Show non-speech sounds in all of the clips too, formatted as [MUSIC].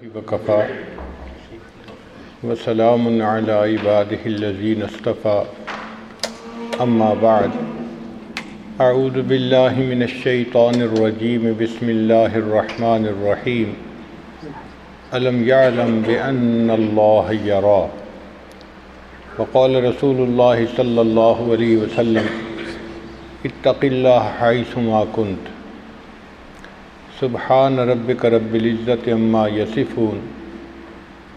وكفى وسلام على عباده الذين اصطفى أما بعد أعوذ بالله من الشيطان الرجيم بسم الله الرحمن الرحيم ألم يعلم بأن الله يرى وقال رسول الله صلى الله عليه وسلم، اتق الله حيثما كنت سبحان ربك رب العزة عما يصفون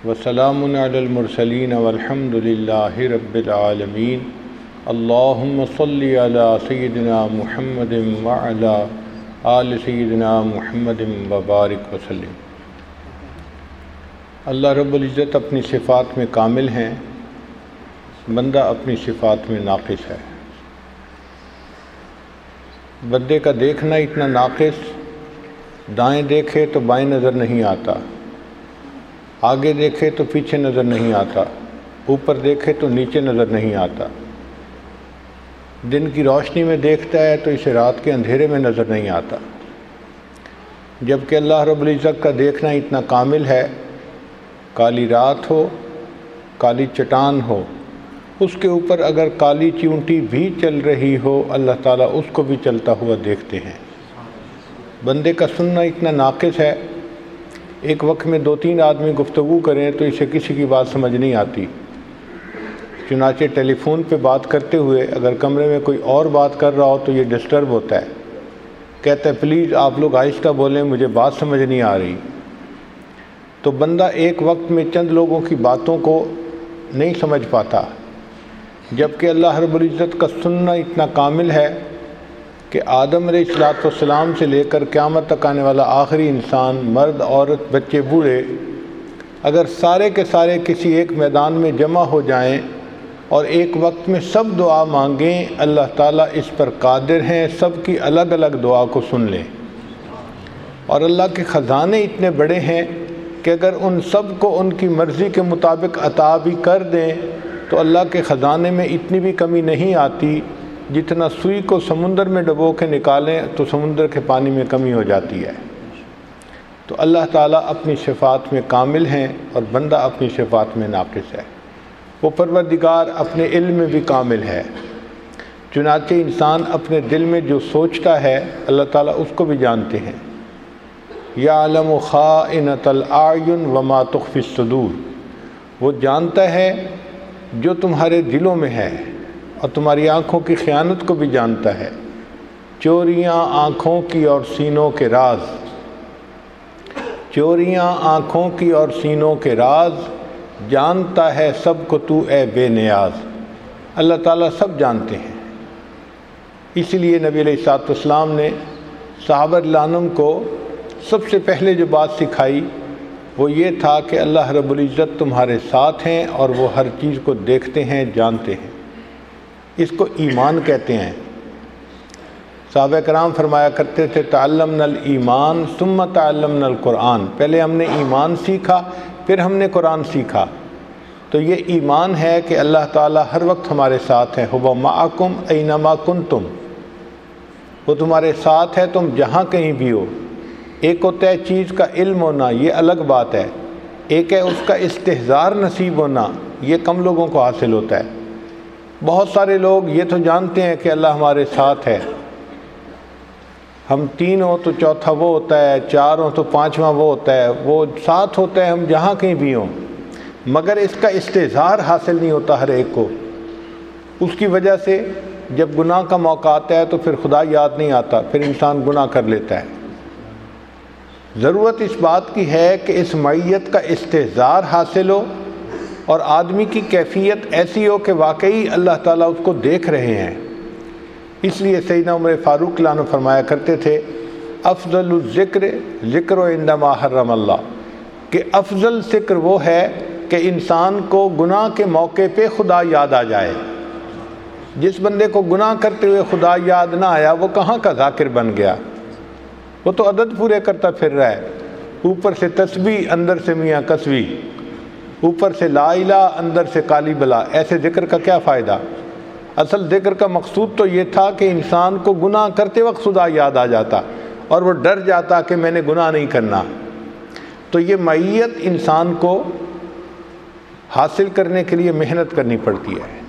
وسلام على المرسلين والحمد لله رب العالمين اللهم صل على سيدنا محمد وعلى آل سيدنا محمد وبارك وسلم اللہ رب العزت اپنی صفات میں کامل ہیں، بندہ اپنی صفات میں ناقص ہے۔ بندے کا دیکھنا اتنا ناقص دائیں دیکھے تو بائیں نظر نہیں آتا، آگے دیکھے تو پیچھے نظر نہیں آتا، اوپر دیکھے تو نیچے نظر نہیں آتا۔ دن کی روشنی میں دیکھتا ہے تو اسے رات کے اندھیرے میں نظر نہیں آتا۔ جبکہ اللہ رب العزت کا دیکھنا اتنا کامل ہے، کالی رات ہو، کالی چٹان ہو، اس کے اوپر اگر کالی چونٹی بھی چل رہی ہو، اللہ تعالیٰ اس کو بھی چلتا ہوا دیکھتے ہیں۔ بندے کا سننا اتنا ناقص ہے، ایک وقت میں دو تین آدمی گفتگو کریں تو اسے کسی کی بات سمجھ نہیں آتی۔ چنانچہ ٹیلی فون پہ بات کرتے ہوئے اگر کمرے میں کوئی اور بات کر رہا ہو تو یہ ڈسٹرب ہوتا ہے۔ کہتا ہے، پلیز آپ لوگ آہستہ بولیں، مجھے بات سمجھ نہیں آ رہی۔ تو بندہ ایک وقت میں چند لوگوں کی باتوں کو نہیں سمجھ پاتا، جبکہ اللہ رب العزت کا سننا اتنا کامل ہے۔ کہ آدم علیہ السلاۃ والسلام سے لے کر قیامت تک آنے والا آخری انسان، مرد، عورت، بچے، بوڑھے، اگر سارے کے سارے کسی ایک میدان میں جمع ہو جائیں اور ایک وقت میں سب دعا مانگیں، اللہ تعالیٰ اس پر قادر ہیں، سب کی الگ الگ دعا کو سن لیں۔ اور اللہ کے خزانے اتنے بڑے ہیں کہ اگر ان سب کو ان کی مرضی کے مطابق عطا بھی کر دیں تو اللہ کے خزانے میں اتنی بھی کمی نہیں آتی جتنا سوئی کو سمندر میں ڈبو کے نکالیں تو سمندر کے پانی میں کمی ہو جاتی ہے۔ تو اللہ تعالیٰ اپنی صفات میں کامل ہیں اور بندہ اپنی صفات میں ناقص ہے۔ وہ پروردگار اپنے علم میں بھی کامل ہے۔ چنانچہ انسان اپنے دل میں جو سوچتا ہے، اللہ تعالیٰ اس کو بھی جانتے ہیں۔ یا علم و خاءنۃ العین وما تخفی الصدور۔ وہ جانتا ہے جو تمہارے دلوں میں ہے۔ اور تمہاری آنکھوں کی خیانت کو بھی جانتا ہے۔ چوریاں آنکھوں کی اور سینوں کے راز۔ چوریاں آنکھوں کی اور سینوں کے راز۔ جانتا ہے سب کو تو اے بے نیاز۔ اللہ تعالیٰ سب جانتے ہیں۔ اس لیے نبی علیہ سات اسلام نے صحابہ لانم کو سب سے پہلے جو بات سکھائی وہ یہ تھا کہ اللہ رب العزت تمہارے ساتھ ہیں اور وہ ہر چیز کو دیکھتے ہیں، جانتے ہیں۔ اس کو ایمان کہتے ہیں۔ صحابہ کرام فرمایا کرتے تھے تعلم نل ایمان ثم تعلم نل قرآن پہلے ہم نے ایمان سیکھا، پھر ہم نے قرآن سیکھا۔ تو یہ ایمان ہے کہ اللہ تعالیٰ ہر وقت ہمارے ساتھ ہے۔ ہو معکم اینما کن تم وہ تمہارے ساتھ ہے، تم جہاں کہیں بھی ہو۔ ایک ہوتا ہے چیز کا علم ہونا، یہ الگ بات ہے۔ ایک ہے اس کا استحظار نصیب ہونا، یہ کم لوگوں کو حاصل ہوتا ہے۔ بہت سارے لوگ یہ تو جانتے ہیں کہ اللہ ہمارے ساتھ ہے۔ ہم تین ہوں تو چوتھا وہ ہوتا ہے، چار ہوں تو پانچواں وہ ہوتا ہے۔ وہ ساتھ ہوتا ہے ہم جہاں کہیں بھی ہوں۔ مگر اس کا استحظار حاصل نہیں ہوتا ہر ایک کو۔ اس کی وجہ سے جب گناہ کا موقع آتا ہے تو پھر خدا یاد نہیں آتا، پھر انسان گناہ کر لیتا ہے۔ ضرورت اس بات کی ہے کہ اس معیت کا استحظار حاصل ہو اور آدمی کی کیفیت ایسی ہو کہ واقعی اللہ تعالیٰ اس کو دیکھ رہے ہیں۔ اس لیے سیدنا عمر فاروق لانو فرمایا کرتے تھے، افضل الذکر، ذکر و اندما حرم اللہ۔ کہ افضل ذکر وہ ہے کہ انسان کو گناہ کے موقع پہ خدا یاد آ جائے۔ جس بندے کو گناہ کرتے ہوئے خدا یاد نہ آیا، وہ کہاں کا ذاکر بن گیا؟ وہ تو عدد پورے کرتا پھر رہا ہے۔ اوپر سے تسبیح، اندر سے میاں کسوی اوپر سے لا الہ اندر سے کالی بلا، ایسے ذکر کا کیا فائدہ؟ اصل ذکر کا مقصود تو یہ تھا کہ انسان کو گناہ کرتے وقت خدا یاد آ جاتا اور وہ ڈر جاتا کہ میں نے گناہ نہیں کرنا۔ تو یہ معیت انسان کو حاصل کرنے کے لیے محنت کرنی پڑتی ہے۔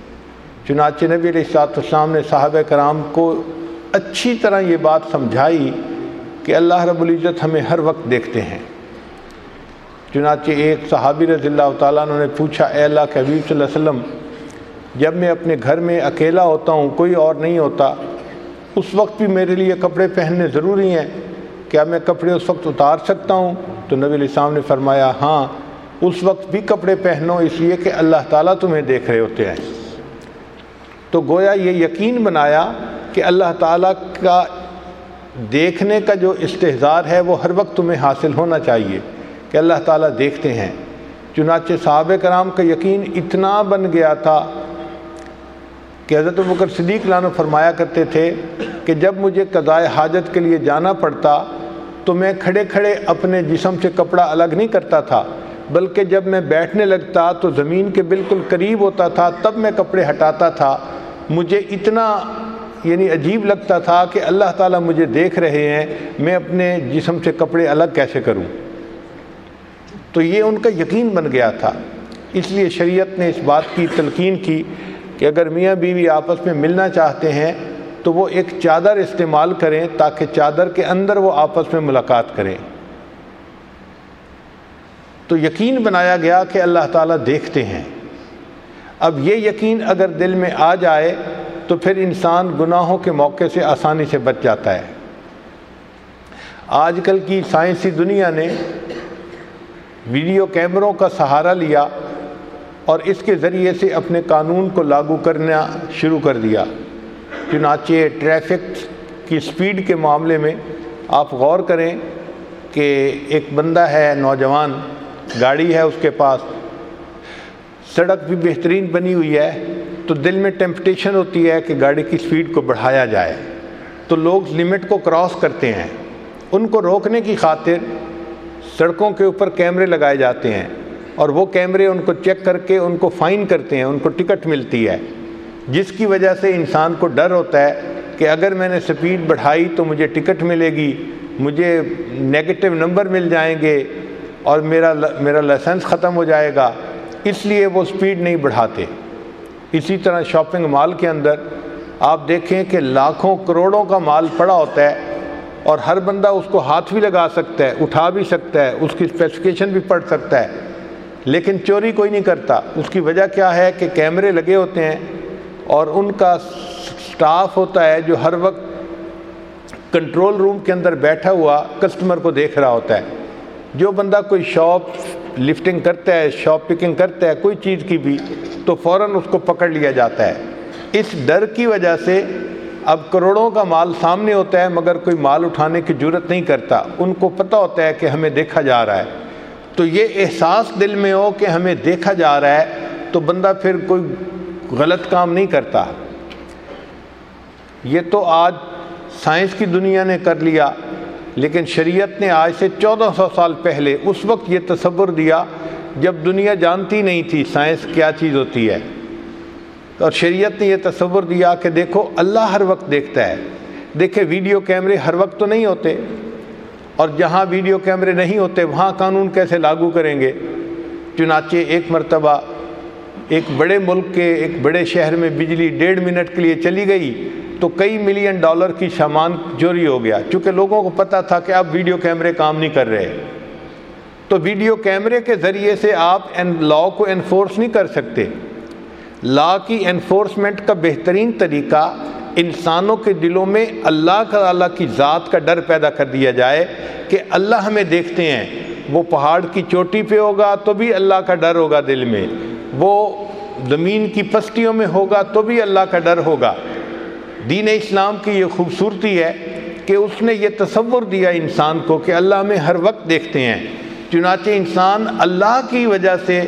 چنانچہ نبی علیہ السلاط السلام نے صحابہ کرام کو اچھی طرح یہ بات سمجھائی کہ اللہ رب العزت ہمیں ہر وقت دیکھتے ہیں۔ چنانچہ ایک صحابی رضی اللہ تعالیٰ نے پوچھا، اے اللہ کے حبیب صلی اللہ علیہ وسلم، جب میں اپنے گھر میں اکیلا ہوتا ہوں، کوئی اور نہیں ہوتا، اس وقت بھی میرے لیے کپڑے پہننے ضروری ہیں، کیا میں کپڑے اس وقت اتار سکتا ہوں؟ تو نبی علیہ السلام نے فرمایا ہاں اس وقت بھی کپڑے پہنو، اس لیے کہ اللہ تعالیٰ تمہیں دیکھ رہے ہوتے ہیں. تو گویا یہ یقین بنایا کہ اللہ تعالیٰ کا دیکھنے کا جو استحظار ہے، وہ ہر وقت تمہیں حاصل ہونا چاہیے۔ کہ اللہ تعالیٰ دیکھتے ہیں۔ چنانچہ صحابہ کرام کا یقین اتنا بن گیا تھا کہ حضرت بکر صدیق لانو فرمایا کرتے تھے کہ جب مجھے قضائے حاجت کے لیے جانا پڑتا تو میں کھڑے کھڑے اپنے جسم سے کپڑا الگ نہیں کرتا تھا، بلکہ جب میں بیٹھنے لگتا تو زمین کے بالکل قریب ہوتا تھا، تب میں کپڑے ہٹاتا تھا۔ مجھے اتنا یعنی عجیب لگتا تھا کہ اللہ تعالیٰ مجھے دیکھ رہے ہیں، میں اپنے جسم سے کپڑے الگ کیسے کروں؟ تو یہ ان کا یقین بن گیا تھا۔ اس لیے شریعت نے اس بات کی تلقین کی کہ اگر میاں بیوی آپس میں ملنا چاہتے ہیں تو وہ ایک چادر استعمال کریں تاکہ چادر کے اندر وہ آپس میں ملاقات کریں۔ تو یقین بنایا گیا کہ اللہ تعالیٰ دیکھتے ہیں۔ اب یہ یقین اگر دل میں آ جائے تو پھر انسان گناہوں کے موقع سے آسانی سے بچ جاتا ہے۔ آج کل کی سائنسی دنیا نے ویڈیو کیمروں کا سہارا لیا اور اس کے ذریعے سے اپنے قانون کو لاگو کرنا شروع کر دیا۔ چنانچہ ٹریفک کی سپیڈ کے معاملے میں آپ غور کریں کہ ایک بندہ ہے، نوجوان، گاڑی ہے اس کے پاس۔ سڑک بھی بہترین بنی ہوئی ہے، تو دل میں ٹیمپٹیشن ہوتی ہے کہ گاڑی کی سپیڈ کو بڑھایا جائے۔ تو لوگ لمٹ کو کراس کرتے ہیں۔ ان کو روکنے کی خاطر سڑکوں کے اوپر کیمرے لگائے جاتے ہیں اور وہ کیمرے ان کو چیک کر کے ان کو فائن کرتے ہیں، ان کو ٹکٹ ملتی ہے۔ جس کی وجہ سے انسان کو ڈر ہوتا ہے کہ اگر میں نے سپیڈ بڑھائی تو مجھے ٹکٹ ملے گی، مجھے نیگیٹو نمبر مل جائیں گے اور میرا میرا لائسنس ختم ہو جائے گا۔ اس لیے وہ سپیڈ نہیں بڑھاتے۔ اسی طرح شاپنگ مال کے اندر آپ دیکھیں کہ لاکھوں کروڑوں کا مال پڑا ہوتا ہے۔ اور ہر بندہ اس کو ہاتھ بھی لگا سکتا ہے، اٹھا بھی سکتا ہے، اس کی اسپیسیفکیشن بھی پڑھ سکتا ہے۔ لیکن چوری کوئی نہیں کرتا۔ اس کی وجہ کیا ہے کہ کیمرے لگے ہوتے ہیں اور ان کا سٹاف ہوتا ہے جو ہر وقت کنٹرول روم کے اندر بیٹھا ہوا کسٹمر کو دیکھ رہا ہوتا ہے۔ جو بندہ کوئی شاپ لفٹنگ کرتا ہے شاپ پکنگ کرتا ہے، کوئی چیز کی بھی، تو فوراً اس کو پکڑ لیا جاتا ہے۔ اس ڈر کی وجہ سے اب کروڑوں کا مال سامنے ہوتا ہے، مگر کوئی مال اٹھانے کی ضرورت نہیں کرتا۔ ان کو پتہ ہوتا ہے کہ ہمیں دیکھا جا رہا ہے۔ تو یہ احساس دل میں ہو کہ ہمیں دیکھا جا رہا ہے، تو بندہ پھر کوئی غلط کام نہیں کرتا۔ یہ تو آج سائنس کی دنیا نے کر لیا، لیکن شریعت نے آج سے چودہ سو سال پہلے اس وقت یہ تصور دیا، جب دنیا جانتی نہیں تھی سائنس کیا چیز ہوتی ہے۔ اور شریعت نے یہ تصور دیا کہ دیکھو، اللہ ہر وقت دیکھتا ہے۔ دیکھے ویڈیو کیمرے ہر وقت تو نہیں ہوتے۔ اور جہاں ویڈیو کیمرے نہیں ہوتے، وہاں قانون کیسے لاگو کریں گے؟ چنانچہ ایک مرتبہ ایک بڑے ملک کے ایک بڑے شہر میں بجلی ڈیڑھ منٹ کے لیے چلی گئی تو کئی ملین ڈالر کی سامان چوری ہو گیا۔ چونکہ لوگوں کو پتہ تھا کہ اب ویڈیو کیمرے کام نہیں کر رہے۔ تو ویڈیو کیمرے کے ذریعے سے آپ لا کو انفورس نہیں کر سکتے۔ لا کی انفورسمنٹ کا بہترین طریقہ انسانوں کے دلوں میں اللہ کا اللہ کی ذات کا ڈر پیدا کر دیا جائے کہ اللہ ہمیں دیکھتے ہیں۔ وہ پہاڑ کی چوٹی پہ ہوگا تو بھی اللہ کا ڈر ہوگا دل میں۔ وہ زمین کی پستیوں میں ہوگا تو بھی اللہ کا ڈر ہوگا۔ دین اسلام کی یہ خوبصورتی ہے کہ اس نے یہ تصور دیا انسان کو کہ اللہ ہمیں ہر وقت دیکھتے ہیں۔ چنانچہ انسان اللہ کی وجہ سے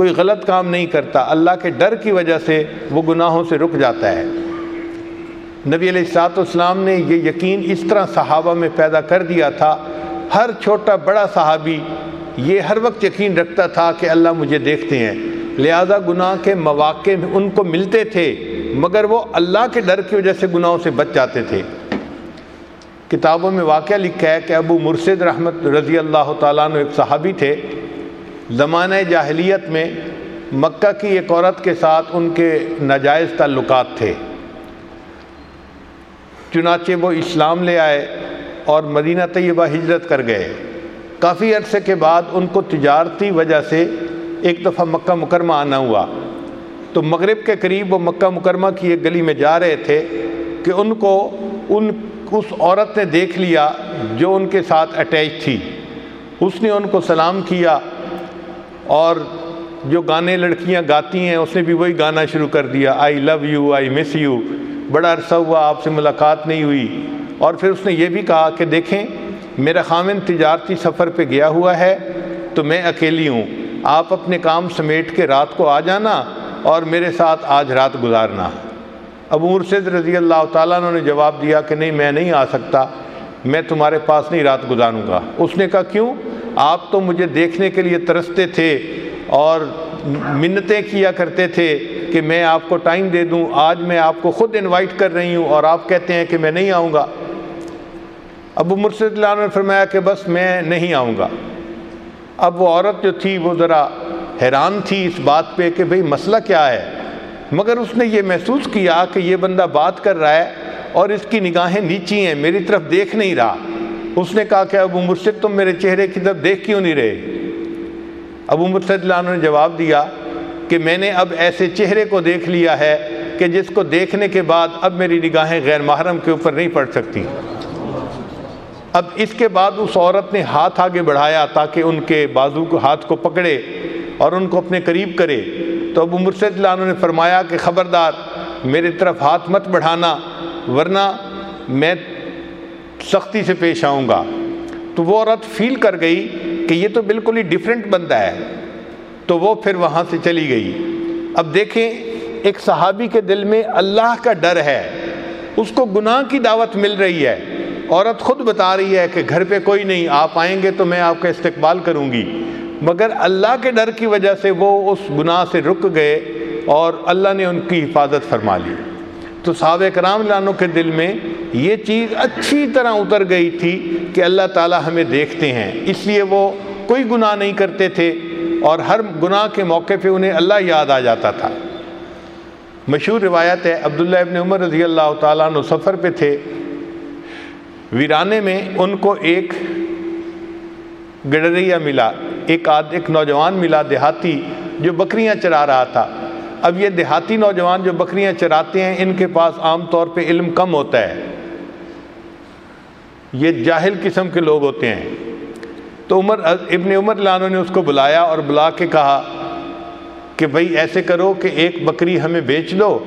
کوئی غلط کام نہیں کرتا، اللہ کے ڈر کی وجہ سے وہ گناہوں سے رک جاتا ہے۔ نبی علیہ السلاط اسلام نے یہ یقین اس طرح صحابہ میں پیدا کر دیا تھا، ہر چھوٹا بڑا صحابی یہ ہر وقت یقین رکھتا تھا کہ اللہ مجھے دیکھتے ہیں۔ لہذا گناہ کے مواقع ان کو ملتے تھے، مگر وہ اللہ کے ڈر کی وجہ سے گناہوں سے بچ جاتے تھے۔ کتابوں میں واقعہ لکھا ہے کہ ابو مرشد رحمت رضی اللہ تعالیٰ عنہ ایک صحابی تھے۔ زمانہ جاہلیت میں مکہ کی ایک عورت کے ساتھ ان کے ناجائز تعلقات تھے۔ چنانچہ وہ اسلام لے آئے اور مدینہ طیبہ ہجرت کر گئے۔ کافی عرصے کے بعد ان کو تجارتی وجہ سے ایک دفعہ مکہ مکرمہ آنا ہوا۔ تو مغرب کے قریب وہ مکہ مکرمہ کی ایک گلی میں جا رہے تھے کہ ان کو ان اس عورت نے دیکھ لیا جو ان کے ساتھ اٹیچ تھی۔ اس نے ان کو سلام کیا اور جو گانے لڑکیاں گاتی ہیں، اس نے بھی وہی گانا شروع کر دیا آئی love you I miss you بڑا عرصہ ہوا آپ سے ملاقات نہیں ہوئی۔ اور پھر اس نے یہ بھی کہا کہ دیکھیں، میرا خامن تجارتی سفر پہ گیا ہوا ہے، تو میں اکیلی ہوں۔ آپ اپنے کام سمیٹ کے رات کو آ جانا اور میرے ساتھ آج رات گزارنا۔ ابو مرشد رضی اللہ تعالیٰ نے جواب دیا کہ نہیں، میں نہیں آ سکتا، میں تمہارے پاس نہیں رات گزاروں گا۔ اس نے کہا، کیوں؟ آپ تو مجھے دیکھنے کے لیے ترستے تھے اور منتیں کیا کرتے تھے کہ میں آپ کو ٹائم دے دوں، آج میں آپ کو خود انوائٹ کر رہی ہوں اور آپ کہتے ہیں کہ میں نہیں آؤں گا۔ ابو مرشد اللہ نے فرمایا کہ بس میں نہیں آؤں گا۔ اب وہ عورت جو تھی وہ ذرا حیران تھی اس بات پہ کہ بھئی مسئلہ کیا ہے۔ مگر اس نے یہ محسوس کیا کہ یہ بندہ بات کر رہا ہے اور اس کی نگاہیں نیچی ہیں، میری طرف دیکھ نہیں رہا۔ اس نے کہا کہ ابو مرشد، تم میرے چہرے کی طرف دیکھ کیوں نہیں رہے؟ ابو مرشد اللہ عنہ نے جواب دیا کہ میں نے اب ایسے چہرے کو دیکھ لیا ہے کہ جس کو دیکھنے کے بعد اب میری نگاہیں غیر محرم کے اوپر نہیں پڑ سکتی۔ اب اس کے بعد اس عورت نے ہاتھ آگے بڑھایا تاکہ ان کے بازو کو ہاتھ کو پکڑے اور ان کو اپنے قریب کرے۔ تو ابو مرشد اللہ عنہ نے فرمایا کہ خبردار میری طرف ہاتھ مت بڑھانا، ورنہ میں سختی سے پیش آؤں گا۔ تو وہ عورت فیل کر گئی کہ یہ تو بالکل ہی ڈیفرنٹ بندہ ہے۔ تو وہ پھر وہاں سے چلی گئی۔ اب دیکھیں، ایک صحابی کے دل میں اللہ کا ڈر ہے۔ اس کو گناہ کی دعوت مل رہی ہے۔ عورت خود بتا رہی ہے کہ گھر پہ کوئی نہیں، آپ آئیں گے تو میں آپ کا استقبال کروں گی۔ مگر اللہ کے ڈر کی وجہ سے وہ اس گناہ سے رک گئے اور اللہ نے ان کی حفاظت فرما لی۔ تو صحابہ کرام لانوں کے دل میں یہ چیز اچھی طرح اتر گئی تھی کہ اللہ تعالی ہمیں دیکھتے ہیں۔ اس لیے وہ کوئی گناہ نہیں کرتے تھے اور ہر گناہ کے موقع پہ انہیں اللہ یاد آ جاتا تھا۔ مشہور روایت ہے، عبداللہ ابن عمر رضی اللہ تعالیٰ عنہ سفر پہ تھے۔ ویرانے میں ان کو ایک گڈریا ملا، ایک آد، ایک نوجوان ملا، دیہاتی جو بکریاں چرا رہا تھا۔ اب یہ دیہاتی نوجوان جو بکریاں چراتے ہیں، ان کے پاس عام طور پہ علم کم ہوتا ہے۔ یہ جاہل قسم کے لوگ ہوتے ہیں۔ تو عمر، ابن عمر لانو نے اس کو بلایا اور بلا کے کہا کہ بھئی ایسے کرو کہ ایک بکری ہمیں بیچ دو،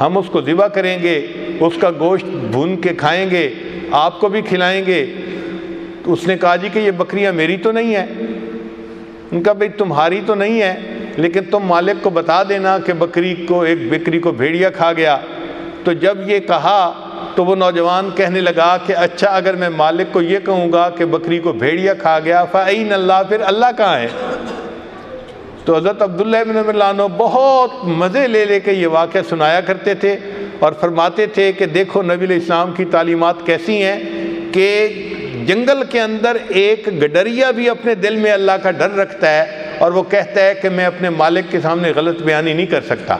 ہم اس کو ذبح کریں گے، اس کا گوشت بھون کے کھائیں گے، آپ کو بھی کھلائیں گے۔ اس نے کہا جی کہ یہ بکریاں میری تو نہیں ہیں۔ ان کا بھئی تمہاری تو نہیں ہے لیکن تم مالک کو بتا دینا کہ بکری کو ایک بکری کو بھیڑیا کھا گیا۔ تو جب یہ کہا تو وہ نوجوان کہنے لگا کہ اچھا اگر میں مالک کو یہ کہوں گا کہ بکری کو بھیڑیا کھا گیا فعین اللہ پھر اللہ کہاں ہے؟ تو حضرت عبداللہ بن لانو بہت مزے لے لے کے یہ واقعہ سنایا کرتے تھے اور فرماتے تھے کہ دیکھو نبی علیہ السلام کی تعلیمات کیسی ہیں کہ جنگل کے اندر ایک گڈریا بھی اپنے دل میں اللہ کا ڈر رکھتا ہے۔ اور وہ کہتا ہے کہ میں اپنے مالک کے سامنے غلط بیانی نہیں کر سکتا۔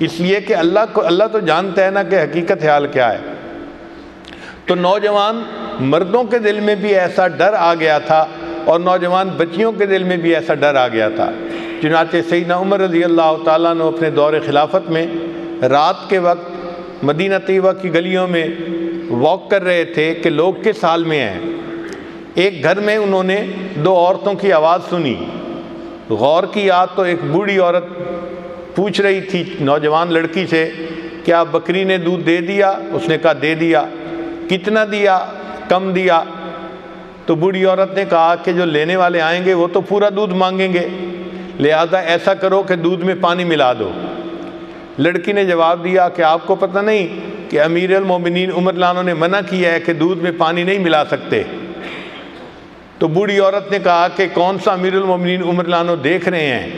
اس لیے کہ اللہ کو اللہ تو جانتا ہے نا کہ حقیقت حال کیا ہے۔ تو نوجوان مردوں کے دل میں بھی ایسا ڈر آ گیا تھا اور نوجوان بچیوں کے دل میں بھی ایسا ڈر آ گیا تھا۔ چنانچہ سیدنا عمر رضی اللہ تعالیٰ نے اپنے دور خلافت میں رات کے وقت مدینہ طیبہ کی گلیوں میں واک کر رہے تھے کہ لوگ کس حال میں ہیں۔ ایک گھر میں انہوں نے دو عورتوں کی آواز سنی۔ غور کی یاد تو ایک بوڑھی عورت پوچھ رہی تھی نوجوان لڑکی سے، کیا بکری نے دودھ دے دیا؟ اس نے کہا، دے دیا۔ کتنا دیا؟ کم دیا۔ تو بوڑھی عورت نے کہا کہ جو لینے والے آئیں گے، وہ تو پورا دودھ مانگیں گے۔ لہذا ایسا کرو کہ دودھ میں پانی ملا دو۔ لڑکی نے جواب دیا کہ آپ کو پتہ نہیں کہ امیر المومنین عمر لانوں نے منع کیا ہے کہ دودھ میں پانی نہیں ملا سکتے۔ تو بوڑھی عورت نے کہا کہ کون سا امیر المومنین عمر لانو دیکھ رہے ہیں؟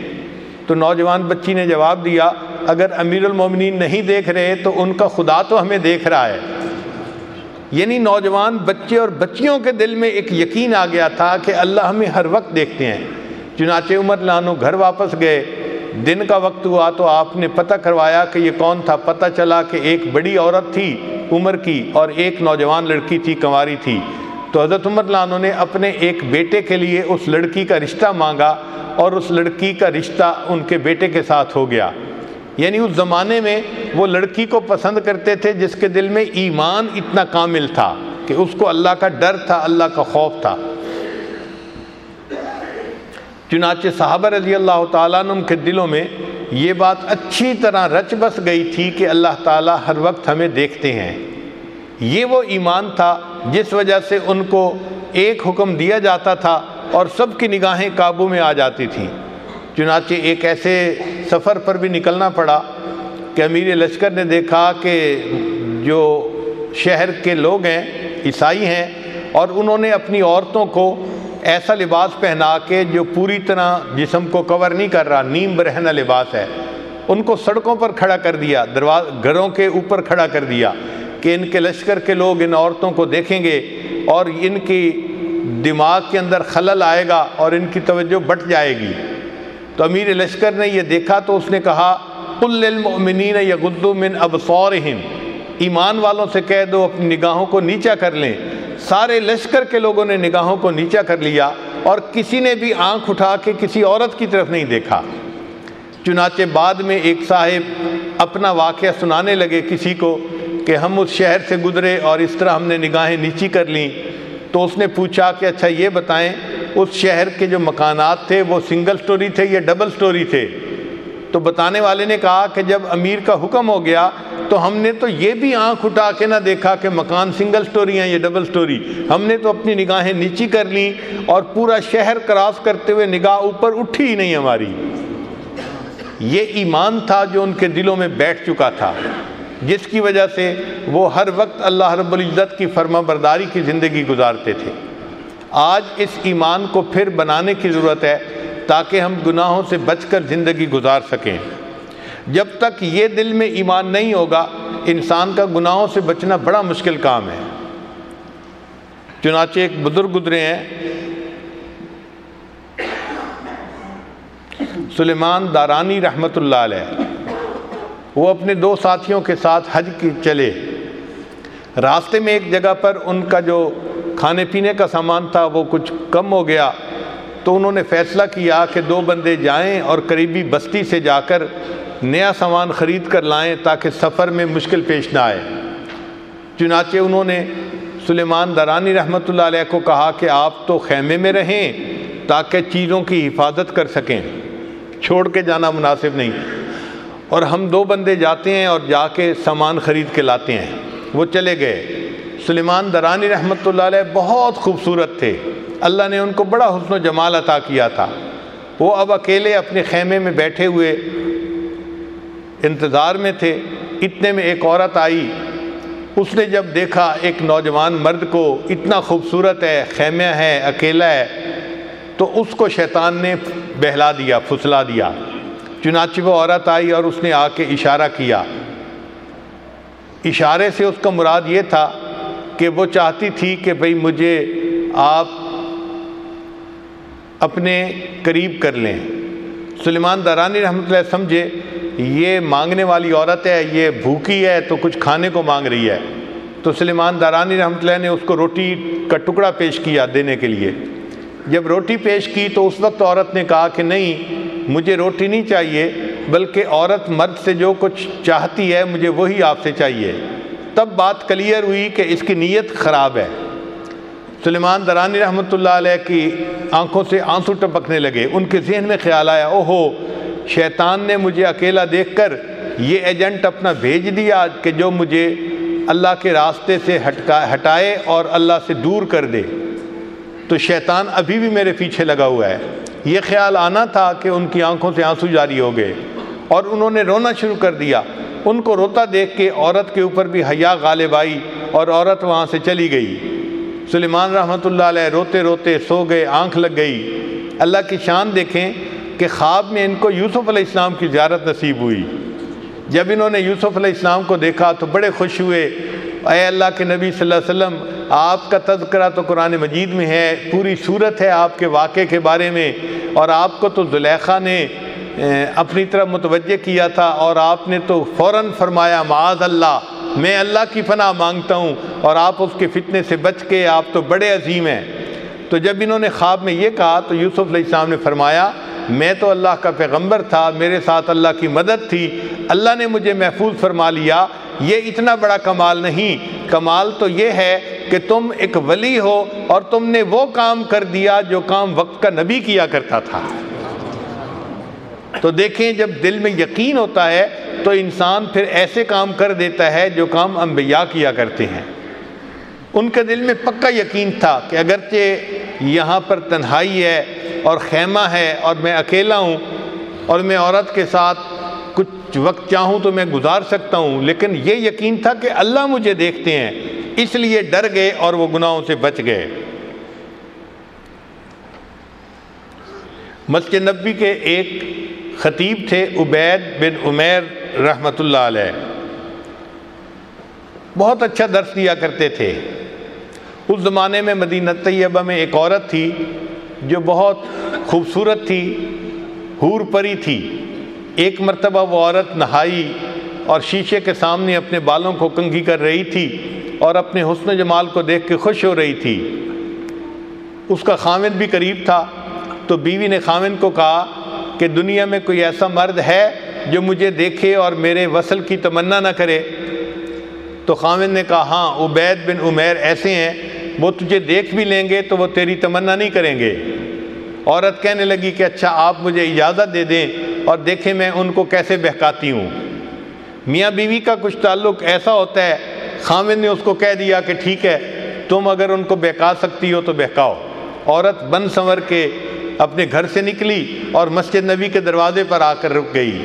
تو نوجوان بچی نے جواب دیا، اگر امیر المومنین نہیں دیکھ رہے تو ان کا خدا تو ہمیں دیکھ رہا ہے۔ یعنی نوجوان بچے اور بچیوں کے دل میں ایک یقین آ گیا تھا کہ اللہ ہمیں ہر وقت دیکھتے ہیں۔ چنانچہ عمر لانو گھر واپس گئے۔ دن کا وقت ہوا تو آپ نے پتہ کروایا کہ یہ کون تھا۔ پتہ چلا کہ ایک بڑی عورت تھی عمر کی اور ایک نوجوان لڑکی تھی، کنواری تھی۔ تو حضرت عمر لانو نے اپنے ایک بیٹے کے لیے اس لڑکی کا رشتہ مانگا اور اس لڑکی کا رشتہ ان کے بیٹے کے ساتھ ہو گیا۔ یعنی اس زمانے میں وہ لڑکی کو پسند کرتے تھے جس کے دل میں ایمان اتنا کامل تھا کہ اس کو اللہ کا ڈر تھا، اللہ کا خوف تھا۔ چنانچہ صحابہ رضی اللہ تعالیٰ عنہ کے دلوں میں یہ بات اچھی طرح رچ بس گئی تھی کہ اللہ تعالیٰ ہر وقت ہمیں دیکھتے ہیں۔ یہ وہ ایمان تھا جس وجہ سے ان کو ایک حکم دیا جاتا تھا اور سب کی نگاہیں قابو میں آ جاتی تھیں۔ چنانچہ ایک ایسے سفر پر بھی نکلنا پڑا کہ امیر لشکر نے دیکھا کہ جو شہر کے لوگ ہیں، عیسائی ہیں، اور انہوں نے اپنی عورتوں کو ایسا لباس پہنا کے جو پوری طرح جسم کو کور نہیں کر رہا، نیم برہنہ لباس ہے، ان کو سڑکوں پر کھڑا کر دیا درواز گھروں کے اوپر کھڑا کر دیا۔ کہ ان کے لشکر کے لوگ ان عورتوں کو دیکھیں گے اور ان کی دماغ کے اندر خلل آئے گا اور ان کی توجہ بٹ جائے گی۔ تو امیر لشکر نے یہ دیکھا تو اس نے کہا، قل للمؤمنین یغضوا من ابصارہم۔ ایمان والوں سے کہہ دو، اپنی نگاہوں کو نیچا کر لیں۔ سارے لشکر کے لوگوں نے نگاہوں کو نیچا کر لیا اور کسی نے بھی آنکھ اٹھا کے کسی عورت کی طرف نہیں دیکھا۔ چنانچہ بعد میں ایک صاحب اپنا واقعہ سنانے لگے کسی کو۔ کہ ہم اس شہر سے گزرے اور اس طرح ہم نے نگاہیں نیچی کر لیں، تو اس نے پوچھا کہ اچھا یہ بتائیں، اس شہر کے جو مکانات تھے وہ سنگل سٹوری تھے یا ڈبل سٹوری تھے؟ تو بتانے والے نے کہا کہ جب امیر کا حکم ہو گیا تو ہم نے تو یہ بھی آنکھ اٹھا کے نہ دیکھا کہ مکان سنگل سٹوری ہیں یا ڈبل سٹوری ہم نے تو اپنی نگاہیں نیچی کر لیں اور پورا شہر کراس کرتے ہوئے نگاہ اوپر اٹھی ہی نہیں ہماری۔ یہ ایمان تھا جو ان کے دلوں میں بیٹھ چکا تھا۔ جس کی وجہ سے وہ ہر وقت اللہ رب العزت کی فرما برداری کی زندگی گزارتے تھے۔ آج اس ایمان کو پھر بنانے کی ضرورت ہے تاکہ ہم گناہوں سے بچ کر زندگی گزار سکیں۔ جب تک یہ دل میں ایمان نہیں ہوگا، انسان کا گناہوں سے بچنا بڑا مشکل کام ہے۔ چنانچہ ایک بزرگ گزرے ہیں۔ سلیمان دارانی رحمۃ اللہ علیہ۔ وہ اپنے دو ساتھیوں کے ساتھ حج کی چلے۔ راستے میں ایک جگہ پر ان کا جو کھانے پینے کا سامان تھا وہ کچھ کم ہو گیا۔ تو انہوں نے فیصلہ کیا کہ دو بندے جائیں اور قریبی بستی سے جا کر نیا سامان خرید کر لائیں تاکہ سفر میں مشکل پیش نہ آئے۔ چنانچہ انہوں نے سلیمان درانی رحمۃ اللہ علیہ کو کہا کہ آپ تو خیمے میں رہیں تاکہ چیزوں کی حفاظت کر سکیں۔ چھوڑ کے جانا مناسب نہیں۔ اور ہم دو بندے جاتے ہیں اور جا کے سامان خرید کے لاتے ہیں۔ وہ چلے گئے۔ سلیمان درانی رحمۃ اللہ علیہ بہت خوبصورت تھے۔ اللہ نے ان کو بڑا حسن و جمال عطا کیا تھا۔ وہ اب اکیلے اپنے خیمے میں بیٹھے ہوئے انتظار میں تھے۔ اتنے میں ایک عورت آئی۔ اس نے جب دیکھا ایک نوجوان مرد کو اتنا خوبصورت ہے، خیمہ ہے، اکیلا ہے، تو اس کو شیطان نے بہلا دیا، پھسلا دیا۔ چنانچہ وہ عورت آئی اور اس نے آ کے اشارہ کیا۔ اشارے سے اس کا مراد یہ تھا کہ وہ چاہتی تھی کہ بھئی مجھے آپ اپنے قریب کر لیں۔ سلیمان دارانی رحمۃ اللہ سمجھے، یہ مانگنے والی عورت ہے، یہ بھوکی ہے، تو کچھ کھانے کو مانگ رہی ہے۔ تو سلیمان دارانی رحمۃ اللہ نے اس کو روٹی کا ٹکڑا پیش کیا دینے کے لیے۔ جب روٹی پیش کی تو اس وقت عورت نے کہا کہ نہیں مجھے روٹی نہیں چاہیے، بلکہ عورت مرد سے جو کچھ چاہتی ہے، مجھے وہی آپ سے چاہیے۔ تب بات کلیئر ہوئی کہ اس کی نیت خراب ہے۔ سلیمان درانی رحمۃ اللہ علیہ کی آنکھوں سے آنسو ٹپکنے لگے۔ ان کے ذہن میں خیال آیا، اوہو، شیطان نے مجھے اکیلا دیکھ کر یہ ایجنٹ اپنا بھیج دیا کہ جو مجھے اللہ کے راستے سے ہٹکا، ہٹائے اور اللہ سے دور کر دے۔ تو شیطان ابھی بھی میرے پیچھے لگا ہوا ہے۔ یہ خیال آنا تھا کہ ان کی آنکھوں سے آنسو جاری ہو گئے اور انہوں نے رونا شروع کر دیا۔ ان کو روتا دیکھ کے عورت کے اوپر بھی حیا غالب آئی اور عورت وہاں سے چلی گئی۔ سلیمان رحمۃ اللہ علیہ روتے روتے سو گئے، آنکھ لگ گئی۔ اللہ کی شان دیکھیں کہ خواب میں ان کو یوسف علیہ السلام کی زیارت نصیب ہوئی۔ جب انہوں نے یوسف علیہ السلام کو دیکھا تو بڑے خوش ہوئے۔ اے اللہ کے نبی صلی اللہ علیہ وسلم آپ کا تذکرہ تو قرآن مجید میں ہے، پوری صورت ہے آپ کے واقعے کے بارے میں، اور آپ کو تو زلیخا نے اپنی طرف متوجہ کیا تھا، اور آپ نے تو فوراً فرمایا، معاذ اللہ، میں اللہ کی پناہ مانگتا ہوں، اور آپ اس کے فتنے سے بچ کے آپ تو بڑے عظیم ہیں۔ تو جب انہوں نے خواب میں یہ کہا، تو یوسف علیہ السلام نے فرمایا میں تو اللہ کا پیغمبر تھا، میرے ساتھ اللہ کی مدد تھی، اللہ نے مجھے محفوظ فرما لیا، یہ اتنا بڑا کمال نہیں۔ کمال تو یہ ہے کہ تم ایک ولی ہو اور تم نے وہ کام کر دیا جو کام وقت کا نبی کیا کرتا تھا۔ تو دیکھیں، جب دل میں یقین ہوتا ہے، تو انسان پھر ایسے کام کر دیتا ہے جو کام انبیاء کیا کرتے ہیں۔ ان کے دل میں پکا یقین تھا کہ اگرچہ یہاں پر تنہائی ہے اور خیمہ ہے اور میں اکیلا ہوں اور میں عورت کے ساتھ کچھ وقت چاہوں تو میں گزار سکتا ہوں، لیکن یہ یقین تھا کہ اللہ مجھے دیکھتے ہیں، اس لیے ڈر گئے اور وہ گناہوں سے بچ گئے۔ مسجد نبی کے ایک خطیب تھے، عبید بن عمیر رحمۃ اللہ علیہ۔ بہت اچھا درس دیا کرتے تھے۔ اس زمانے میں مدینہ طیبہ میں ایک عورت تھی جو بہت خوبصورت تھی حور پری تھی۔ ایک مرتبہ وہ عورت نہائی اور شیشے کے سامنے اپنے بالوں کو کنگھی کر رہی تھی اور اپنے حسن جمال کو دیکھ کے خوش ہو رہی تھی۔ اس کا خامد بھی قریب تھا، تو بیوی نے خامد کو کہا کہ دنیا میں کوئی ایسا مرد ہے جو مجھے دیکھے اور میرے وصل کی تمنا نہ کرے۔ تو خامد نے کہا ہاں عبید بن عمیر ایسے ہیں وہ تجھے دیکھ بھی لیں گے تو وہ تیری تمنا نہیں کریں گے۔ عورت کہنے لگی کہ اچھا آپ مجھے اجازت دے دیں اور دیکھیں میں ان کو کیسے بہکاتی ہوں۔ میاں بیوی کا کچھ تعلق ایسا ہوتا ہے، خامد نے اس کو کہہ دیا کہ ٹھیک ہے، تم اگر ان کو بہکا سکتی ہو تو بہکاؤ۔ عورت بن سنور کے اپنے گھر سے نکلی اور مسجد نبی کے دروازے پر آ کر رک گئی۔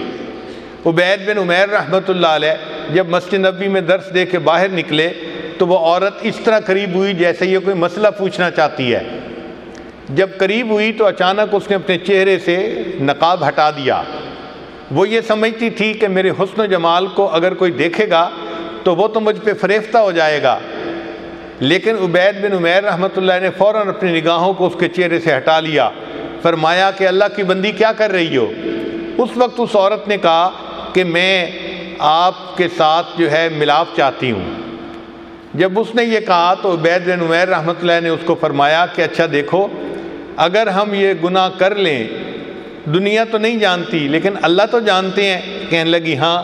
عبید بن عمیر رحمۃ اللہ علیہ جب مسجد نبی میں درس دے کے باہر نکلے تو وہ عورت اس طرح قریب ہوئی جیسے یہ کوئی مسئلہ پوچھنا چاہتی ہے۔ جب قریب ہوئی تو اچانک اس نے اپنے چہرے سے نقاب ہٹا دیا۔ وہ یہ سمجھتی تھی کہ میرے حسن و جمال کو اگر کوئی دیکھے گا تو وہ تو مجھ پہ فریفتہ ہو جائے گا۔ لیکن عبید بن عمیر رحمۃ اللہ نے فوراً اپنی نگاہوں کو اس کے چہرے سے ہٹا لیا۔ فرمایا کہ اللہ کی بندی کیا کر رہی ہو؟ اس وقت اس عورت نے کہا کہ میں آپ کے ساتھ جو ہے ملاپ چاہتی ہوں۔ جب اس نے یہ کہا تو عبید بن عمیر رحمۃ اللہ نے اس کو فرمایا کہ اچھا دیکھو، اگر ہم یہ گناہ کر لیں، دنیا تو نہیں جانتی، لیکن اللہ تو جانتے ہیں۔ کہنے لگی ہاں۔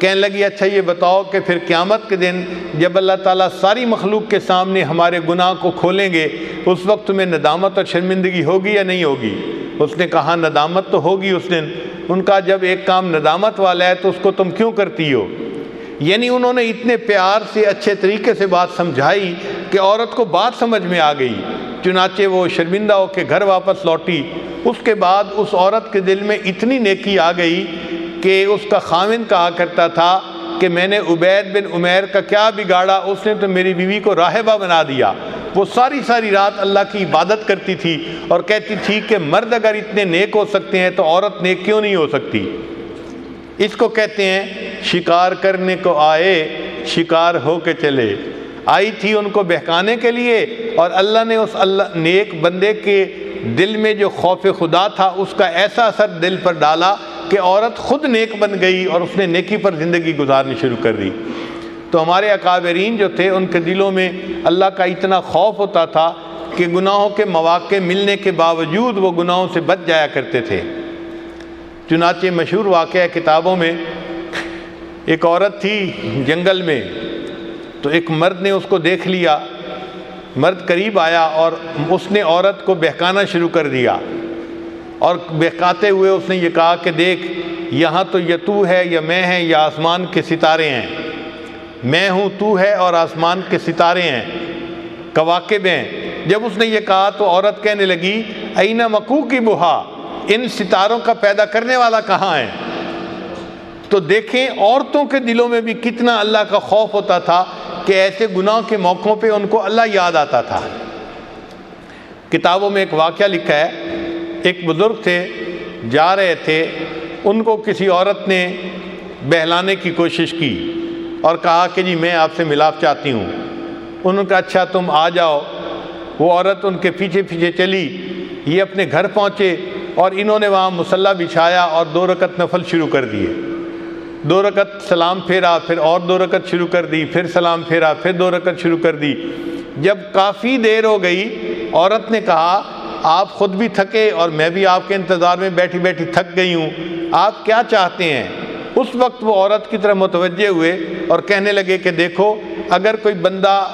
کہنے لگی اچھا یہ بتاؤ کہ پھر قیامت کے دن جب اللہ تعالیٰ ساری مخلوق کے سامنے ہمارے گناہ کو کھولیں گے، اس وقت تمہیں ندامت اور شرمندگی ہوگی یا نہیں ہوگی؟ اس نے کہا، ندامت تو ہوگی اس دن۔ ان کا جب ایک کام ندامت والا ہے تو اس کو تم کیوں کرتی ہو؟ یعنی انہوں نے اتنے پیار سے اچھے طریقے سے بات سمجھائی کہ عورت کو بات سمجھ میں آ گئی۔ چنانچہ وہ شرمندہ ہو کے گھر واپس لوٹی۔ اس کے بعد اس عورت کے دل میں اتنی نیکی آ گئی کہ اس کا خامن کہا کرتا تھا کہ میں نے عبید بن عمیر کا کیا بگاڑا، اس نے تو میری بیوی کو راہبہ بنا دیا۔ وہ ساری ساری رات اللہ کی عبادت کرتی تھی اور کہتی تھی کہ مرد اگر اتنے نیک ہو سکتے ہیں تو عورت نیک کیوں نہیں ہو سکتی۔ اس کو کہتے ہیں شکار کرنے کو آئے، شکار ہو کے چلے۔ آئی تھی ان کو بہکانے کے لیے اور اللہ نے اس اللہ، نیک بندے کے دل میں جو خوف خدا تھا، اس کا ایسا اثر دل پر ڈالا کہ عورت خود نیک بن گئی اور اس نے نیکی پر زندگی گزارنی شروع کر دی۔ تو ہمارے اکابرین جو تھے، ان کے دلوں میں اللہ کا اتنا خوف ہوتا تھا کہ گناہوں کے مواقع ملنے کے باوجود وہ گناہوں سے بچ جایا کرتے تھے۔ چنانچہ مشہور واقعہ کتابوں میں ایک عورت تھی جنگل میں، تو ایک مرد نے اس کو دیکھ لیا۔ مرد قریب آیا اور اس نے عورت کو بہکانا شروع کر دیا۔ اور بہکاتے ہوئے اس نے یہ کہا کہ دیکھ، یہاں تو یہ تو ہے، یا میں ہیں، یا آسمان کے ستارے ہیں۔ میں ہوں تو ہے اور آسمان کے ستارے ہیں کواقب ہیں۔ جب اس نے یہ کہا تو عورت کہنے لگی، اینا مکو کی بہا ان ستاروں کا پیدا کرنے والا کہاں ہے؟ تو دیکھیں عورتوں کے دلوں میں بھی کتنا اللہ کا خوف ہوتا تھا کہ ایسے گناہ کے موقعوں پہ ان کو اللہ یاد آتا تھا۔ کتابوں میں ایک واقعہ لکھا ہے، ایک بزرگ تھے، جا رہے تھے، ان کو کسی عورت نے بہلانے کی کوشش کی اور کہا کہ جی میں آپ سے ملاپ چاہتی ہوں۔ انہوں نے کہا اچھا تم آ جاؤ۔ وہ عورت ان کے پیچھے پیچھے چلی، یہ اپنے گھر پہنچے۔ اور انہوں نے وہاں مسلح بچھایا اور دو رکت نفل شروع کر دیے۔ دو رکت سلام پھیرا، پھر اور دو رکت شروع کر دی، پھر سلام پھیرا، پھر دو رکت شروع کر دی۔ جب کافی دیر ہو گئی، عورت نے کہا، آپ خود بھی تھکے اور میں بھی آپ کے انتظار میں بیٹھی بیٹھی تھک گئی ہوں۔ آپ کیا چاہتے ہیں؟ اس وقت وہ عورت کی طرح متوجہ ہوئے اور کہنے لگے کہ دیکھو، اگر کوئی بندہ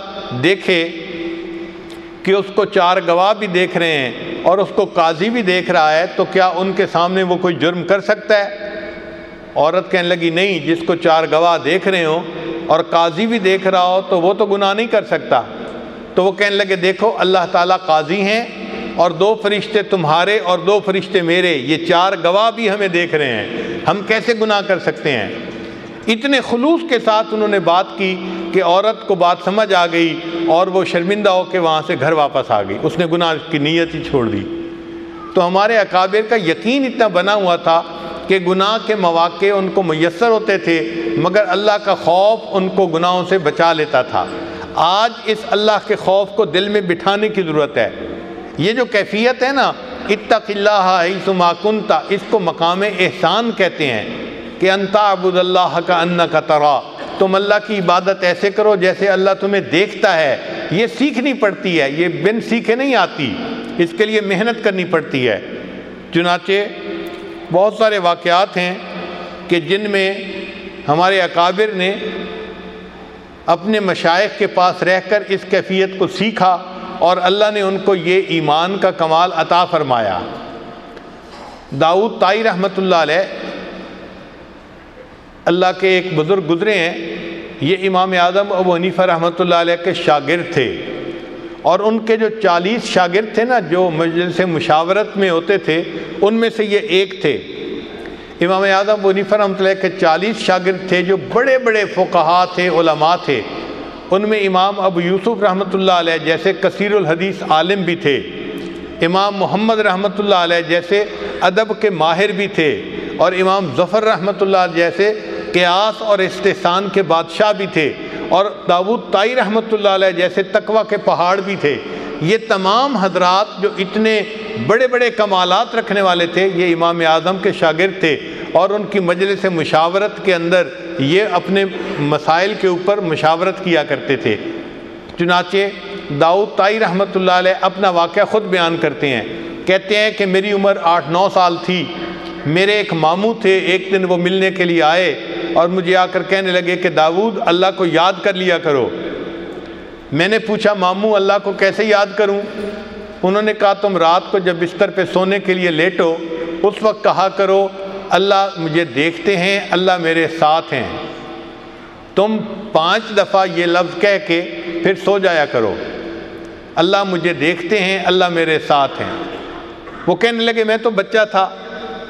دیکھے کہ اس کو چار گواہ بھی دیکھ رہے ہیں اور اس کو قاضی بھی دیکھ رہا ہے، تو کیا ان کے سامنے وہ کوئی جرم کر سکتا ہے؟ عورت کہنے لگی، نہیں، جس کو چار گواہ دیکھ رہے ہوں اور قاضی بھی دیکھ رہا ہو، تو وہ تو گناہ نہیں کر سکتا۔ تو وہ کہنے لگے، دیکھو، اللہ تعالیٰ قاضی ہیں اور دو فرشتے تمہارے اور دو فرشتے میرے، یہ چار گواہ بھی ہمیں دیکھ رہے ہیں۔ ہم کیسے گناہ کر سکتے ہیں؟ اتنے خلوص کے ساتھ انہوں نے بات کی کہ عورت کو بات سمجھ آ گئی اور وہ شرمندہ ہو کے وہاں سے گھر واپس آ گئی۔ اس نے گناہ کی نیت ہی چھوڑ دی۔ تو ہمارے اکابر کا یقین اتنا بنا ہوا تھا کہ گناہ کے مواقع ان کو میسر ہوتے تھے، مگر اللہ کا خوف ان کو گناہوں سے بچا لیتا تھا۔ آج اس اللہ کے خوف کو دل میں بٹھانے کی ضرورت ہے۔ یہ جو کیفیت ہے نا، اتق اللہ کنتا اس کو مقام احسان کہتے ہیں۔ کہ انتا ابود اللہ کا ان کا ترا، تم اللہ کی عبادت ایسے کرو جیسے اللہ تمہیں دیکھتا ہے۔ یہ سیکھنی پڑتی ہے، یہ بن سیکھے نہیں آتی۔ اس کے لیے محنت کرنی پڑتی ہے۔ چنانچہ بہت سارے واقعات ہیں کہ جن میں ہمارے اکابر نے اپنے مشائق کے پاس رہ کر اس کیفیت کو سیکھا اور اللہ نے ان کو یہ ایمان کا کمال عطا فرمایا۔ داؤد تائی رحمۃ اللہ علیہ اللہ کے ایک بزرگ گزرے ہیں، یہ امام اعظم ابو حنیفہ رحمۃ اللہ علیہ کے شاگرد تھے۔ اور ان کے جو چالیس شاگرد تھے نا، جو مجلس مشاورت میں ہوتے تھے، ان میں سے یہ ایک تھے۔ امام اعظم ونیفر رحمۃ اللہ کے چالیس شاگرد تھے، جو بڑے بڑے فقہا تھے، علماء تھے۔ ان میں امام ابو یوسف رحمۃ اللہ علیہ جیسے کثیر الحدیث عالم بھی تھے۔ امام محمد رحمۃ اللہ علیہ جیسے ادب کے ماہر بھی تھے۔ اور امام ظفر رحمۃ اللہ جیسے قیاس اور استحسان کے بادشاہ بھی تھے اور داود تائی رحمۃ اللہ علیہ جیسے تقوی کے پہاڑ بھی تھے۔ یہ تمام حضرات جو اتنے بڑے بڑے کمالات رکھنے والے تھے، یہ امام اعظم کے شاگرد تھے اور ان کی مجلس مشاورت کے اندر یہ اپنے مسائل کے اوپر مشاورت کیا کرتے تھے۔ چنانچہ داؤد تائی رحمۃ اللہ علیہ اپنا واقعہ خود بیان کرتے ہیں۔ کہتے ہیں کہ میری عمر آٹھ نو سال تھی۔ میرے ایک ماموں تھے، ایک دن وہ ملنے کے لیے آئے اور مجھے آ کر کہنے لگے کہ داود اللہ کو یاد کر لیا کرو۔ میں نے پوچھا، ماموں، اللہ کو کیسے یاد کروں؟ انہوں نے کہا، تم رات کو جب بستر پہ سونے کے لیے لیٹو، اس وقت کہا کرو، اللہ مجھے دیکھتے ہیں، اللہ میرے ساتھ ہیں۔ تم پانچ دفعہ یہ لفظ کہہ کے پھر سو جایا کرو۔ اللہ مجھے دیکھتے ہیں، اللہ میرے ساتھ ہیں۔ وہ کہنے لگے، میں تو بچہ تھا۔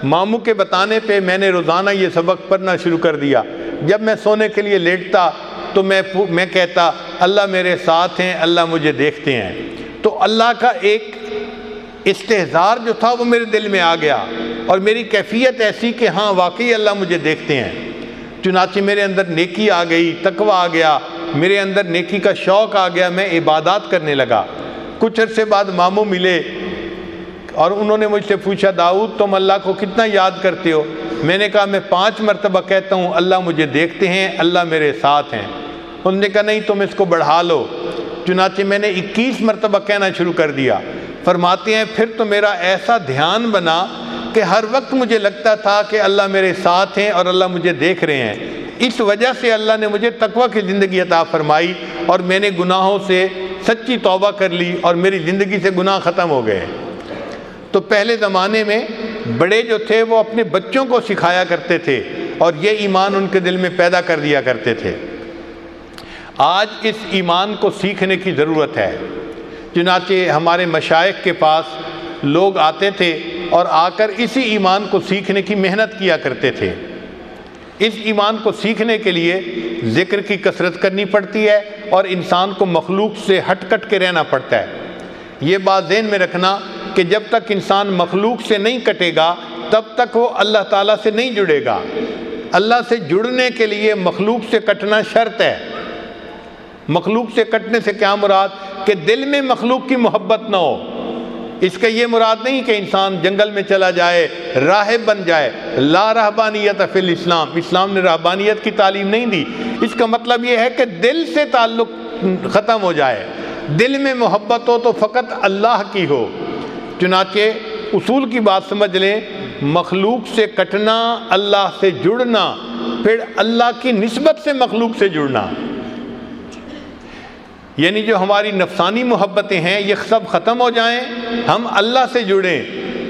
ماموں کے بتانے پہ میں نے روزانہ یہ سبق پڑھنا شروع کر دیا۔ جب میں سونے کے لیے لیٹتا تو میں میں کہتا، اللہ میرے ساتھ ہیں، اللہ مجھے دیکھتے ہیں۔ تو اللہ کا ایک استحظار جو تھا وہ میرے دل میں آ گیا۔ اور میری کیفیت ایسی کہ ہاں واقعی اللہ مجھے دیکھتے ہیں۔ چنانچہ میرے اندر نیکی آ گئی، تقوی آ گیا۔ میرے اندر نیکی کا شوق آ گیا، میں عبادات کرنے لگا۔ کچھ عرصے بعد ماموں ملے۔ اور انہوں نے مجھ سے پوچھا، داؤد، تم اللہ کو کتنا یاد کرتے ہو؟ میں نے کہا، میں پانچ مرتبہ کہتا ہوں، اللہ مجھے دیکھتے ہیں، اللہ میرے ساتھ ہیں. انہوں نے کہا، نہیں، تم اس کو بڑھا لو. چنانچہ میں نے اکیس مرتبہ کہنا شروع کر دیا۔ فرماتے ہیں، پھر تو میرا ایسا دھیان بنا کہ ہر وقت مجھے لگتا تھا کہ اللہ میرے ساتھ ہیں اور اللہ مجھے دیکھ رہے ہیں۔ اس وجہ سے اللہ نے مجھے تقوی کی زندگی عطا فرمائی اور میں نے گناہوں سے سچی توبہ کر لی اور میری زندگی سے گناہ ختم ہو گئے۔ تو پہلے زمانے میں بڑے جو تھے وہ اپنے بچوں کو سکھایا کرتے تھے اور یہ ایمان ان کے دل میں پیدا کر دیا کرتے تھے۔ آج اس ایمان کو سیکھنے کی ضرورت ہے۔ چنانچہ ہمارے مشائق کے پاس لوگ آتے تھے اور آ کر اسی ایمان کو سیکھنے کی محنت کیا کرتے تھے۔ اس ایمان کو سیکھنے کے لیے ذکر کی کثرت کرنی پڑتی ہے اور انسان کو مخلوق سے ہٹ کٹ کے رہنا پڑتا ہے۔ یہ بات ذہن میں رکھنا کہ جب تک انسان مخلوق سے نہیں کٹے گا، تب تک وہ اللہ تعالیٰ سے نہیں جڑے گا۔ اللہ سے جڑنے کے لیے مخلوق سے کٹنا شرط ہے۔ مخلوق سے کٹنے سے کیا مراد؟ کہ دل میں مخلوق کی محبت نہ ہو۔ اس کا یہ مراد نہیں کہ انسان جنگل میں چلا جائے، راہب بن جائے۔ لا رہبانیت فی الاسلام۔ اسلام نے رہبانیت کی تعلیم نہیں دی۔ اس کا مطلب یہ ہے کہ دل سے تعلق ختم ہو جائے۔ دل میں محبت ہو تو فقط اللہ کی ہو۔ چنانچہ اصول کی بات سمجھ لیں، مخلوق سے کٹنا، اللہ سے جڑنا، پھر اللہ کی نسبت سے مخلوق سے جڑنا۔ یعنی جو ہماری نفسانی محبتیں ہیں، یہ سب ختم ہو جائیں، ہم اللہ سے جڑیں،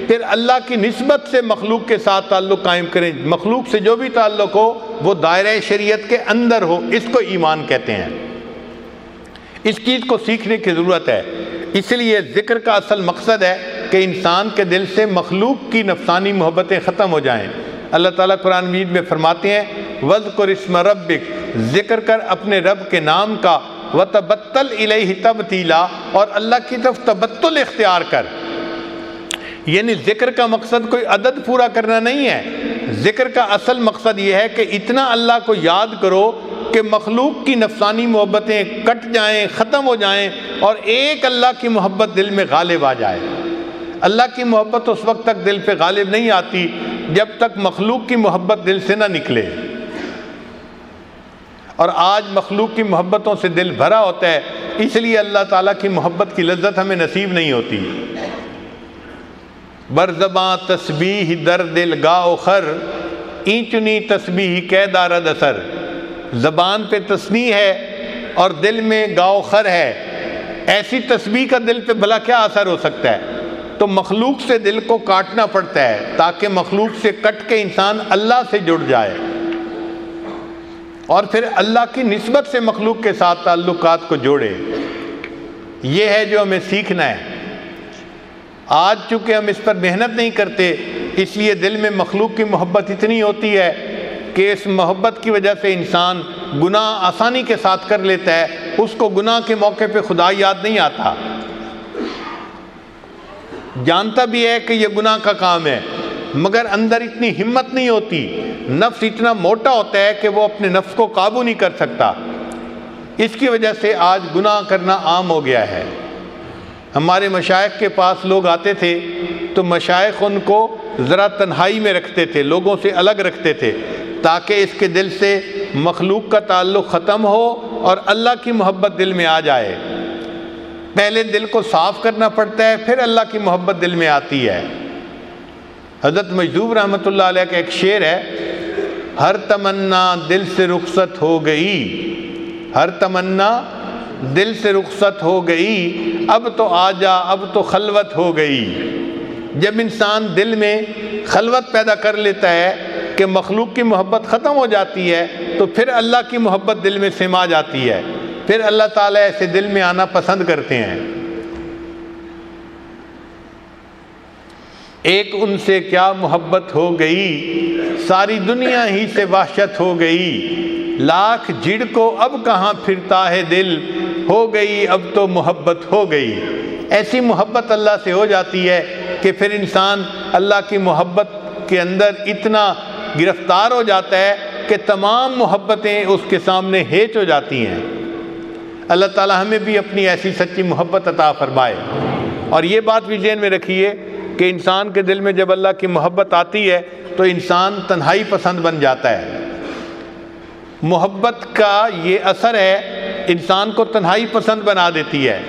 پھر اللہ کی نسبت سے مخلوق کے ساتھ تعلق قائم کریں۔ مخلوق سے جو بھی تعلق ہو، وہ دائرہ شریعت کے اندر ہو، اس کو ایمان کہتے ہیں۔ اس چیز کو سیکھنے کی ضرورت ہے۔ اس لیے ذکر کا اصل مقصد ہے کہ انسان کے دل سے مخلوق کی نفسانی محبتیں ختم ہو جائیں۔ اللہ تعالیٰ قرآن مجید میں فرماتے ہیں وز قرسم ربک، ذکر کر اپنے رب کے نام کا و تبتل الہ تبتیلا، اور اللہ کی طرف تبتل اختیار کر۔ یعنی ذکر کا مقصد کوئی عدد پورا کرنا نہیں ہے۔ ذکر کا اصل مقصد یہ ہے کہ اتنا اللہ کو یاد کرو کہ مخلوق کی نفسانی محبتیں کٹ جائیں، ختم ہو جائیں اور ایک اللہ کی محبت دل میں غالب آ جائے۔ اللہ کی محبت اس وقت تک دل پہ غالب نہیں آتی جب تک مخلوق کی محبت دل سے نہ نکلے۔ اور آج مخلوق کی محبتوں سے دل بھرا ہوتا ہے، اس لیے اللہ تعالیٰ کی محبت کی لذت ہمیں نصیب نہیں ہوتی۔ برزباں تسبیح در دل گاؤ خر، اینچنی تسبیح کی دارد اثر۔ زبان پہ تسبیح ہے اور دل میں گاؤ خر ہے۔ ایسی تسبیح کا دل پہ بھلا کیا اثر ہو سکتا ہے؟ تو مخلوق سے دل کو کاٹنا پڑتا ہے تاکہ مخلوق سے کٹ کے انسان اللہ سے جڑ جائے۔ اور پھر اللہ کی نسبت سے مخلوق کے ساتھ تعلقات کو جوڑے۔ یہ ہے جو ہمیں سیکھنا ہے۔ آج چونکہ ہم اس پر محنت نہیں کرتے، اس لیے دل میں مخلوق کی محبت اتنی ہوتی ہے کہ اس محبت کی وجہ سے انسان گناہ آسانی کے ساتھ کر لیتا ہے، اس کو گناہ کے موقع پہ خدا یاد نہیں آتا۔ جانتا بھی ہے کہ یہ گناہ کا کام ہے، مگر اندر اتنی ہمت نہیں ہوتی۔ نفس اتنا موٹا ہوتا ہے کہ وہ اپنے نفس کو قابو نہیں کر سکتا۔ اس کی وجہ سے آج گناہ کرنا عام ہو گیا ہے۔ ہمارے مشائق کے پاس لوگ آتے تھے، تو مشائق ان کو ذرا تنہائی میں رکھتے تھے، لوگوں سے الگ رکھتے تھے۔ تاکہ اس کے دل سے مخلوق کا تعلق ختم ہو اور اللہ کی محبت دل میں آ جائے۔ پہلے دل کو صاف کرنا پڑتا ہے، پھر اللہ کی محبت دل میں آتی ہے۔ حضرت مجدوب رحمۃ اللہ علیہ کا ایک شعر ہے، ہر تمنا دل سے رخصت ہو گئی۔ ہر تمنا دل سے رخصت ہو گئی۔ اب تو آ جا اب تو خلوت ہو گئی۔ جب انسان دل میں خلوت پیدا کر لیتا ہے کہ مخلوق کی محبت ختم ہو جاتی ہے تو پھر اللہ کی محبت دل میں سما جاتی ہے۔ پھر اللہ تعالیٰ ایسے دل میں آنا پسند کرتے ہیں۔ ایک ان سے کیا محبت ہو گئی؟ ساری دنیا ہی سے وحشت ہو گئی۔ لاکھ جڑ کو اب کہاں پھرتا ہے دل؟ ہو گئی، اب تو محبت ہو گئی۔ ایسی محبت اللہ سے ہو جاتی ہے کہ پھر انسان اللہ کی محبت کے اندر اتنا گرفتار ہو جاتا ہے کہ تمام محبتیں اس کے سامنے ہیچ ہو جاتی ہیں۔ اللہ تعالیٰ ہمیں بھی اپنی ایسی سچی محبت عطا فرمائے۔ اور یہ بات بھی ذہن میں رکھیے کہ انسان کے دل میں جب اللہ کی محبت آتی ہے تو انسان تنہائی پسند بن جاتا ہے۔ محبت کا یہ اثر ہے، انسان کو تنہائی پسند بنا دیتی ہے۔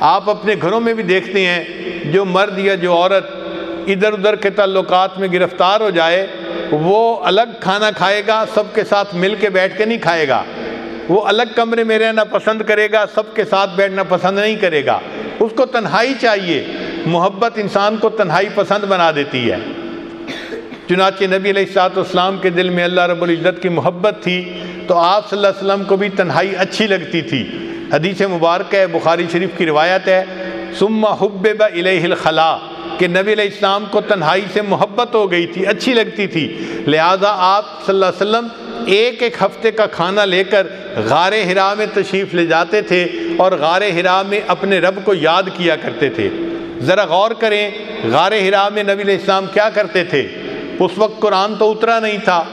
آپ اپنے گھروں میں بھی دیکھتے ہیں، جو مرد یا جو عورت ادھر ادھر کے تعلقات میں گرفتار ہو جائے وہ الگ کھانا کھائے گا، سب کے ساتھ مل کے بیٹھ کے نہیں کھائے گا۔ وہ الگ کمرے میں رہنا پسند کرے گا، سب کے ساتھ بیٹھنا پسند نہیں کرے گا۔ اس کو تنہائی چاہیے۔ محبت انسان کو تنہائی پسند بنا دیتی ہے۔ چنانچہ نبی علیہ السلاط اسلام کے دل میں اللہ رب العزت کی محبت تھی، تو آپ صلی اللہ علیہ وسلم کو بھی تنہائی اچھی لگتی تھی۔ حدیث مبارک ہے، بخاری شریف کی روایت ہے سما حب الہ الخلا کہ نبی علیہ السلام کو تنہائی سے محبت ہو گئی تھی، اچھی لگتی تھی۔ لہٰذا آپ صلی اللہ علیہ وسلم ایک ایک ہفتے کا کھانا لے کر غار ہرا میں تشریف لے جاتے تھے اور غار ہرا میں اپنے رب کو یاد کیا کرتے تھے۔ ذرا غور کریں، غار ہرا میں نبی علیہ السلام کیا کرتے تھے؟ اس وقت قرآن تو اترا نہیں تھا،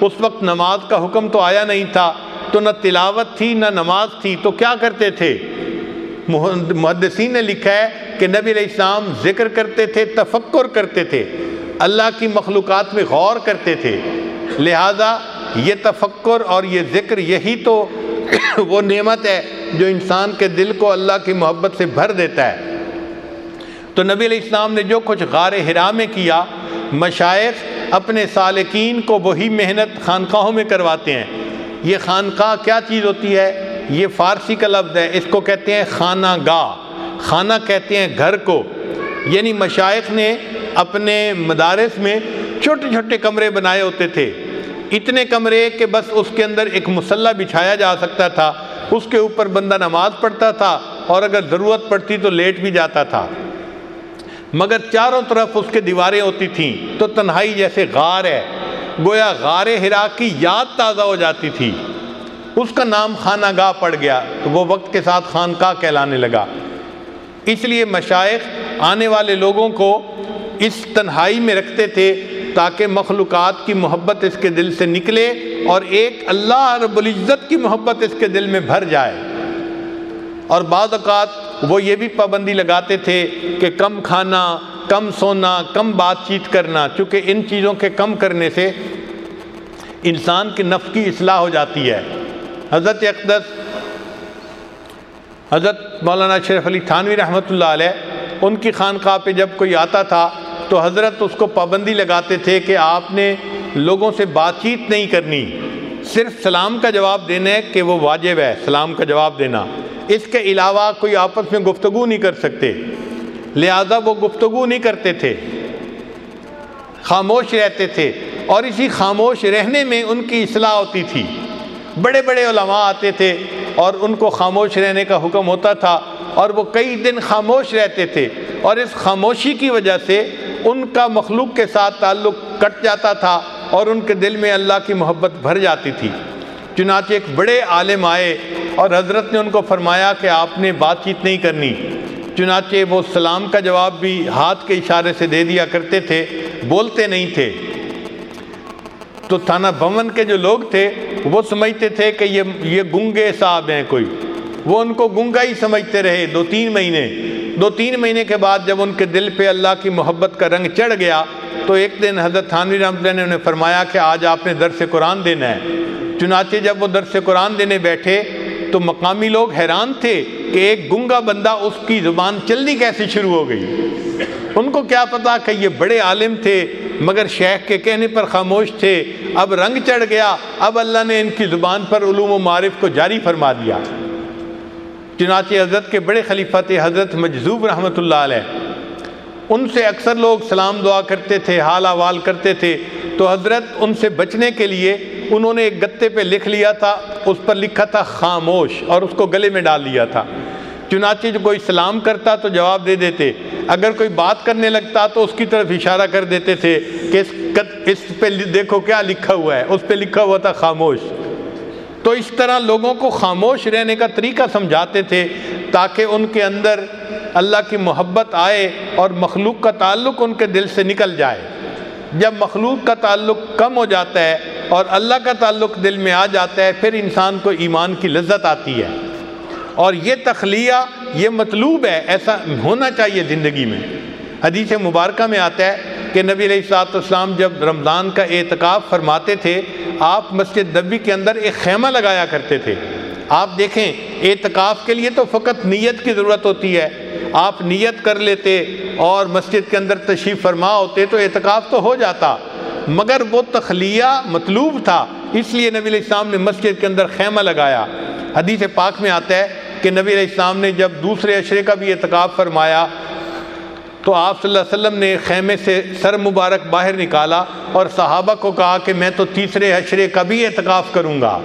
اس وقت نماز کا حکم تو آیا نہیں تھا۔ تو نہ تلاوت تھی، نہ نماز تھی۔ تو کیا کرتے تھے؟ محدثین نے لکھا ہے کہ نبی علیہ السلام ذکر کرتے تھے، تفکر کرتے تھے، اللہ کی مخلوقات میں غور کرتے تھے۔ لہٰذا یہ تفکر اور یہ ذکر یہی تو [COUGHS] وہ نعمت ہے جو انسان کے دل کو اللہ کی محبت سے بھر دیتا ہے۔ تو نبی علیہ السلام نے جو کچھ غار ہرا میں کیا، مشائق اپنے سالکین کو وہی محنت خانقاہوں میں کرواتے ہیں۔ یہ خانقاہ کیا چیز ہوتی ہے؟ یہ فارسی کا لفظ ہے، اس کو کہتے ہیں خانہ گاہ۔ خانہ کہتے ہیں گھر کو یعنی مشائق نے اپنے مدارس میں چھوٹے چھوٹے کمرے بنائے ہوتے تھے۔ اتنے کمرے کہ بس اس کے اندر ایک مسلح بچھایا جا سکتا تھا، اس کے اوپر بندہ نماز پڑھتا تھا اور اگر ضرورت پڑتی تو لیٹ بھی جاتا تھا۔ مگر چاروں طرف اس کے دیواریں ہوتی تھیں، تو تنہائی جیسے غار ہے۔ گویا غار ہرا کی یاد تازہ ہو جاتی تھی۔ اس کا نام خانہ گاہ پڑ گیا، تو وہ وقت کے ساتھ خانقاہ کہلانے لگا۔ اس لیے مشائق آنے والے لوگوں کو اس تنہائی میں رکھتے تھے تاکہ مخلوقات کی محبت اس کے دل سے نکلے اور ایک اللہ رب العزت کی محبت اس کے دل میں بھر جائے۔ اور بعض اوقات وہ یہ بھی پابندی لگاتے تھے کہ کم کھانا، کم سونا، کم بات چیت کرنا، چونکہ ان چیزوں کے کم کرنے سے انسان کے نفس کی اصلاح ہو جاتی ہے۔ حضرت اقدس حضرت مولانا شرف علی تھانوی رحمۃ اللہ علیہ، ان کی خانقاہ پہ جب کوئی آتا تھا، تو حضرت اس کو پابندی لگاتے تھے کہ آپ نے لوگوں سے بات چیت نہیں کرنی۔ صرف سلام کا جواب دینا ہے کہ وہ واجب ہے، سلام کا جواب دینا۔ اس کے علاوہ کوئی آپس میں گفتگو نہیں کر سکتے۔ لہذا وہ گفتگو نہیں کرتے تھے۔ خاموش رہتے تھے۔ اور اسی خاموش رہنے میں ان کی اصلاح ہوتی تھی۔ بڑے بڑے علماء آتے تھے۔ اور ان کو خاموش رہنے کا حکم ہوتا تھا اور وہ کئی دن خاموش رہتے تھے اور اس خاموشی کی وجہ سے ان کا مخلوق کے ساتھ تعلق کٹ جاتا تھا اور ان کے دل میں اللہ کی محبت بھر جاتی تھی۔ چنانچہ ایک بڑے عالم آئے اور حضرت نے ان کو فرمایا کہ آپ نے بات چیت نہیں کرنی۔ چنانچہ وہ سلام کا جواب بھی ہاتھ کے اشارے سے دے دیا کرتے تھے، بولتے نہیں تھے۔ تو تھانہ بھون کے جو لوگ تھے، وہ سمجھتے تھے کہ یہ یہ گنگے صاحب ہیں کوئی۔ وہ ان کو گنگا ہی سمجھتے رہے دو تین مہینے۔ دو تین مہینے کے بعد جب ان کے دل پہ اللہ کی محبت کا رنگ چڑھ گیا، تو ایک دن حضرت تھانوی رحمۃ اللہ نے انہیں فرمایا کہ آج آپ نے درس قرآن دینا ہے۔ چنانچہ جب وہ درس قرآن دینے بیٹھے تو مقامی لوگ حیران تھے کہ ایک گنگا بندہ اس کی زبان چلنی کیسے شروع ہو گئی۔ ان کو کیا پتا کہ یہ بڑے عالم تھے، مگر شیخ کے کہنے پر خاموش تھے، اب رنگ چڑھ گیا، اب اللہ نے ان کی زبان پر علوم و معرف کو جاری فرما دیا۔ چنانچہ حضرت کے بڑے خلیفہ تھے حضرت مجذوب رحمۃ اللہ علیہ۔ ان سے اکثر لوگ سلام دعا کرتے تھے، حال احوال کرتے تھے۔ تو حضرت ان سے بچنے کے لیے انہوں نے ایک گتے پہ لکھ لیا تھا، اس پر لکھا تھا خاموش اور اس کو گلے میں ڈال لیا تھا۔ چنانچہ جو کوئی سلام کرتا تو جواب دے دیتے۔ اگر کوئی بات کرنے لگتا تو اس کی طرف اشارہ کر دیتے تھے کہ اس اس پہ دیکھو کیا لکھا ہوا ہے۔ اس پہ لکھا ہوا تھا خاموش۔ تو اس طرح لوگوں کو خاموش رہنے کا طریقہ سمجھاتے تھے تاکہ ان کے اندر اللہ کی محبت آئے اور مخلوق کا تعلق ان کے دل سے نکل جائے۔ جب مخلوق کا تعلق کم ہو جاتا ہے اور اللہ کا تعلق دل میں آ جاتا ہے، پھر انسان کو ایمان کی لذت آتی ہے۔ اور یہ تخلیہ، یہ مطلوب ہے، ایسا ہونا چاہیے زندگی میں۔ حدیث مبارکہ میں آتا ہے کہ نبی علیہ السلاۃ والسلام جب رمضان کا اعتکاف فرماتے تھے، آپ مسجد نبی کے اندر ایک خیمہ لگایا کرتے تھے۔ آپ دیکھیں، اعتکاف کے لیے تو فقط نیت کی ضرورت ہوتی ہے۔ آپ نیت کر لیتے اور مسجد کے اندر تشریف فرما ہوتے تو اعتکاف تو ہو جاتا۔ مگر وہ تخلیہ مطلوب تھا، اس لیے نبی علیہ السلام نے مسجد کے اندر خیمہ لگایا۔ حدیث پاک میں آتا ہے کہ نبی علیہ السلام نے جب دوسرے اشرے کا بھی اعتکاف فرمایا، تو آپ صلی اللہ علیہ وسلم نے خیمے سے سر مبارک باہر نکالا اور صحابہ کو کہا کہ میں تو تیسرے اشرے کا بھی اعتکاف کروں گا۔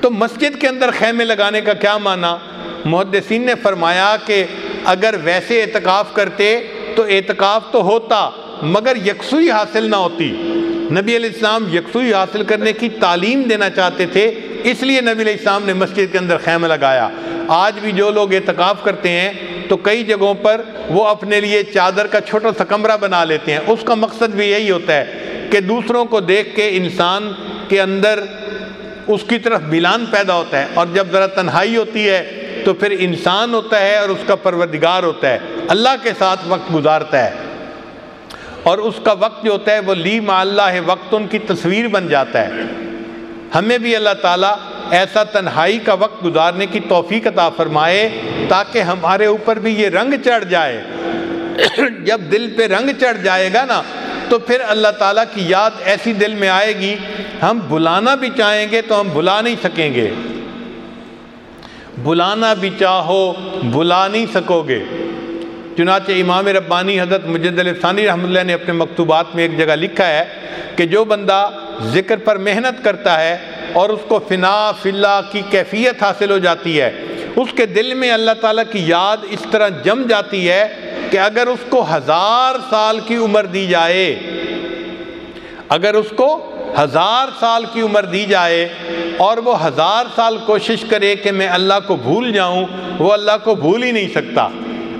تو مسجد کے اندر خیمے لگانے کا کیا معنی؟ محدثین نے فرمایا کہ اگر ویسے اعتکاف کرتے تو اعتکاف تو ہوتا مگر یکسوئی حاصل نہ ہوتی۔ نبی علیہ السلام یکسوئی حاصل کرنے کی تعلیم دینا چاہتے تھے، اس لیے نبی علیہ السلام نے مسجد کے اندر خیمہ لگایا۔ آج بھی جو لوگ اعتکاف کرتے ہیں، تو کئی جگہوں پر وہ اپنے لیے چادر کا چھوٹا سا کمرہ بنا لیتے ہیں۔ اس کا مقصد بھی یہی ہوتا ہے کہ دوسروں کو دیکھ کے انسان کے اندر اس کی طرف ملان پیدا ہوتا ہے۔ اور جب ذرا تنہائی ہوتی ہے، تو پھر انسان ہوتا ہے اور اس کا پروردگار ہوتا ہے۔ اللہ کے ساتھ وقت گزارتا ہے۔ اور اس کا وقت جو ہوتا ہے وہ لی ما اللہ ہے وقت ان کی تصویر بن جاتا ہے۔ ہمیں بھی اللہ تعالیٰ ایسا تنہائی کا وقت گزارنے کی توفیق عطا فرمائے تاکہ ہمارے اوپر بھی یہ رنگ چڑھ جائے۔ جب دل پہ رنگ چڑھ جائے گا نا تو پھر اللہ تعالیٰ کی یاد ایسی دل میں آئے گی، ہم بلانا بھی چاہیں گے تو ہم بلا نہیں سکیں گے۔ بلانا بھی چاہو، بلا نہیں سکو گے۔ چنانچہ امام ربانی حضرت مجد ثانی رحمۃ اللہ نے اپنے مکتوبات میں ایک جگہ لکھا ہے کہ جو بندہ ذکر پر محنت کرتا ہے اور اس کو فنا فلا کی کیفیت حاصل ہو جاتی ہے، اس کے دل میں اللہ تعالیٰ کی یاد اس طرح جم جاتی ہے کہ اگر اس کو ہزار سال کی عمر دی جائے، اگر اس کو ہزار سال کی عمر دی جائے اور وہ ہزار سال کوشش کرے کہ میں اللہ کو بھول جاؤں، وہ اللہ کو بھول ہی نہیں سکتا۔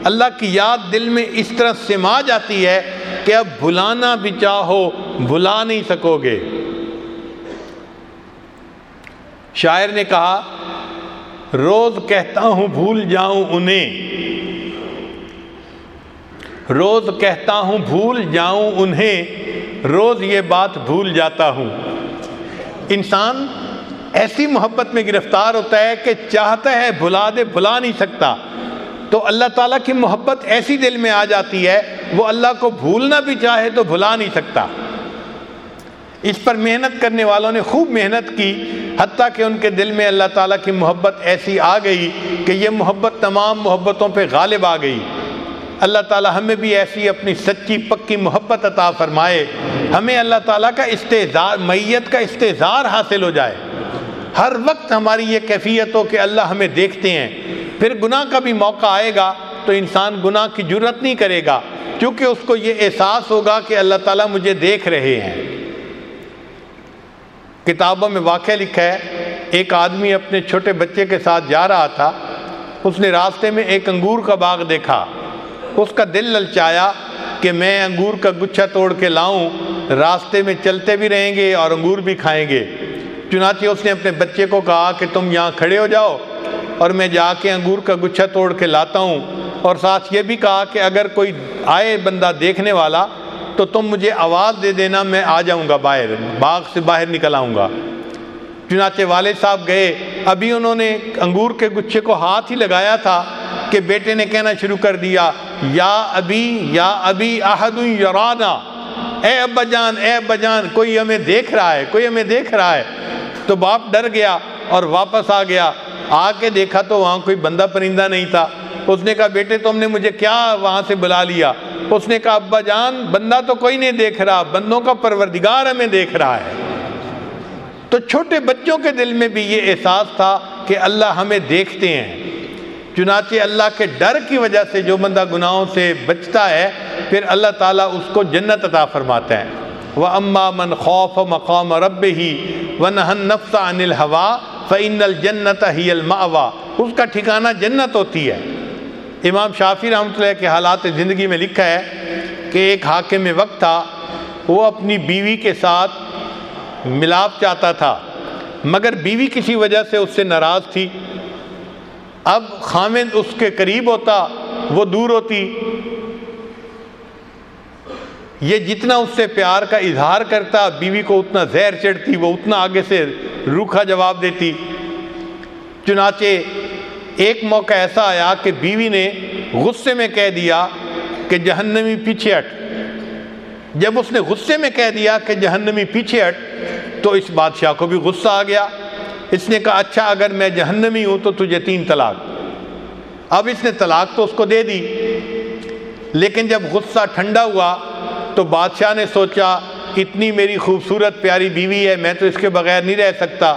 اللہ کی یاد دل میں اس طرح سما جاتی ہے کہ اب بھلانا بھی چاہو، بھلا نہیں سکو گے۔ شاعر نے کہا، روز کہتا ہوں بھول جاؤں انہیں۔ روز کہتا ہوں بھول جاؤں انہیں، روز یہ بات بھول جاتا ہوں۔ انسان ایسی محبت میں گرفتار ہوتا ہے کہ چاہتا ہے بھلا دے، بھلا نہیں سکتا۔ تو اللہ تعالیٰ کی محبت ایسی دل میں آ جاتی ہے، وہ اللہ کو بھولنا بھی چاہے تو بھلا نہیں سکتا۔ اس پر محنت کرنے والوں نے خوب محنت کی، حتیٰ کہ ان کے دل میں اللہ تعالیٰ کی محبت ایسی آ گئی کہ یہ محبت تمام محبتوں پہ غالب آ گئی۔ اللہ تعالیٰ ہمیں بھی ایسی اپنی سچی پکی محبت عطا فرمائے۔ ہمیں اللہ تعالیٰ کا استحزار میت کا استحزار حاصل ہو جائے۔ ہر وقت ہماری یہ کیفیت ہو کہ اللہ ہمیں دیکھتے ہیں۔ پھر گناہ کا بھی موقع آئے گا تو انسان گناہ کی جرت نہیں کرے گا، کیونکہ اس کو یہ احساس ہوگا کہ اللہ تعالیٰ مجھے دیکھ رہے ہیں۔ کتابوں میں واقعہ لکھا ہے، ایک آدمی اپنے چھوٹے بچے کے ساتھ جا رہا تھا، اس نے راستے میں ایک انگور کا باغ دیکھا۔ اس کا دل للچایا کہ میں انگور کا گچھا توڑ کے لاؤں، راستے میں چلتے بھی رہیں گے اور انگور بھی کھائیں گے۔ چنانچہ اس نے اپنے بچے کو کہا کہ تم یہاں کھڑے ہو جاؤ اور میں جا کے انگور کا گچھا توڑ کے لاتا ہوں۔ اور ساتھ یہ بھی کہا کہ اگر کوئی آئے بندہ دیکھنے والا تو تم مجھے آواز دے دینا، میں آ جاؤں گا باہر، باغ سے باہر نکل آؤں گا۔ چنانچہ والد صاحب گئے۔ ابھی انہوں نے انگور کے گچھے کو ہاتھ ہی لگایا تھا کہ بیٹے نے کہنا شروع کر دیا، یا ابھی یا ابھی احد یرانا۔ اے ابا جان، اے ابا جان، کوئی ہمیں دیکھ رہا ہے، کوئی ہمیں دیکھ رہا ہے۔ تو باپ ڈر گیا اور واپس آ گیا۔ آ کے دیکھا تو وہاں کوئی بندہ پرندہ نہیں تھا۔ اس نے کہا، بیٹے، تم نے مجھے کیا وہاں سے بلا لیا؟ اس نے کہا، ابا جان، بندہ تو کوئی نہیں دیکھ رہا، بندوں کا پروردگار ہمیں دیکھ رہا ہے۔ تو چھوٹے بچوں کے دل میں بھی یہ احساس تھا کہ اللہ ہمیں دیکھتے ہیں۔ چنانچہ اللہ کے ڈر کی وجہ سے جو بندہ گناہوں سے بچتا ہے، پھر اللہ تعالیٰ اس کو جنت عطا فرماتا ہے۔ وہ اما من خوف مقام رب ہی و نہن نفس انل ہوا فعن الجنت ہی الماوا اس کا ٹھکانہ جنت ہوتی ہے۔ امام شافی رحمۃ اللہ کے حالات زندگی میں لکھا ہے کہ ایک حاکم میں وقت تھا، وہ اپنی بیوی کے ساتھ ملاپ چاہتا تھا، مگر بیوی کسی وجہ سے اس سے ناراض تھی۔ اب خامد اس کے قریب ہوتا، وہ دور ہوتی یہ جتنا اس سے پیار کا اظہار کرتا، بیوی کو اتنا زہر چڑھتی، وہ اتنا آگے سے روکھا جواب دیتی۔ چنانچہ ایک موقع ایسا آیا کہ بیوی نے غصے میں کہہ دیا کہ جہنمی پیچھے ہٹ۔ جب اس نے غصے میں کہہ دیا کہ جہنمی پیچھے ہٹ، تو اس بادشاہ کو بھی غصہ آ گیا۔ اس نے کہا اچھا اگر میں جہنمی ہوں تو تجھے تین طلاق۔ اب اس نے طلاق تو اس کو دے دی، لیکن جب غصہ ٹھنڈا ہوا تو بادشاہ نے سوچا، اتنی میری خوبصورت پیاری بیوی ہے، میں تو اس کے بغیر نہیں رہ سکتا۔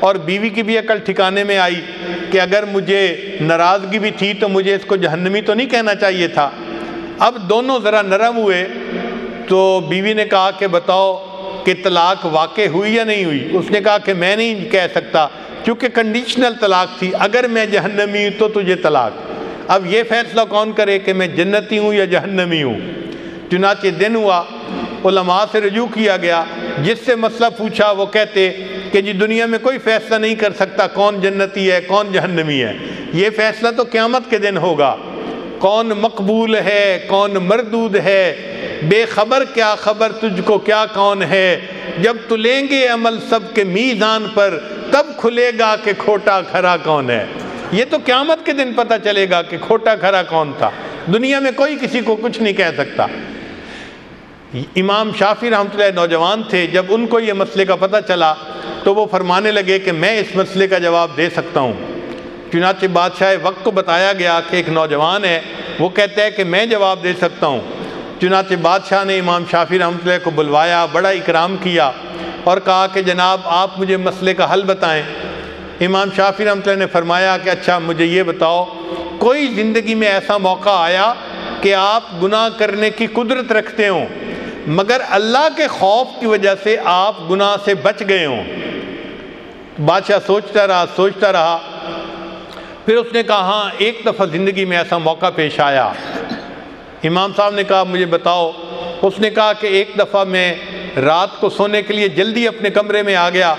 اور بیوی کی بھی عقل ٹھکانے میں آئی کہ اگر مجھے ناراضگی بھی تھی تو مجھے اس کو جہنمی تو نہیں کہنا چاہیے تھا۔ اب دونوں ذرا نرم ہوئے تو بیوی نے کہا کہ بتاؤ کہ طلاق واقع ہوئی یا نہیں ہوئی؟ اس نے کہا کہ میں نہیں کہہ سکتا کیونکہ کنڈیشنل طلاق تھی۔ اگر میں جہنمی ہوں تو تجھے طلاق۔ اب یہ فیصلہ کون کرے کہ میں جنتی ہوں یا جہنمی ہوں؟ چنانچہ دن ہوا، علماء سے رجوع کیا گیا، جس سے مسئلہ پوچھا، وہ کہتے کہ جی دنیا میں کوئی فیصلہ نہیں کر سکتا کون جنتی ہے، کون جہنمی ہے۔ یہ فیصلہ تو قیامت کے دن ہوگا۔ کون مقبول ہے، کون مردود ہے۔ بے خبر کیا خبر، تجھ کو کیا کون ہے۔ جب تو لیں گے عمل سب کے میزان پر، تب کھلے گا کہ کھوٹا کھرا کون ہے۔ یہ تو قیامت کے دن پتہ چلے گا کہ کھوٹا کھرا کون تھا۔ دنیا میں کوئی کسی کو کچھ نہیں کہہ سکتا۔ امام شافی رحمۃ اللہ نوجوان تھے، جب ان کو یہ مسئلے کا پتہ چلا تو وہ فرمانے لگے کہ میں اس مسئلے کا جواب دے سکتا ہوں۔ چنانچہ بادشاہ وقت کو بتایا گیا کہ ایک نوجوان ہے، وہ کہتا ہے کہ میں جواب دے سکتا ہوں۔ چنانچہ بادشاہ نے امام شافی رحمۃ اللہ کو بلوایا، بڑا اکرام کیا اور کہا کہ جناب آپ مجھے مسئلے کا حل بتائیں۔ امام شافی رحمۃ اللہ نے فرمایا کہ اچھا مجھے یہ بتاؤ، کوئی زندگی میں ایسا موقع آیا کہ آپ گناہ کرنے کی قدرت رکھتے ہوں؟ مگر اللہ کے خوف کی وجہ سے آپ گناہ سے بچ گئے ہوں۔ بادشاہ سوچتا رہا سوچتا رہا۔ پھر اس نے کہا ہاں ایک دفعہ زندگی میں ایسا موقع پیش آیا۔ امام صاحب نے کہا، مجھے بتاؤ۔ اس نے کہا کہ ایک دفعہ میں رات کو سونے کے لیے جلدی اپنے کمرے میں آ گیا۔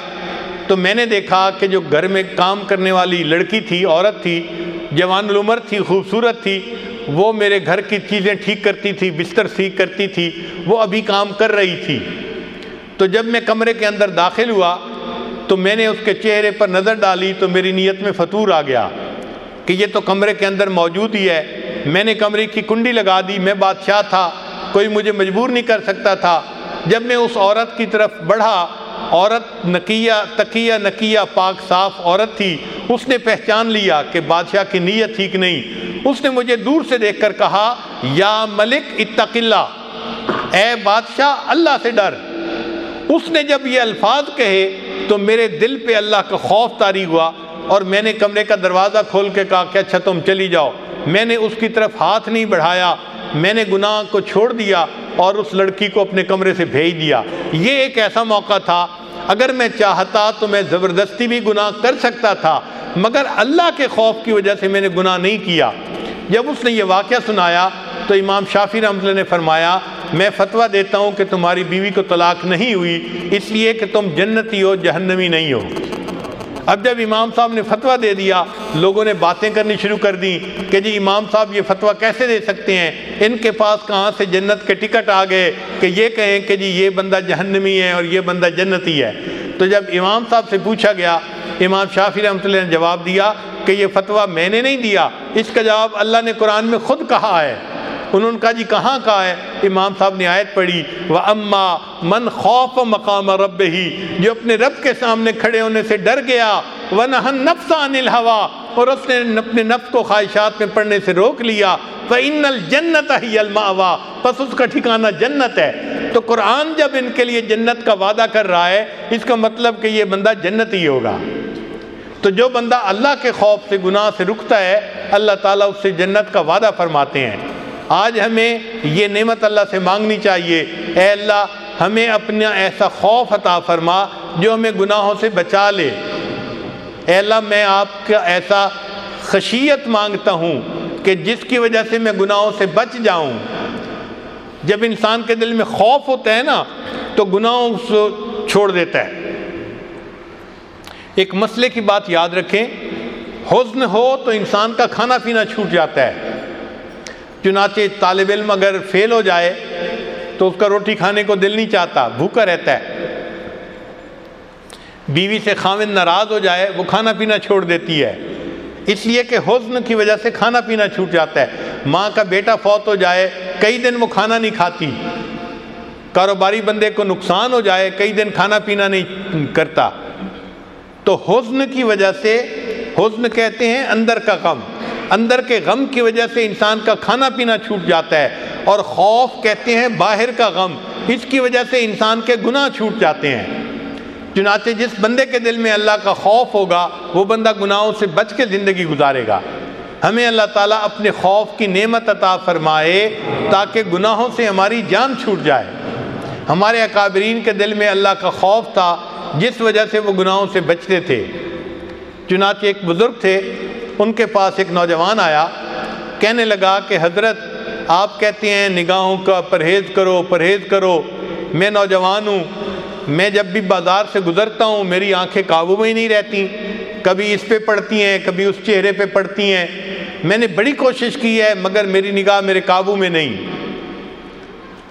تو میں نے دیکھا کہ جو گھر میں کام کرنے والی لڑکی تھی، عورت تھی، جوان العمر تھی، خوبصورت تھی وہ میرے گھر کی چیزیں ٹھیک کرتی تھی، بستر ٹھیک کرتی تھی، وہ ابھی کام کر رہی تھی۔ تو جب میں کمرے کے اندر داخل ہوا، تو میں نے اس کے چہرے پر نظر ڈالی، تو میری نیت میں فطور آ گیا کہ یہ تو کمرے کے اندر موجود ہی ہے۔ میں نے کمرے کی کنڈی لگا دی، میں بادشاہ تھا، کوئی مجھے مجبور نہیں کر سکتا تھا۔ جب میں اس عورت کی طرف بڑھا عورت نکیہ تقیہ نکیہ پاک صاف عورت تھی۔ اس نے پہچان لیا کہ بادشاہ کی نیت ٹھیک نہیں۔ اس نے مجھے دور سے دیکھ کر کہا، یا ملک، اتق اللہ۔ اے بادشاہ، اللہ سے ڈر۔ اس نے جب یہ الفاظ کہے تو میرے دل پہ اللہ کا خوف تاری ہوا اور میں نے کمرے کا دروازہ کھول کے کہا کہ اچھا تم چلی جاؤ۔ میں نے اس کی طرف ہاتھ نہیں بڑھایا۔ میں نے گناہ کو چھوڑ دیا اور اس لڑکی کو اپنے کمرے سے بھیج دیا۔ یہ ایک ایسا موقع تھا۔ اگر میں چاہتا تو میں زبردستی بھی گناہ کر سکتا تھا، مگر اللہ کے خوف کی وجہ سے میں نے گناہ نہیں کیا۔ جب اس نے یہ واقعہ سنایا تو امام شافی رحمۃ اللہ نے فرمایا، میں فتویٰ دیتا ہوں کہ تمہاری بیوی کو طلاق نہیں ہوئی، اس لیے کہ تم جنتی ہو، جہنمی نہیں ہو۔ اب جب امام صاحب نے فتویٰ دے دیا، لوگوں نے باتیں کرنی شروع کر دیں کہ جی امام صاحب یہ فتویٰ کیسے دے سکتے ہیں؟ ان کے پاس کہاں سے جنت کے ٹکٹ آ گئے کہ یہ کہیں کہ جی یہ بندہ جہنمی ہے اور یہ بندہ جنتی ہے؟ تو جب امام صاحب سے پوچھا گیا، امام شافی رحمۃ اللہ نے جواب دیا کہ یہ فتویٰ میں نے نہیں دیا۔ اس کا جواب اللہ نے قرآن میں خود کہا ہے۔ انہوں نے کہا جی کہاں کہا ہے؟ امام صاحب نے آیت پڑھی وہ اما من خوف مقام رب ہی جو اپنے رب کے سامنے کھڑے ہونے سے ڈر گیا وہ نفس عن الحوا اور اس نے اپنے نفس کو خواہشات میں پڑھنے سے روک لیا ان الجنت ہی الماوا بس اس کا ٹھکانہ جنت ہے۔ تو قرآن جب ان کے لیے جنت کا وعدہ کر رہا ہے، اس کا مطلب کہ یہ بندہ جنت ہی ہوگا۔ تو جو بندہ اللہ کے خوف سے، گناہ سے رکتا ہے، اللہ تعالیٰ اس سے جنت کا وعدہ فرماتے ہیں۔ آج ہمیں یہ نعمت اللہ سے مانگنی چاہیے۔ اے اللہ، ہمیں اپنا ایسا خوف عطا فرما جو ہمیں گناہوں سے بچا لے۔ اے اللہ، میں آپ کا ایسا خشیت مانگتا ہوں کہ جس کی وجہ سے میں گناہوں سے بچ جاؤں۔ جب انسان کے دل میں خوف ہوتا ہے نا، تو گناہوں سے چھوڑ دیتا ہے۔ ایک مسئلے کی بات یاد رکھیں۔ حزن ہو تو انسان کا کھانا پینا چھوٹ جاتا ہے۔ چنانچہ طالب علم اگر فیل ہو جائے تو اس کا روٹی کھانے کو دل نہیں چاہتا، بھوکا رہتا ہے۔ بیوی سے خامن ناراض ہو جائے، وہ کھانا پینا چھوڑ دیتی ہے۔ اس لیے کہ حزن کی وجہ سے کھانا پینا چھوٹ جاتا ہے۔ ماں کا بیٹا فوت ہو جائے، کئی دن وہ کھانا نہیں کھاتی۔ کاروباری بندے کو نقصان ہو جائے، کئی دن کھانا پینا نہیں کرتا۔ تو حزن کی وجہ سے، حزن کہتے ہیں اندر کا غم۔ اندر کے غم کی وجہ سے انسان کا کھانا پینا چھوٹ جاتا ہے اور خوف کہتے ہیں باہر کا غم، اس کی وجہ سے انسان کے گناہ چھوٹ جاتے ہیں۔ چنانچہ جس بندے کے دل میں اللہ کا خوف ہوگا، وہ بندہ گناہوں سے بچ کے زندگی گزارے گا۔ ہمیں اللہ تعالیٰ اپنے خوف کی نعمت عطا فرمائے تاکہ گناہوں سے ہماری جان چھوٹ جائے۔ ہمارے اکابرین کے دل میں اللہ کا خوف تھا، جس وجہ سے وہ گناہوں سے بچتے تھے۔ چنانچہ ایک بزرگ تھے ان کے پاس ایک نوجوان آیا، کہنے لگا کہ حضرت، آپ کہتے ہیں نگاہوں کا پرہیز کرو پرہیز کرو، میں نوجوان ہوں، میں جب بھی بازار سے گزرتا ہوں، میری آنکھیں قابو میں ہی نہیں رہتی، کبھی اس پہ پڑتی ہیں، کبھی اس چہرے پہ پڑتی ہیں۔ میں نے بڑی کوشش کی ہے، مگر میری نگاہ میرے قابو میں نہیں۔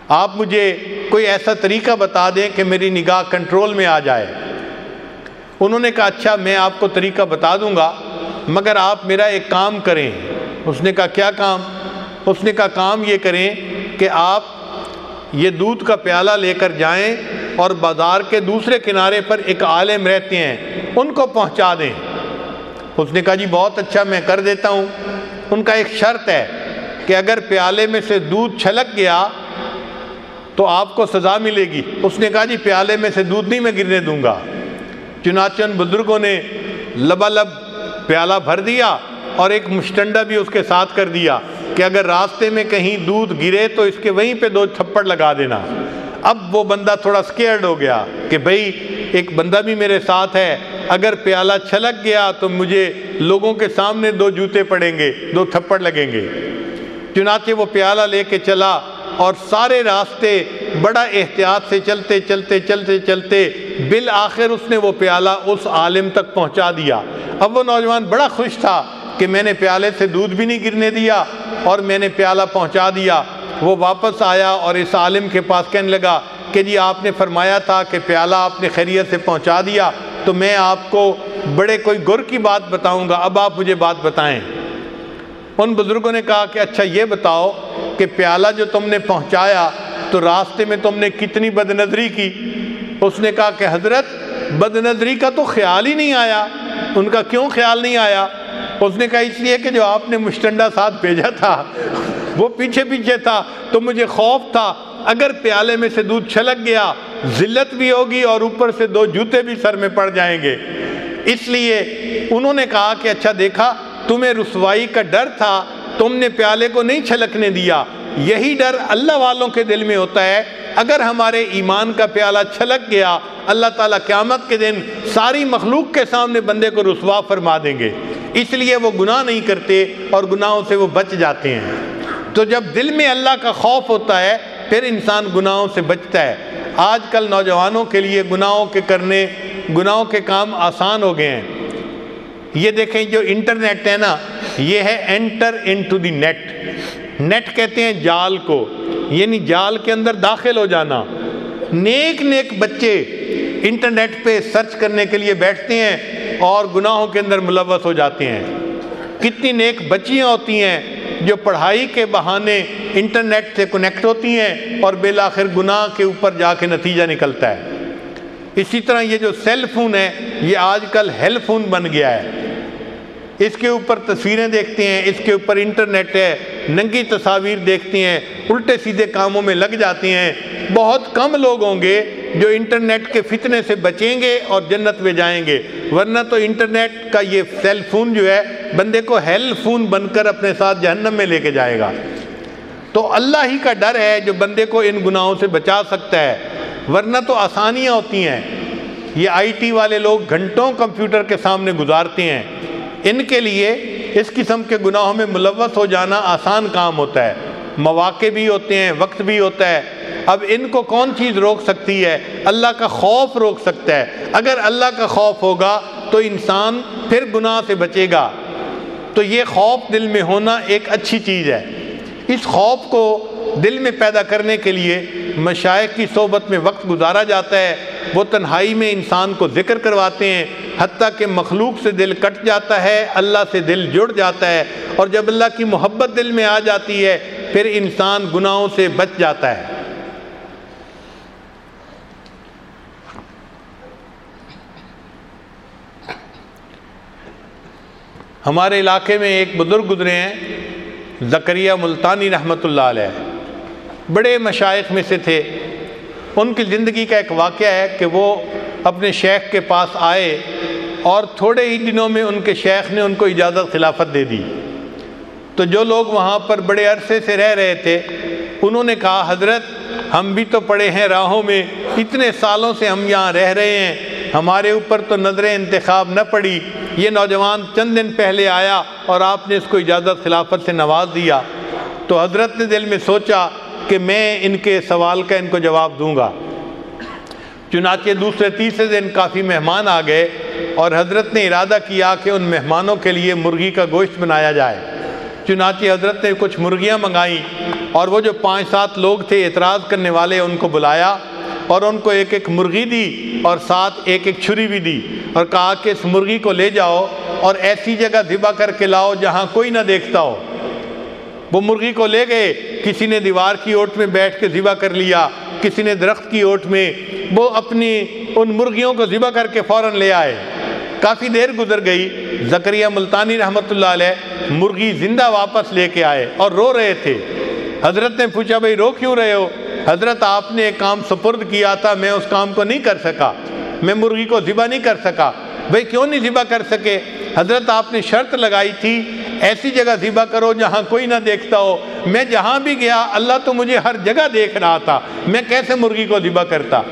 آپ مجھے کوئی ایسا طریقہ بتا دیں کہ میری نگاہ کنٹرول میں آ جائے۔ انہوں نے کہا اچھا میں آپ کو طریقہ بتا دوں گا۔ مگر آپ میرا ایک کام کریں۔ اس نے کہا، کیا کام؟ اس نے کہا، کام یہ کریں کہ آپ یہ دودھ کا پیالہ لے کر جائیں اور بازار کے دوسرے کنارے پر ایک عالم رہتے ہیں، ان کو پہنچا دیں۔ اس نے کہا جی بہت اچھا میں کر دیتا ہوں۔ ان کا ایک شرط ہے کہ اگر پیالے میں سے دودھ چھلک گیا تو آپ کو سزا ملے گی۔ اس نے کہا جی پیالے میں سے دودھ نہیں، میں گرنے دوں گا۔ چنانچہ بزرگوں نے لبا لب پیالہ بھر دیا اور ایک مشٹنڈا بھی اس کے ساتھ کر دیا کہ اگر راستے میں کہیں دودھ گرے تو اس کے وہیں پہ دو تھپڑ لگا دینا۔ اب وہ بندہ تھوڑا سکیئرڈ ہو گیا کہ بھائی ایک بندہ بھی میرے ساتھ ہے، اگر پیالہ چھلک گیا تو مجھے لوگوں کے سامنے دو جوتے پڑیں گے، دو تھپڑ لگیں گے۔ چنانچہ وہ پیالہ لے کے چلا اور سارے راستے بڑا احتیاط سے چلتے چلتے چلتے چلتے بالآخر اس نے وہ پیالہ اس عالم تک پہنچا دیا۔ اب وہ نوجوان بڑا خوش تھا کہ میں نے پیالے سے دودھ بھی نہیں گرنے دیا اور میں نے پیالہ پہنچا دیا۔ وہ واپس آیا اور اس عالم کے پاس کہنے لگا کہ جی آپ نے فرمایا تھا کہ پیالہ آپ نے خیریت سے پہنچا دیا تو میں آپ کو بڑے کوئی گر کی بات بتاؤں گا۔ اب آپ مجھے بات بتائیں۔ ان بزرگوں نے کہا کہ اچھا یہ بتاؤ کہ پیالہ جو تم نے پہنچایا تو راستے میں تم نے کتنی بد نظری کی؟ اس نے کہا کہ حضرت بد نظری کا تو خیال ہی نہیں آیا۔ ان کا کیوں خیال نہیں آیا؟ اس نے کہا، اس لیے کہ جو آپ نے مشٹنڈا ساتھ بھیجا تھا، وہ پیچھے پیچھے تھا، تو مجھے خوف تھا۔ اگر پیالے میں سے دودھ چھلک گیا، ذلت بھی ہوگی اور اوپر سے دو جوتے بھی سر میں پڑ جائیں گے۔ اس لیے انہوں نے کہا کہ اچھا دیکھا تمہیں رسوائی کا ڈر تھا، تم نے پیالے کو نہیں چھلکنے دیا۔ یہی ڈر اللہ والوں کے دل میں ہوتا ہے۔ اگر ہمارے ایمان کا پیالہ چھلک گیا، اللہ تعالیٰ قیامت کے دن ساری مخلوق کے سامنے بندے کو رسوا فرما دیں گے۔ اس لیے وہ گناہ نہیں کرتے اور گناہوں سے وہ بچ جاتے ہیں۔ تو جب دل میں اللہ کا خوف ہوتا ہے، پھر انسان گناہوں سے بچتا ہے۔ آج کل نوجوانوں کے لیے گناہوں کے کرنے، گناہوں کے کام آسان ہو گئے ہیں۔ یہ دیکھیں جو انٹرنیٹ ہے نا، یہ ہے enter into the net. Net کہتے ہیں جال کو یعنی جال کے اندر داخل ہو جانا۔ نیک نیک بچے انٹرنیٹ پہ سرچ کرنے کے لیے بیٹھتے ہیں اور گناہوں کے اندر ملوث ہو جاتے ہیں۔ کتنی نیک بچیاں ہوتی ہیں جو پڑھائی کے بہانے انٹرنیٹ سے کنیکٹ ہوتی ہیں اور بالآخر گناہ کے اوپر جا کے نتیجہ نکلتا ہے۔ اسی طرح یہ جو سیل فون ہے، یہ آج کل ہیل فون بن گیا ہے۔ اس کے اوپر تصویریں دیکھتے ہیں، اس کے اوپر انٹرنیٹ ہے، ننگی تصاویر دیکھتے ہیں، الٹے سیدھے کاموں میں لگ جاتے ہیں۔ بہت کم لوگ ہوں گے جو انٹرنیٹ کے فتنے سے بچیں گے اور جنت میں جائیں گے۔ ورنہ تو انٹرنیٹ کا یہ سیل فون جو ہے، بندے کو ہیل فون بن کر اپنے ساتھ جہنم میں لے کے جائے گا۔ تو اللہ ہی کا ڈر ہے جو بندے کو ان گناہوں سے بچا سکتا ہے۔ ورنہ تو آسانیاں ہوتی ہیں۔ یہ آئی ٹی والے لوگ گھنٹوں کمپیوٹر کے سامنے گزارتے ہیں۔ ان کے لیے اس قسم کے گناہوں میں ملوث ہو جانا آسان کام ہوتا ہے۔ مواقع بھی ہوتے ہیں، وقت بھی ہوتا ہے۔ اب ان کو کون چیز روک سکتی ہے؟ اللہ کا خوف روک سکتا ہے۔ اگر اللہ کا خوف ہوگا تو انسان پھر گناہ سے بچے گا۔ تو یہ خوف دل میں ہونا ایک اچھی چیز ہے۔ اس خوف کو دل میں پیدا کرنے کے لیے مشائق کی صحبت میں وقت گزارا جاتا ہے، وہ تنہائی میں انسان کو ذکر کرواتے ہیں، حتیٰ کہ مخلوق سے دل کٹ جاتا ہے، اللہ سے دل جڑ جاتا ہے اور جب اللہ کی محبت دل میں آ جاتی ہے، پھر انسان گناہوں سے بچ جاتا ہے۔ ہمارے علاقے میں ایک بزرگ گزرے ہیں زکریہ ملتانی رحمۃ اللہ علیہ۔ بڑے مشائق میں سے تھے۔ ان کی زندگی کا ایک واقعہ ہے کہ وہ اپنے شیخ کے پاس آئے اور تھوڑے ہی دنوں میں ان کے شیخ نے ان کو اجازت خلافت دے دی۔ تو جو لوگ وہاں پر بڑے عرصے سے رہ رہے تھے، انہوں نے کہا، حضرت، ہم بھی تو پڑے ہیں راہوں میں، اتنے سالوں سے ہم یہاں رہ رہے ہیں، ہمارے اوپر تو نظر انتخاب نہ پڑی، یہ نوجوان چند دن پہلے آیا اور آپ نے اس کو اجازت خلافت سے نواز دیا۔ تو حضرت نے دل میں سوچا کہ میں ان کے سوال کا ان کو جواب دوں گا۔ چنانچہ دوسرے تیسرے دن کافی مہمان آ گئے اور حضرت نے ارادہ کیا کہ ان مہمانوں کے لیے مرغی کا گوشت بنایا جائے۔ چنانچہ حضرت نے کچھ مرغیاں منگائیں اور وہ جو پانچ سات لوگ تھے اعتراض کرنے والے ان کو بلایا اور ان کو ایک ایک مرغی دی اور ساتھ ایک ایک چھری بھی دی اور کہا کہ اس مرغی کو لے جاؤ اور ایسی جگہ ذبح کر کے لاؤ جہاں کوئی نہ دیکھتا ہو۔ وہ مرغی کو لے گئے، کسی نے دیوار کی اوٹ میں بیٹھ کے ذبح کر لیا، کسی نے درخت کی اوٹ میں وہ اپنی ان مرغیوں کو ذبح کر کے فوراً لے آئے۔ کافی دیر گزر گئی زکریہ ملتانی رحمۃ اللہ علیہ مرغی زندہ واپس لے کے آئے اور رو رہے تھے۔ حضرت نے پوچھا، بھائی، رو کیوں رہے ہو؟ حضرت، آپ نے ایک کام سپرد کیا تھا، میں اس کام کو نہیں کر سکا، میں مرغی کو ذبح نہیں کر سکا۔ بھائی، کیوں نہیں ذبح کر سکے؟ حضرت، آپ نے شرط لگائی تھی ایسی جگہ ذبح کرو جہاں کوئی نہ دیکھتا ہو۔ میں جہاں بھی گیا، اللہ تو مجھے ہر جگہ دیکھ رہا تھا۔ میں کیسے مرغی کو ذبح کرتا؟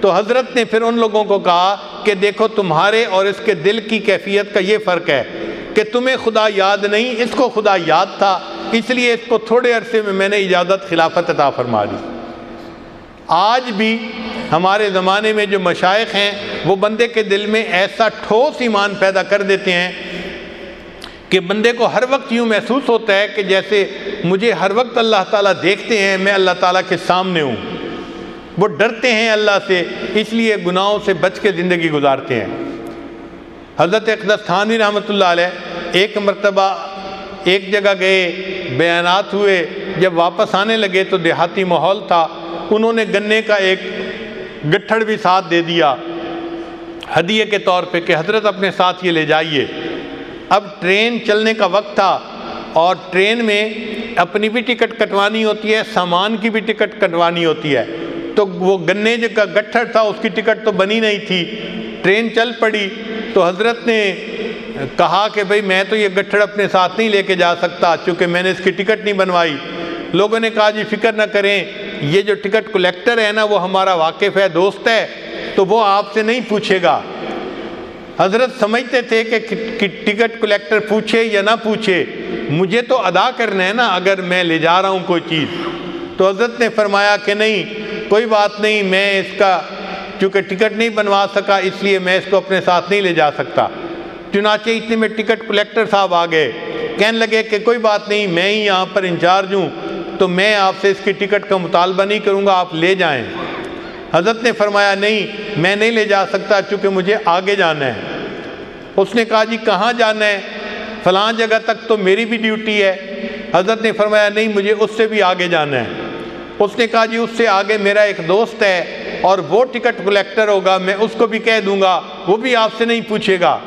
تو حضرت نے پھر ان لوگوں کو کہا کہ دیکھو، تمہارے اور اس کے دل کی کیفیت کا یہ فرق ہے کہ تمہیں خدا یاد نہیں، اس کو خدا یاد تھا۔ اس لیے اس کو تھوڑے عرصے میں میں نے اجازت، خلافت عطا فرما دی۔ آج بھی ہمارے زمانے میں جو مشائق ہیں، وہ بندے کے دل میں ایسا ٹھوس ایمان پیدا کر دیتے ہیں کہ بندے کو ہر وقت یوں محسوس ہوتا ہے کہ جیسے مجھے ہر وقت اللہ تعالیٰ دیکھتے ہیں، میں اللہ تعالیٰ کے سامنے ہوں۔ وہ ڈرتے ہیں اللہ سے، اس لیے گناہوں سے بچ کے زندگی گزارتے ہیں۔ حضرت اقدس تھانوی رحمۃ اللہ علیہ ایک مرتبہ ایک جگہ گئے، بیانات ہوئے۔ جب واپس آنے لگے تو دیہاتی ماحول تھا۔ انہوں نے گنے کا ایک گٹھڑ بھی ساتھ دے دیا۔ ہدیے کے طور پہ کہ حضرت اپنے ساتھ یہ لے جائیے۔ اب ٹرین چلنے کا وقت تھا اور ٹرین میں اپنی بھی ٹکٹ کٹوانی ہوتی ہے، سامان کی بھی ٹکٹ کٹوانی ہوتی ہے۔ تو وہ گنے کا گٹھڑ تھا، اس کی ٹکٹ تو بنی نہیں تھی۔ ٹرین چل پڑی۔ تو حضرت نے کہا کہ بھئی میں تو یہ گٹھڑ اپنے ساتھ نہیں لے کے جا سکتا، چونکہ میں نے اس کی ٹکٹ نہیں بنوائی۔ لوگوں نے کہا جی فکر نہ کریں، یہ جو ٹکٹ کلیکٹر ہے نا، وہ ہمارا واقف ہے، دوست ہے۔ تو وہ آپ سے نہیں پوچھے گا۔ حضرت سمجھتے تھے کہ ٹکٹ کلیکٹر پوچھے یا نہ پوچھے، مجھے تو ادا کرنا ہے نا اگر میں لے جا رہا ہوں کوئی چیز۔ تو حضرت نے فرمایا کہ نہیں، کوئی بات نہیں، میں اس کا چونکہ ٹکٹ نہیں بنوا سکا، اس لیے میں اس کو اپنے ساتھ نہیں لے جا سکتا۔ چنانچہ اتنے میں ٹکٹ کلیکٹر صاحب آ گئے۔ کہنے لگے کہ کوئی بات نہیں، میں ہی یہاں پر انچارج ہوں۔ تو میں آپ سے اس کی ٹکٹ کا مطالبہ نہیں کروں گا، آپ لے جائیں۔ حضرت نے فرمایا، نہیں، میں نہیں لے جا سکتا چونکہ مجھے آگے جانا ہے. اس نے کہا جی کہاں جانا ہے؟ فلاں جگہ تک تو میری بھی ڈیوٹی ہے. حضرت نے فرمایا، نہیں، مجھے اس سے بھی آگے جانا ہے. اس نے کہا جی اس سے آگے میرا ایک دوست ہے اور وہ ٹکٹ کلیکٹر ہوگا، میں اس کو بھی کہہ دوں گا، وہ بھی آپ سے نہیں پوچھے گا.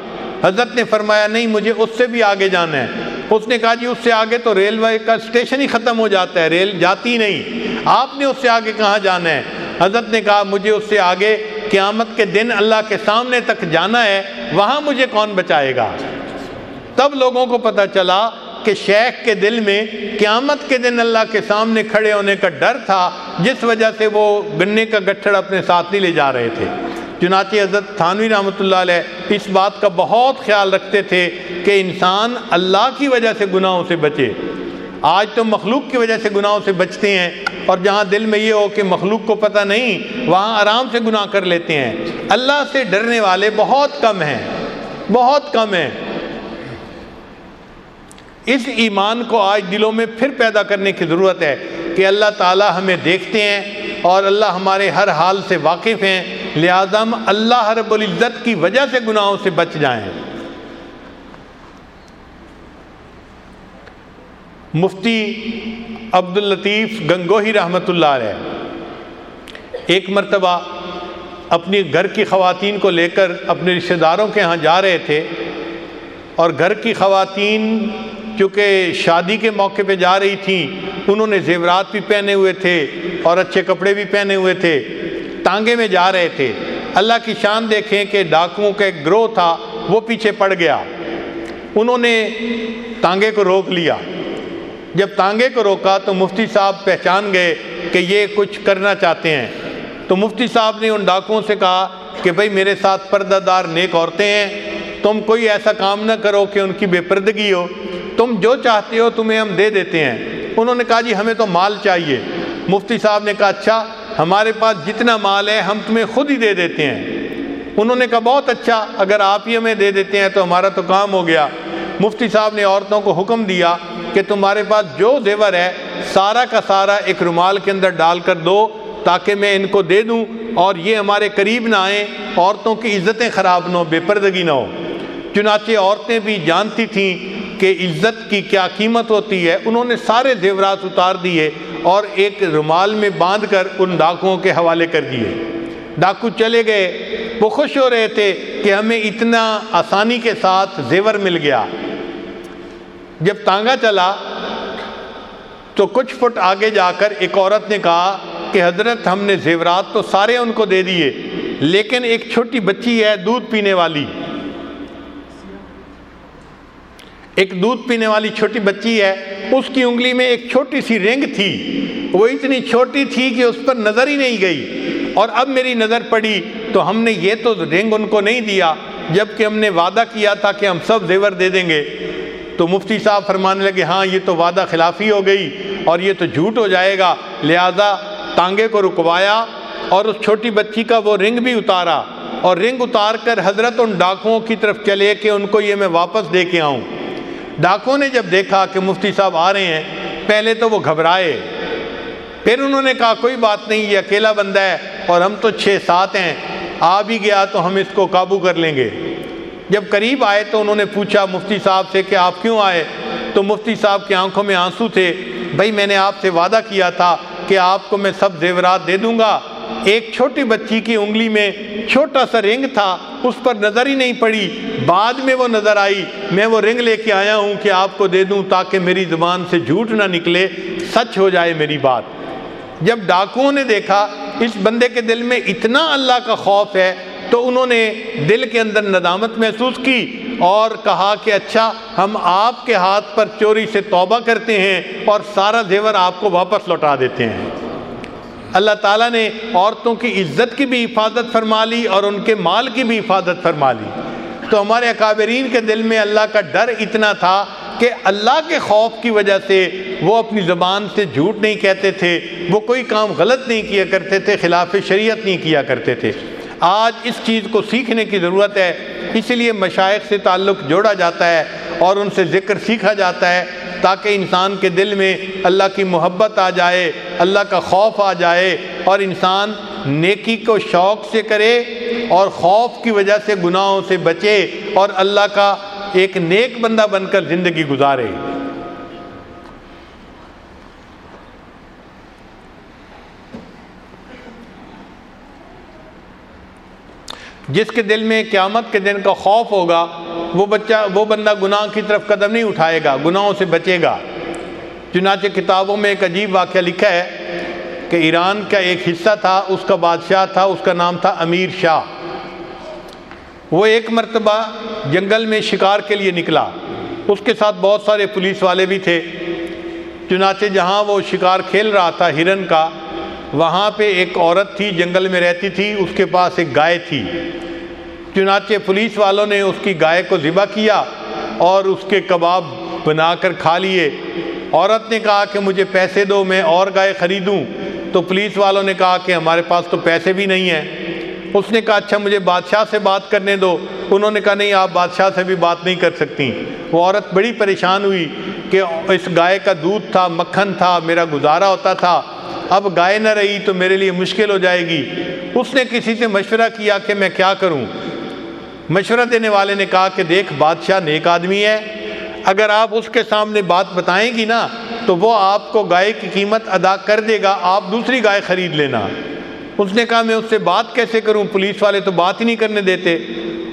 حضرت نے فرمایا، نہیں، مجھے اس سے بھی آگے جانا ہے. اس نے کہا جی اس سے آگے تو ریلوے کا اسٹیشن ہی ختم ہو جاتا ہے، ریل جاتی نہیں، آپ نے اس سے آگے کہاں جانا ہے؟ حضرت نے کہا، مجھے اس سے آگے قیامت کے دن اللہ کے سامنے تک جانا ہے، وہاں مجھے کون بچائے گا؟ تب لوگوں کو پتہ چلا کہ شیخ کے دل میں قیامت کے دن اللہ کے سامنے کھڑے ہونے کا ڈر تھا، جس وجہ سے وہ گنے کا گٹھڑ اپنے ساتھ نہیں لے جا رہے تھے۔ چنانچہ حضرت تھانوی رحمۃ اللہ علیہ اس بات کا بہت خیال رکھتے تھے کہ انسان اللہ کی وجہ سے گناہوں سے بچے۔ آج تو مخلوق کی وجہ سے گناہوں سے بچتے ہیں اور جہاں دل میں یہ ہو کہ مخلوق کو پتہ نہیں، وہاں آرام سے گناہ کر لیتے ہیں۔ اللہ سے ڈرنے والے بہت کم ہیں، بہت کم ہیں۔ اس ایمان کو آج دلوں میں پھر پیدا کرنے کی ضرورت ہے کہ اللہ تعالی ہمیں دیکھتے ہیں اور اللہ ہمارے ہر حال سے واقف ہیں، لہذا ہم اللہ رب العزت کی وجہ سے گناہوں سے بچ جائیں۔ مفتی عبداللطیف گنگوہی رحمۃ اللہ علیہ ایک مرتبہ اپنی گھر کی خواتین کو لے کر اپنے رشتہ داروں کے ہاں جا رہے تھے اور گھر کی خواتین چونکہ شادی کے موقع پہ جا رہی تھیں، انہوں نے زیورات بھی پہنے ہوئے تھے اور اچھے کپڑے بھی پہنے ہوئے تھے، ٹانگے میں جا رہے تھے۔ اللہ کی شان دیکھیں کہ ڈاکوؤں کا ایک گروہ تھا، وہ پیچھے پڑ گیا۔ انہوں نے تانگے کو روک لیا۔ جب تانگے کو روکا تو مفتی صاحب پہچان گئے کہ یہ کچھ کرنا چاہتے ہیں۔ تو مفتی صاحب نے ان ڈاکوؤں سے کہا کہ بھئی میرے ساتھ پردہ دار نیک عورتیں ہیں۔ تم کوئی ایسا کام نہ کرو کہ ان کی بے پردگی ہو۔ تم جو چاہتے ہو تمہیں ہم دے دیتے ہیں۔ انہوں نے کہا جی ہمیں تو مال چاہیے۔ مفتی صاحب نے کہا اچھا ہمارے پاس جتنا مال ہے ہم تمہیں خود ہی دے دیتے ہیں۔ انہوں نے کہا بہت اچھا اگر آپ ہی ہمیں دے دیتے ہیں تو ہمارا تو کام ہو گیا۔ مفتی صاحب نے عورتوں کو حکم دیا کہ تمہارے پاس جو زیور ہے، سارا کا سارا ایک رومال کے اندر ڈال کر دو تاکہ میں ان کو دے دوں اور یہ ہمارے قریب نہ آئیں، عورتوں کی عزتیں خراب نہ ہو بے پردگی نہ ہو چنانچہ عورتیں بھی جانتی تھیں کہ عزت کی کیا قیمت ہوتی ہے۔ انہوں نے سارے زیورات اتار دیے اور ایک رومال میں باندھ کر ان ڈاکوؤں کے حوالے کر دیے۔ ڈاکو چلے گئے، وہ خوش ہو رہے تھے کہ ہمیں اتنا آسانی کے ساتھ زیور مل گیا۔ جب تانگا چلا تو کچھ فٹ آگے جا کر ایک عورت نے کہا کہ حضرت ہم نے زیورات تو سارے ان کو دے دیے، لیکن ایک چھوٹی بچی ہے دودھ پینے والی۔ ایک دودھ پینے والی چھوٹی بچی ہے، اس کی انگلی میں ایک چھوٹی سی رنگ تھی۔ وہ اتنی چھوٹی تھی کہ اس پر نظر ہی نہیں گئی۔ اور اب میری نظر پڑی تو ہم نے یہ تو رنگ ان کو نہیں دیا جبکہ ہم نے وعدہ کیا تھا کہ ہم سب زیور دے دیں گے۔ تو مفتی صاحب فرمانے لگے ہاں یہ تو وعدہ خلافی ہو گئی اور یہ تو جھوٹ ہو جائے گا۔ لہذا تانگے کو رکوایا اور اس چھوٹی بچی کا وہ رنگ بھی اتارا اور رنگ اتار کر حضرت ان ڈاکوؤں کی طرف چلے کہ ان کو یہ میں واپس دے کے آؤں۔ ڈاکوں نے جب دیکھا کہ مفتی صاحب آ رہے ہیں، پہلے تو وہ گھبرائے۔ پھر انہوں نے کہا، کوئی بات نہیں، یہ اکیلا بندہ ہے اور ہم تو چھ سات ہیں، آ بھی گیا تو ہم اس کو قابو کر لیں گے۔ جب قریب آئے تو انہوں نے پوچھا، مفتی صاحب سے کہ آپ کیوں آئے؟ تو مفتی صاحب کی آنکھوں میں آنسو تھے، بھائی میں نے آپ سے وعدہ کیا تھا کہ آپ کو میں سب زیورات دے دوں گا۔ ایک چھوٹی بچی کی انگلی میں چھوٹا سا رنگ تھا، اس پر نظر ہی نہیں پڑی۔ بعد میں وہ نظر آئی، میں وہ رنگ لے کے آیا ہوں کہ آپ کو دے دوں تاکہ میری زبان سے جھوٹ نہ نکلے۔ سچ ہو جائے میری بات۔ جب ڈاکوؤں نے دیکھا، اس بندے کے دل میں اتنا اللہ کا خوف ہے تو انہوں نے دل کے اندر ندامت محسوس کی اور کہا کہ اچھا ہم آپ کے ہاتھ پر چوری سے توبہ کرتے ہیں اور سارا زیور آپ کو واپس لوٹا دیتے ہیں۔ اللہ تعالیٰ نے عورتوں کی عزت کی بھی حفاظت فرما لی اور ان کے مال کی بھی حفاظت فرما لی۔ تو ہمارے اکابرین کے دل میں اللہ کا ڈر اتنا تھا کہ اللہ کے خوف کی وجہ سے وہ اپنی زبان سے جھوٹ نہیں کہتے تھے، وہ کوئی کام غلط نہیں کیا کرتے تھے، خلاف شریعت نہیں کیا کرتے تھے۔ آج اس چیز کو سیکھنے کی ضرورت ہے، اس لیے مشائق سے تعلق جوڑا جاتا ہے اور ان سے ذکر سیکھا جاتا ہے تاکہ انسان کے دل میں اللہ کی محبت آ جائے، اللہ کا خوف آ جائے اور انسان نیکی کو شوق سے کرے اور خوف کی وجہ سے، گناہوں سے بچے اور اللہ کا ایک نیک بندہ بن کر زندگی گزارے۔ جس کے دل میں قیامت کے دن کا خوف ہوگا، وہ بچہ، وہ بندہ گناہ کی طرف قدم نہیں اٹھائے گا، گناہوں سے بچے گا۔ چنانچہ کتابوں میں ایک عجیب واقعہ لکھا ہے کہ ایران کا ایک حصہ تھا، اس کا بادشاہ تھا، اس کا نام تھا امیر شاہ۔ وہ ایک مرتبہ جنگل میں شکار کے لیے نکلا۔ اس کے ساتھ بہت سارے پولیس والے بھی تھے۔ چنانچہ جہاں وہ شکار کھیل رہا تھا ہرن کا وہاں پہ ایک عورت تھی، جنگل میں رہتی تھی، اس کے پاس ایک گائے تھی۔ چنانچہ پولیس والوں نے اس کی گائے کو ذبح کیا اور اس کے کباب بنا کر کھا لیے۔ عورت نے کہا کہ مجھے پیسے دو، میں اور گائے خریدوں۔ تو پولیس والوں نے کہا کہ ہمارے پاس تو پیسے بھی نہیں ہیں۔ اس نے کہا اچھا مجھے بادشاہ سے بات کرنے دو۔ انہوں نے کہا، نہیں، آپ بادشاہ سے بھی بات نہیں کر سکتی۔ وہ عورت بڑی پریشان ہوئی کہ اس گائے کا دودھ تھا، مکھن تھا، میرا گزارا ہوتا تھا۔ اب گائے نہ رہی تو میرے لیے مشکل ہو جائے گی۔ اس نے کسی سے مشورہ کیا کہ میں کیا کروں؟ مشورہ دینے والے نے کہا کہ دیکھ، بادشاہ نیک آدمی ہے۔ اگر آپ اس کے سامنے بات بتائیں گی نا، تو وہ آپ کو گائے کی قیمت ادا کر دے گا، آپ دوسری گائے خرید لینا۔ اس نے کہا، میں اس سے بات کیسے کروں؟ پولیس والے تو بات ہی نہیں کرنے دیتے۔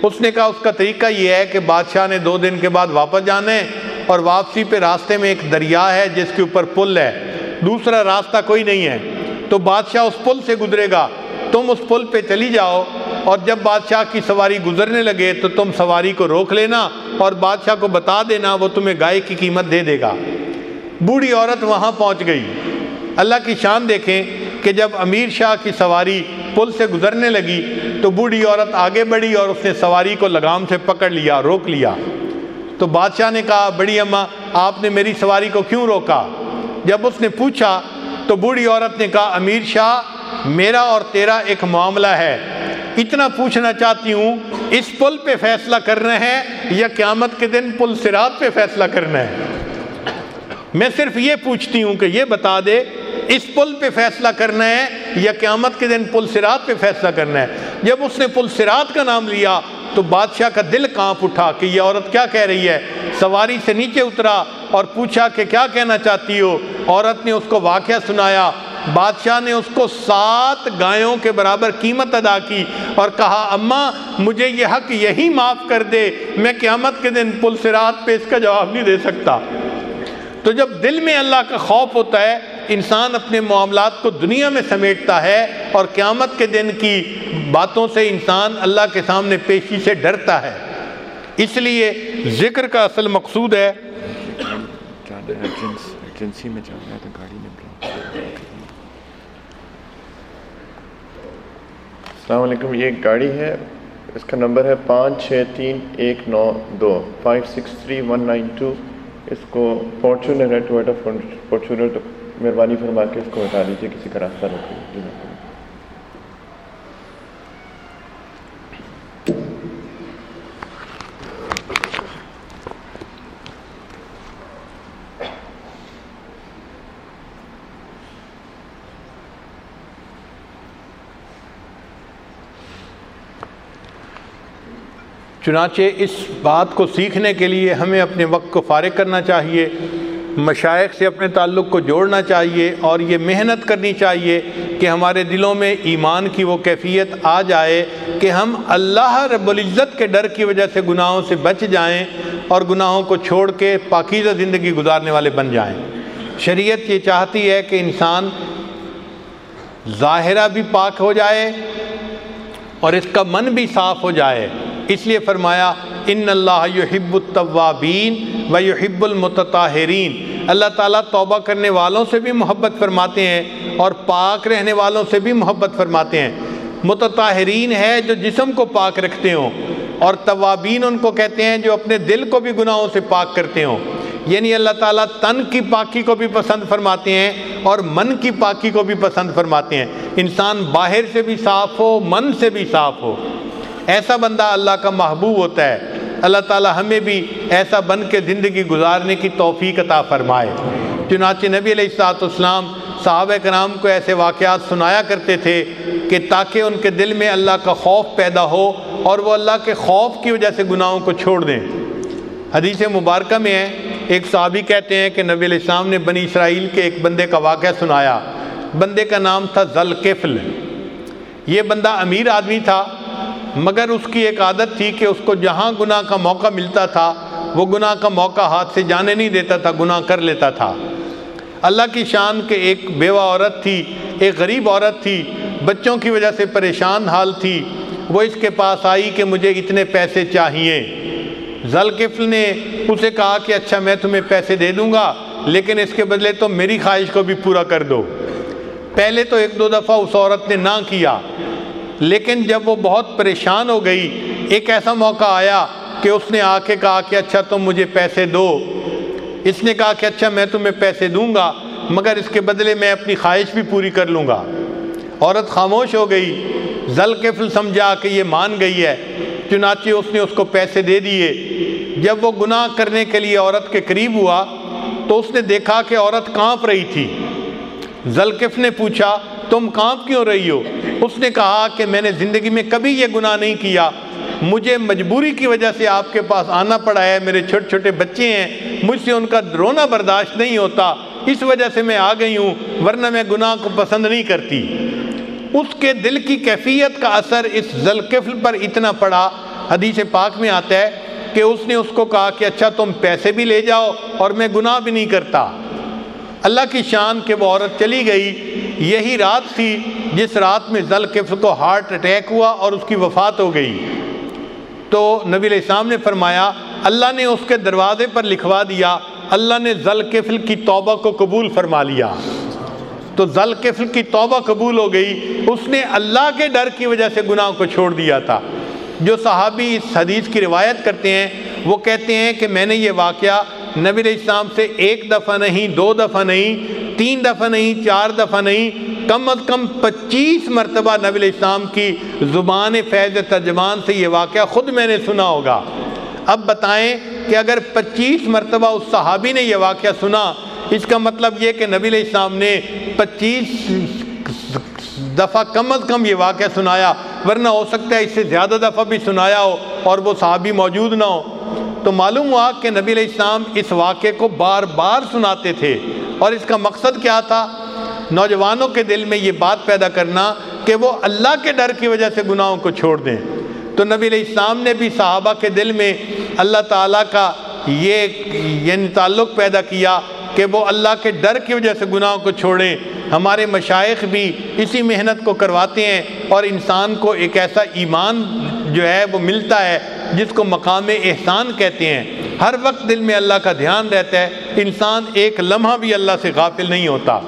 اس نے کہا، اس کا طریقہ یہ ہے کہ بادشاہ نے دو دن کے بعد واپس جانا ہے اور واپسی پہ راستے میں ایک دریا ہے جس کے اوپر پل ہے۔ دوسرا راستہ کوئی نہیں ہے۔ تو بادشاہ اس پل سے گزرے گا۔ تم اس پل پہ چلی جاؤ اور جب بادشاہ کی سواری گزرنے لگے تو تم سواری کو روک لینا اور بادشاہ کو بتا دینا وہ تمہیں گائے کی قیمت دے دے گا۔ بوڑھی عورت وہاں پہنچ گئی۔ اللہ کی شان دیکھیں کہ جب امیر شاہ کی سواری پل سے گزرنے لگی تو بوڑھی عورت آگے بڑھی اور اس نے سواری کو لگام سے پکڑ لیا، روک لیا۔ تو بادشاہ نے کہا، بڑی اماں، آپ نے میری سواری کو کیوں روکا؟ جب اس نے پوچھا تو بوڑھی عورت نے کہا، امیر شاہ، میرا اور تیرا ایک معاملہ ہے۔ اتنا پوچھنا چاہتی ہوں، اس پل پہ فیصلہ کرنا ہے یا قیامت کے دن پل سرات پہ فیصلہ کرنا ہے؟ میں صرف یہ پوچھتی ہوں کہ یہ بتا دے، اس پل پہ فیصلہ کرنا ہے یا قیامت کے دن پل سرات پہ فیصلہ کرنا ہے؟ جب اس نے پل سرات کا نام لیا تو بادشاہ کا دل کانپ اٹھا کہ یہ عورت کیا کہہ رہی ہے؟ سواری سے نیچے اترا اور پوچھا کہ کیا کہنا چاہتی ہو؟ عورت نے اس کو واقعہ سنایا۔ بادشاہ نے اس کو سات گایوں کے برابر قیمت ادا کی اور کہا، اماں، مجھے یہ حق یہی معاف کر دے، میں قیامت کے دن پل سرات پہ اس کا جواب نہیں دے سکتا۔ تو جب دل میں اللہ کا خوف ہوتا ہے، انسان اپنے معاملات کو دنیا میں سمیٹتا ہے اور قیامت کے دن کی باتوں سے انسان اللہ کے سامنے پیشی سے ڈرتا ہے۔ اس لیے ذکر کا اصل مقصود ہے السلام علیکم، یہ گاڑی ہے، اس کا نمبر ہے پانچ چھ تین ایک نو دو five six three one nine two, اس کو فارچونر ہے ٹویٹا فارچونر تو مہربانی فرما کے اس کو ہٹا لیجیے کسی کا راستہ روکیے۔ چنانچہ اس بات کو سیکھنے کے لیے ہمیں اپنے وقت کو فارغ کرنا چاہیے، مشائق سے اپنے تعلق کو جوڑنا چاہیے اور یہ محنت کرنی چاہیے کہ ہمارے دلوں میں ایمان کی وہ کیفیت آ جائے کہ ہم اللہ رب العزت کے ڈر کی وجہ سے گناہوں سے بچ جائیں اور گناہوں کو چھوڑ کے پاکیزہ زندگی گزارنے والے بن جائیں۔ شریعت یہ چاہتی ہے کہ انسان ظاہرہ بھی پاک ہو جائے اور اس کا من بھی صاف ہو جائے۔ اس لیے فرمایا، ان اللہ یحب الطوابین و یحب المتطاہرین. اللہ تعالیٰ توبہ کرنے والوں سے بھی محبت فرماتے ہیں اور پاک رہنے والوں سے بھی محبت فرماتے ہیں۔ متطاہرین ہے جو جسم کو پاک رکھتے ہوں اور توابین ان کو کہتے ہیں جو اپنے دل کو بھی گناہوں سے پاک کرتے ہوں۔ یعنی اللہ تعالیٰ تن کی پاکی کو بھی پسند فرماتے ہیں اور من کی پاکی کو بھی پسند فرماتے ہیں۔ انسان باہر سے بھی صاف ہو، من سے بھی صاف ہو۔ ایسا بندہ اللہ کا محبوب ہوتا ہے، اللہ تعالی ہمیں بھی ایسا بن کے زندگی گزارنے کی توفیق عطا فرمائے۔ چنانچہ نبی علیہ السلاط اسلام صحابہ کرام کو ایسے واقعات سنایا کرتے تھے کہ تاکہ ان کے دل میں اللہ کا خوف پیدا ہو اور وہ اللہ کے خوف کی وجہ سے گناہوں کو چھوڑ دیں۔ حدیث مبارکہ میں ہے ایک صحابی کہتے ہیں کہ نبی علیہ السلام نے بنی اسرائیل کے ایک بندے کا واقعہ سنایا۔ بندے کا نام تھا ذلقفل یہ بندہ امیر آدمی تھا۔ مگر اس کی ایک عادت تھی کہ اس کو جہاں گناہ کا موقع ملتا تھا، وہ گناہ کا موقع ہاتھ سے جانے نہیں دیتا تھا، گناہ کر لیتا تھا۔ اللہ کی شان کے ایک بیوہ عورت تھی، ایک غریب عورت تھی، بچوں کی وجہ سے پریشان حال تھی۔ وہ اس کے پاس آئی کہ مجھے اتنے پیسے چاہیے۔ ذلقفل نے اسے کہا کہ اچھا میں تمہیں پیسے دے دوں گا، لیکن اس کے بدلے تو میری خواہش کو بھی پورا کر دو۔ پہلے تو ایک دو دفعہ اس عورت نے نہ کیا۔ لیکن جب وہ بہت پریشان ہو گئی، ایک ایسا موقع آیا کہ اس نے آ کے کہا کہ اچھا تم مجھے پیسے دو۔ اس نے کہا کہ اچھا میں تمہیں پیسے دوں گا، مگر اس کے بدلے میں اپنی خواہش بھی پوری کر لوں گا۔ عورت خاموش ہو گئی۔ ذل سمجھا کہ یہ مان گئی ہے۔ چنانچہ اس نے اس کو پیسے دے دیے۔ جب وہ گناہ کرنے کے لیے عورت کے قریب ہوا تو اس نے دیکھا کہ عورت کانپ رہی تھی۔ ذلقف نے پوچھا تم کانپ کیوں رہی ہو؟ اس نے کہا کہ میں نے زندگی میں کبھی یہ گناہ نہیں کیا۔ مجھے مجبوری کی وجہ سے آپ کے پاس آنا پڑا ہے۔ میرے چھوٹے چھوٹے بچے ہیں۔ مجھ سے ان کا رونا برداشت نہیں ہوتا۔ اس وجہ سے میں آ گئی ہوں، ورنہ میں گناہ کو پسند نہیں کرتی۔ اس کے دل کی کیفیت کا اثر اس ذلقفل پر اتنا پڑا۔ حدیث پاک میں آتا ہے کہ اس نے اس کو کہا کہ اچھا تم پیسے بھی لے جاؤ اور میں گناہ بھی نہیں کرتا۔ اللہ کی شان کہ وہ عورت چلی گئی۔ یہی رات تھی جس رات میں ذل کو ہارٹ اٹیک ہوا اور اس کی وفات ہو گئی۔ تو نبی علیہ السلام نے فرمایا، اللہ نے اس کے دروازے پر لکھوا دیا، اللہ نے ذل کفل کی توبہ کو قبول فرما لیا۔ تو ذل کفل کی توبہ قبول ہو گئی، اس نے اللہ کے ڈر کی وجہ سے گناہ کو چھوڑ دیا تھا۔ جو صحابی اس حدیث کی روایت کرتے ہیں، وہ کہتے ہیں کہ میں نے یہ واقعہ نبی علیہ السلام سے ایک دفعہ نہیں، دو دفعہ نہیں، تین دفعہ نہیں، چار دفعہ نہیں، کم از کم پچیس مرتبہ نبی الاسلام کی زبان فیض ترجمان سے یہ واقعہ خود میں نے سنا ہوگا۔ اب بتائیں کہ اگر پچیس مرتبہ اس صحابی نے یہ واقعہ سنا، اس کا مطلب یہ کہ نبی علیہ السلام نے پچیس دفعہ کم از کم یہ واقعہ سنایا، ورنہ ہو سکتا ہے اس سے زیادہ دفعہ بھی سنایا ہو اور وہ صحابی موجود نہ ہو۔ تو معلوم ہوا کہ نبی علیہ السلام اس واقعے کو بار بار سناتے تھے اور اس کا مقصد کیا تھا؟ نوجوانوں کے دل میں یہ بات پیدا کرنا کہ وہ اللہ کے ڈر کی وجہ سے گناہوں کو چھوڑ دیں۔ تو نبی علیہ السلام نے بھی صحابہ کے دل میں اللہ تعالیٰ کا یہ یعنی تعلق پیدا کیا کہ وہ اللہ کے ڈر کی وجہ سے گناہوں کو چھوڑیں۔ ہمارے مشائق بھی اسی محنت کو کرواتے ہیں اور انسان کو ایک ایسا ایمان جو ہے وہ ملتا ہے جس کو مقام احسان کہتے ہیں، ہر وقت دل میں اللہ کا دھیان رہتا ہے، انسان ایک لمحہ بھی اللہ سے غافل نہیں ہوتا۔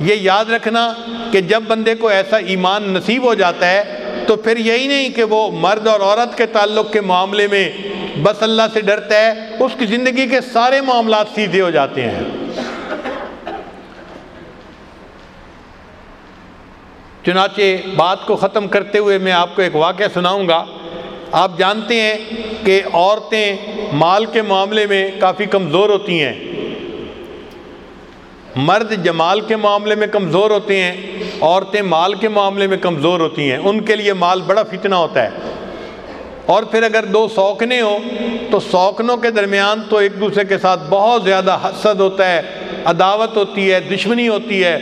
یہ یاد رکھنا کہ جب بندے کو ایسا ایمان نصیب ہو جاتا ہے، تو پھر یہی نہیں کہ وہ مرد اور عورت کے تعلق کے معاملے میں بس اللہ سے ڈرتا ہے، اس کی زندگی کے سارے معاملات سیدھے ہو جاتے ہیں۔ چنانچہ بات کو ختم کرتے ہوئے میں آپ کو ایک واقعہ سناؤں گا۔ آپ جانتے ہیں کہ عورتیں مال کے معاملے میں کافی کمزور ہوتی ہیں۔ مرد جمال کے معاملے میں کمزور ہوتے ہیں، عورتیں مال کے معاملے میں کمزور ہوتی ہیں۔ ان کے لیے مال بڑا فتنہ ہوتا ہے۔ اور پھر اگر دو سوکنے ہوں، تو سوکنوں کے درمیان تو ایک دوسرے کے ساتھ بہت زیادہ حسد ہوتا ہے، عداوت ہوتی ہے، دشمنی ہوتی ہے۔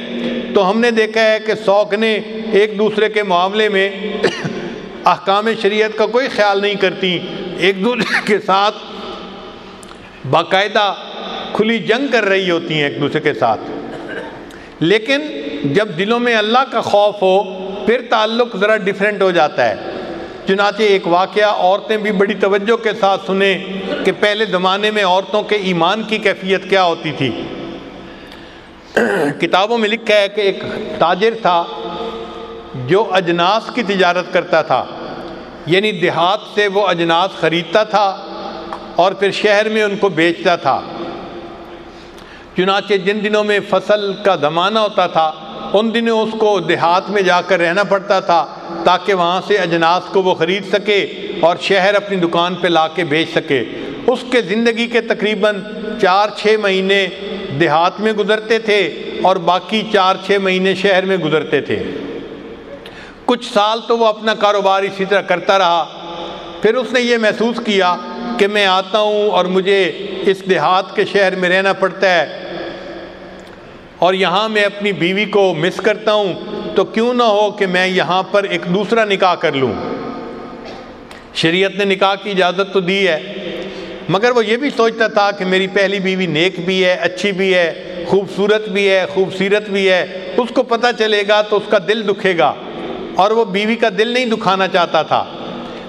تو ہم نے دیکھا ہے کہ سوکنے ایک دوسرے کے معاملے میں احکام شریعت کا کوئی خیال نہیں کرتی، ایک دوسرے کے ساتھ باقاعدہ کھلی جنگ کر رہی ہوتی ہیں ایک دوسرے کے ساتھ۔ لیکن جب دلوں میں اللہ کا خوف ہو، پھر تعلق ذرا ڈیفرنٹ ہو جاتا ہے۔ چنانچہ ایک واقعہ عورتیں بھی بڑی توجہ کے ساتھ سنیں کہ پہلے زمانے میں عورتوں کے ایمان کی کیفیت کیا ہوتی تھی۔ کتابوں میں لکھا ہے کہ ایک تاجر تھا جو اجناس کی تجارت کرتا تھا یعنی دیہات سے وہ اجناس خریدتا تھا اور پھر شہر میں ان کو بیچتا تھا۔ چنانچہ جن دنوں میں فصل کا زمانہ ہوتا تھا، ان دنوں اس کو دیہات میں جا کر رہنا پڑتا تھا تاکہ وہاں سے اجناس کو وہ خرید سکے اور شہر اپنی دکان پہ لا کے بیچ سکے۔ اس کے زندگی کے تقریباً چار چھ مہینے دیہات میں گزرتے تھے اور باقی چار چھ مہینے شہر میں گزرتے تھے۔ کچھ سال تو وہ اپنا کاروبار اسی طرح کرتا رہا۔ پھر اس نے یہ محسوس کیا کہ میں آتا ہوں اور مجھے اس دیہات کے شہر میں رہنا پڑتا ہے۔ اور یہاں میں اپنی بیوی کو مس کرتا ہوں تو کیوں نہ ہو کہ میں یہاں پر ایک دوسرا نکاح کر لوں۔ شریعت نے نکاح کی اجازت تو دی ہے، مگر وہ یہ بھی سوچتا تھا کہ میری پہلی بیوی نیک بھی ہے، اچھی بھی ہے، خوبصورت بھی ہے، خوبصیرت بھی ہے، اس کو پتہ چلے گا تو اس کا دل دکھے گا۔ اور وہ بیوی کا دل نہیں دکھانا چاہتا تھا۔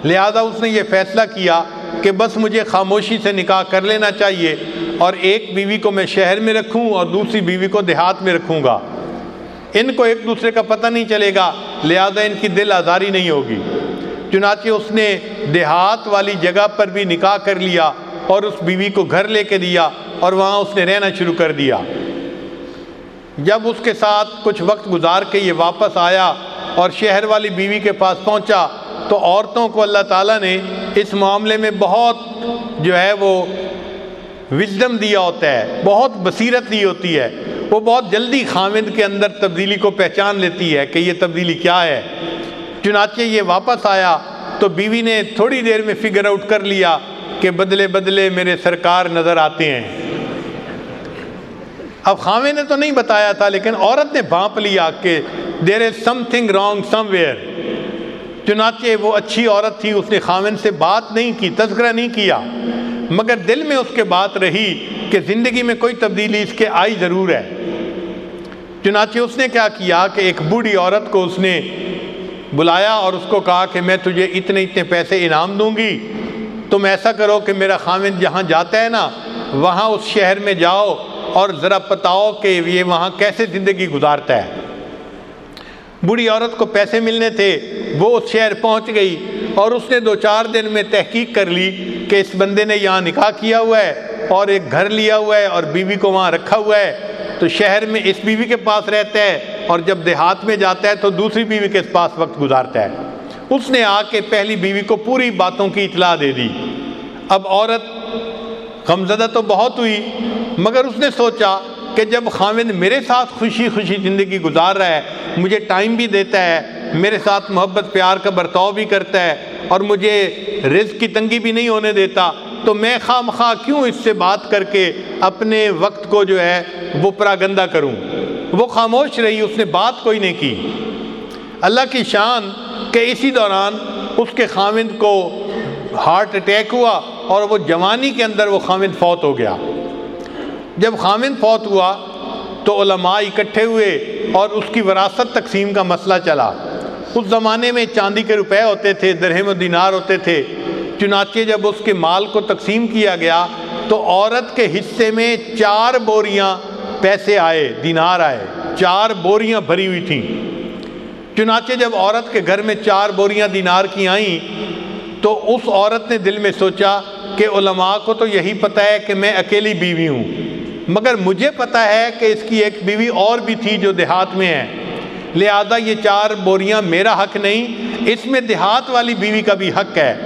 لہذا اس نے یہ فیصلہ کیا کہ بس مجھے خاموشی سے نکاح کر لینا چاہیے اور ایک بیوی کو میں شہر میں رکھوں اور دوسری بیوی کو دیہات میں رکھوں گا۔ ان کو ایک دوسرے کا پتہ نہیں چلے گا، لہذا ان کی دل آزاری نہیں ہوگی۔ چنانچہ اس نے دیہات والی جگہ پر بھی نکاح کر لیا اور اس بیوی کو گھر لے کے دیا اور وہاں اس نے رہنا شروع کر دیا۔ جب اس کے ساتھ کچھ وقت گزار کے یہ واپس آیا اور شہر والی بیوی کے پاس پہنچا تو عورتوں کو اللہ تعالیٰ نے اس معاملے میں بہت جو ہے وہ وزڈم دیا ہوتا ہے، بہت بصیرت دی ہوتی ہے۔ وہ بہت جلدی خامد کے اندر تبدیلی کو پہچان لیتی ہے کہ یہ تبدیلی کیا ہے۔ چنانچہ یہ واپس آیا تو بیوی نے تھوڑی دیر میں فگر آؤٹ کر لیا کہ بدلے بدلے میرے سرکار نظر آتے ہیں۔ اب خامے نے تو نہیں بتایا تھا، لیکن عورت نے بھانپ لیا کہ there is something wrong somewhere چنانچہ وہ اچھی عورت تھی، اس نے خامن سے بات نہیں کی، تذکرہ نہیں کیا۔ مگر دل میں اس کے بات رہی کہ زندگی میں کوئی تبدیلی اس کے آئی ضرور ہے۔ چنانچہ اس نے کیا کیا کہ ایک بوڑھی عورت کو اس نے بلایا اور اس کو کہا کہ میں تجھے اتنے اتنے پیسے انعام دوں گی۔ تم ایسا کرو کہ میرا خامن جہاں جاتا ہے نا، وہاں اس شہر میں جاؤ۔ اور ذرا بتاؤ کہ یہ وہاں کیسے زندگی گزارتا ہے۔ بوڑھی عورت کو پیسے ملنے تھے، وہ اس شہر پہنچ گئی اور اس نے دو چار دن میں تحقیق کر لی کہ اس بندے نے یہاں نکاح کیا ہوا ہے اور ایک گھر لیا ہوا ہے اور بیوی کو وہاں رکھا ہوا ہے۔ تو شہر میں اس بیوی کے پاس رہتا ہے اور جب دیہات میں جاتا ہے تو دوسری بیوی کے پاس وقت گزارتا ہے۔ اس نے آ کے پہلی بیوی کو پوری باتوں کی اطلاع دے دی۔ اب عورت غمزدہ تو بہت ہوئی، مگر اس نے سوچا کہ جب خامد میرے ساتھ خوشی خوشی زندگی گزار رہا ہے، مجھے ٹائم بھی دیتا ہے، میرے ساتھ محبت پیار کا برتاؤ بھی کرتا ہے اور مجھے رزق کی تنگی بھی نہیں ہونے دیتا، تو میں خواہ مخواہ کیوں اس سے بات کر کے اپنے وقت کو جو ہے وہ پراگندہ کروں؟ وہ خاموش رہی، اس نے بات کوئی نہیں کی۔ اللہ کی شان کہ اسی دوران اس کے خامد کو ہارٹ اٹیک ہوا اور وہ جوانی کے اندر وہ خامد فوت ہو گیا۔ جب خامد فوت ہوا تو علماء اکٹھے ہوئے اور اس کی وراثت تقسیم کا مسئلہ چلا۔ اس زمانے میں چاندی کے روپے ہوتے تھے، درہم و دینار ہوتے تھے۔ چنانچہ جب اس کے مال کو تقسیم کیا گیا تو عورت کے حصے میں چار بوریاں پیسے آئے، دینار آئے۔ چار بوریاں بھری ہوئی تھیں۔ چنانچہ جب عورت کے گھر میں چار بوریاں دینار کی آئیں تو اس عورت نے دل میں سوچا کہ علماء کو تو یہی پتہ ہے کہ میں اکیلی بیوی ہوں۔ مگر مجھے پتہ ہے کہ اس کی ایک بیوی اور بھی تھی جو دیہات میں ہے۔ لہذا یہ چار بوریاں میرا حق نہیں، اس میں دیہات والی بیوی کا بھی حق ہے۔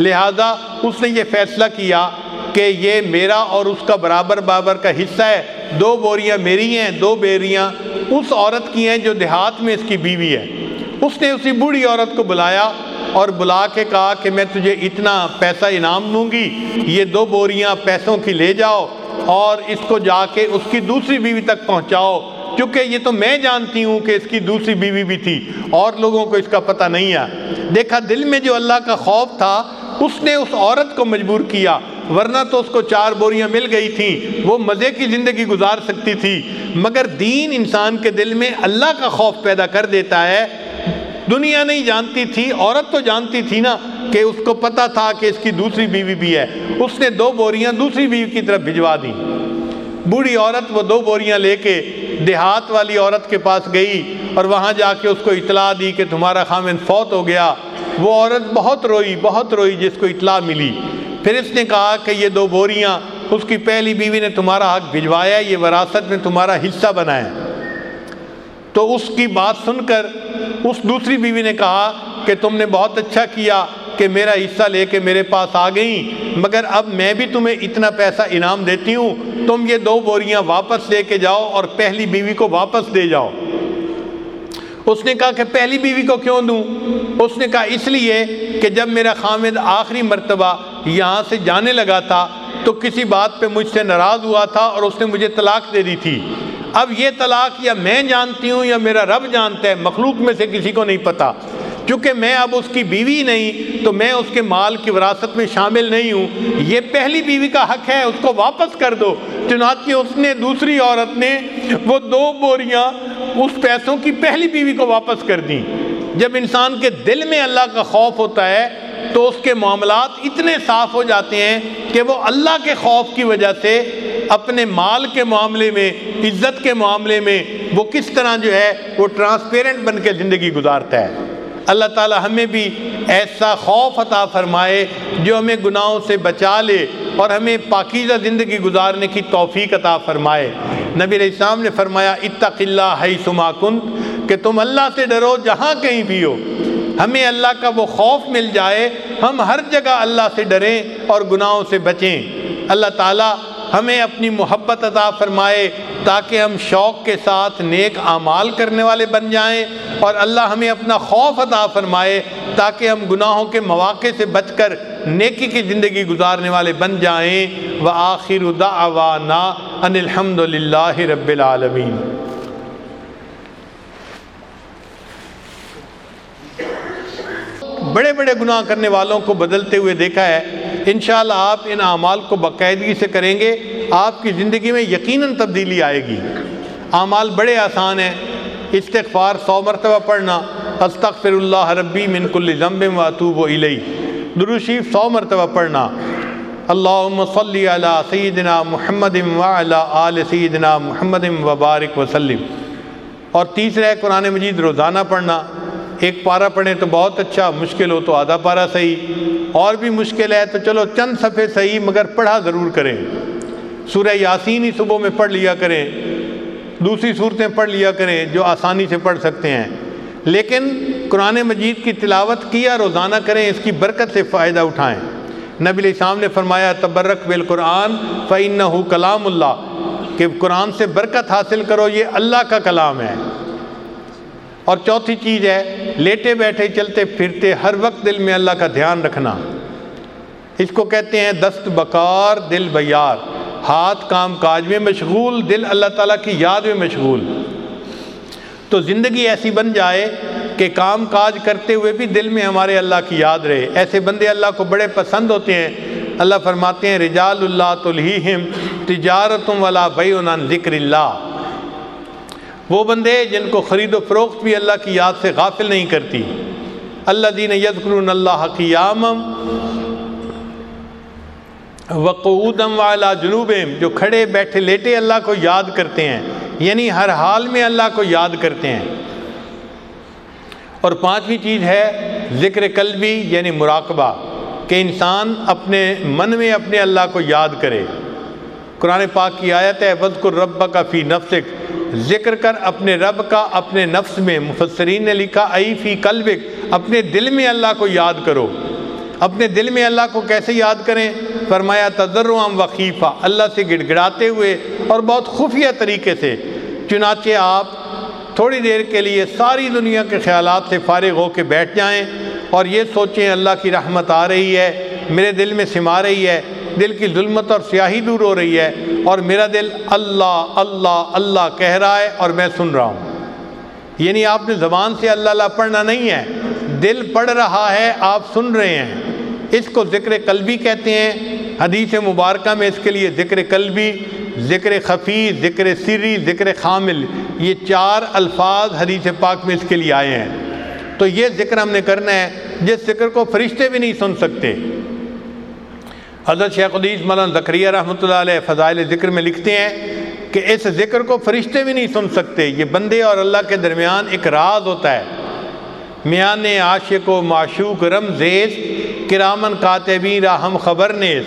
لہذا اس نے یہ فیصلہ کیا کہ یہ میرا اور اس کا برابر بابر کا حصہ ہے۔ دو بوریاں میری ہیں، دو بیریاں اس عورت کی ہیں جو دیہات میں اس کی بیوی ہے۔ اس نے اسی بوڑھی عورت کو بلایا اور بلا کے کہا کہ میں تجھے اتنا پیسہ انعام دوں گی، یہ دو بوریاں پیسوں کی لے جاؤ اور اس کو جا کے اس کی دوسری بیوی تک پہنچاؤ کیونکہ یہ تو میں جانتی ہوں کہ اس کی دوسری بیوی بھی تھی، اور لوگوں کو اس کا پتہ نہیں ہے۔ دیکھا، دل میں جو اللہ کا خوف تھا، اس نے اس عورت کو مجبور کیا، ورنہ تو اس کو چار بوریاں مل گئی تھیں، وہ مزے کی زندگی گزار سکتی تھی۔ مگر دین انسان کے دل میں اللہ کا خوف پیدا کر دیتا ہے۔ دنیا نہیں جانتی تھی، عورت تو جانتی تھی نا کہ اس کو پتا تھا کہ اس کی دوسری بیوی بھی ہے۔ اس نے دو بوریاں دوسری بیوی کی طرف بھجوا دی بوڑھی عورت وہ دو بوریاں لے کے دیہات والی عورت کے پاس گئی اور وہاں جا کے اس کو اطلاع دی کہ تمہارا خامن فوت ہو گیا۔ وہ عورت بہت روئی بہت روئی جس کو اطلاع ملی۔ پھر اس نے کہا کہ یہ دو بوریاں، اس کی پہلی بیوی نے تمہارا حق بھجوایا، یہ وراثت میں تمہارا حصہ بنایا۔ تو اس کی بات سن کر اس دوسری بیوی نے کہا کہ تم نے بہت اچھا کیا کہ میرا حصہ لے کے میرے پاس آ گئیں، مگر اب میں بھی تمہیں اتنا پیسہ انعام دیتی ہوں، تم یہ دو بوریاں واپس لے کے جاؤ اور پہلی بیوی کو واپس دے جاؤ۔ اس نے کہا کہ پہلی بیوی کو کیوں دوں؟ اس نے کہا اس لیے کہ جب میرا خامد آخری مرتبہ یہاں سے جانے لگا تھا تو کسی بات پہ مجھ سے ناراض ہوا تھا اور اس نے مجھے طلاق دے دی تھی۔ اب یہ طلاق یا میں جانتی ہوں یا میرا رب جانتا ہے، مخلوق میں سے کسی کو نہیں پتا۔ کیونکہ میں اب اس کی بیوی نہیں، تو میں اس کے مال کی وراثت میں شامل نہیں ہوں۔ یہ پہلی بیوی کا حق ہے، اس کو واپس کر دو۔ چنانچہ اس نے دوسری عورت نے وہ دو بوریاں اس پیسوں کی پہلی بیوی کو واپس کر دیں۔ جب انسان کے دل میں اللہ کا خوف ہوتا ہے تو اس کے معاملات اتنے صاف ہو جاتے ہیں کہ وہ اللہ کے خوف کی وجہ سے اپنے مال کے معاملے میں، عزت کے معاملے میں وہ کس طرح جو ہے وہ ٹرانسپیرنٹ بن کے زندگی گزارتا ہے۔ اللہ تعالی ہمیں بھی ایسا خوف عطا فرمائے جو ہمیں گناہوں سے بچا لے اور ہمیں پاکیزہ زندگی گزارنے کی توفیق عطا فرمائے۔ نبی علیہ السلام نے فرمایا، اتق اللہ سما کن، کہ تم اللہ سے ڈرو جہاں کہیں بھی ہو۔ ہمیں اللہ کا وہ خوف مل جائے، ہم ہر جگہ اللہ سے ڈریں اور گناہوں سے بچیں۔ اللہ تعالیٰ ہمیں اپنی محبت عطا فرمائے تاکہ ہم شوق کے ساتھ نیک اعمال کرنے والے بن جائیں اور اللہ ہمیں اپنا خوف عطا فرمائے تاکہ ہم گناہوں کے مواقع سے بچ کر نیکی کی زندگی گزارنے والے بن جائیں۔ و آخر دعوانا ان الحمد للہ رب العالمین۔ بڑے بڑے گناہ کرنے والوں کو بدلتے ہوئے دیکھا ہے۔ انشاءاللہ آپ ان اعمال کو باقاعدگی سے کریں گے۔ آپ کی زندگی میں یقیناً تبدیلی آئے گی۔ اعمال بڑے آسان ہیں۔ استغفار سو مرتبہ پڑھنا۔ استغفر اللہ ربی من کل ذنب و اطوب و دروشیف سو مرتبہ پڑھنا۔ اللہم صلی علی سیدنا محمد وعلی آل سیدنا محمد وبارک وسلم۔ اور تیسرا ہے قرآن مجید روزانہ پڑھنا۔ ایک پارا پڑھیں تو بہت اچھا مشکل ہو تو آدھا پارا صحیح، اور بھی مشکل ہے تو چلو چند صفحے صحیح، مگر پڑھا ضرور کریں۔ سورہ یاسین ہی صبح میں پڑھ لیا کریں، دوسری صورتیں پڑھ لیا کریں جو آسانی سے پڑھ سکتے ہیں۔ لیکن قرآن مجید کی تلاوت کیا، روزانہ کریں، اس کی برکت سے فائدہ اٹھائیں۔ نبی علیہ السلام نے فرمایا، تبرک بالقرآن فعین کلام اللہ۔ کہ قرآن سے برکت حاصل کرو، یہ اللہ کا کلام ہے۔ اور چوتھی چیز ہے، لیٹے بیٹھے چلتے پھرتے ہر وقت دل میں اللہ کا دھیان رکھنا۔ اس کو کہتے ہیں دست بکار، دل بیار۔ ہاتھ کام کاج میں مشغول، دل اللہ تعالیٰ کی یاد میں مشغول۔ تو زندگی ایسی بن جائے کہ کام کاج کرتے ہوئے بھی دل میں ہمارے اللہ کی یاد رہے۔ ایسے بندے اللہ کو بڑے پسند ہوتے ہیں۔ اللہ فرماتے ہیں، رجال اللہ تلہم تجارتم والا بین ذکر اللہ۔ وہ بندے جن کو خرید و فروخت بھی اللہ کی یاد سے غافل نہیں کرتی۔ اللہ دین یذکرون اللہ قیام وقعودم والا جنوب جو کھڑے بیٹھے لیٹے اللہ کو یاد کرتے ہیں یعنی ہر حال میں اللہ کو یاد کرتے ہیں۔ اور پانچویں چیز ہے ذکر قلبی یعنی مراقبہ، کہ انسان اپنے من میں اپنے اللہ کو یاد کرے۔ قرآن پاک کی آیت ہے وزق الرب کا فی نفسک۔ ذکر کر اپنے رب کا، اپنے نفس میں، مفسرین نے لکھا، ای فی قلبک۔ اپنے دل میں اللہ کو یاد کرو۔ اپنے دل میں اللہ کو کیسے یاد کریں؟ فرمایا تذر و وقیفہ اللہ سے گڑ گڑاتے ہوئے اور بہت خفیہ طریقے سے۔ چنانچہ آپ تھوڑی دیر کے لیے ساری دنیا کے خیالات سے فارغ ہو کے بیٹھ جائیں اور یہ سوچیں، اللہ کی رحمت آ رہی ہے، میرے دل میں سما رہی ہے۔ دل کی ظلمت اور سیاہی دور ہو رہی ہے اور میرا دل اللہ اللہ اللہ کہہ رہا ہے اور میں سن رہا ہوں۔ یعنی آپ نے زبان سے اللہ اللہ پڑھنا نہیں ہے، دل پڑھ رہا ہے، آپ سن رہے ہیں۔ اس کو ذکر قلبی کہتے ہیں۔ حدیث مبارکہ میں اس کے لیے ذکر قلبی، ذکر خفی، ذکر سری، ذکر خامل، یہ چار الفاظ حدیث پاک میں اس کے لیے آئے ہیں۔ تو یہ ذکر ہم نے کرنا ہے، جس ذکر کو فرشتے بھی نہیں سن سکتے۔ حضرت شیخ الدیز مولانا ذکریہ رحمۃ اللہ علیہ فضائل ذکر میں لکھتے ہیں کہ اس ذکر کو فرشتے بھی نہیں سن سکتے۔ یہ بندے اور اللہ کے درمیان ایک راز ہوتا ہے۔ میان عاشق و معشوق رمزیز، کرامن کاتبی راہم خبر نیز۔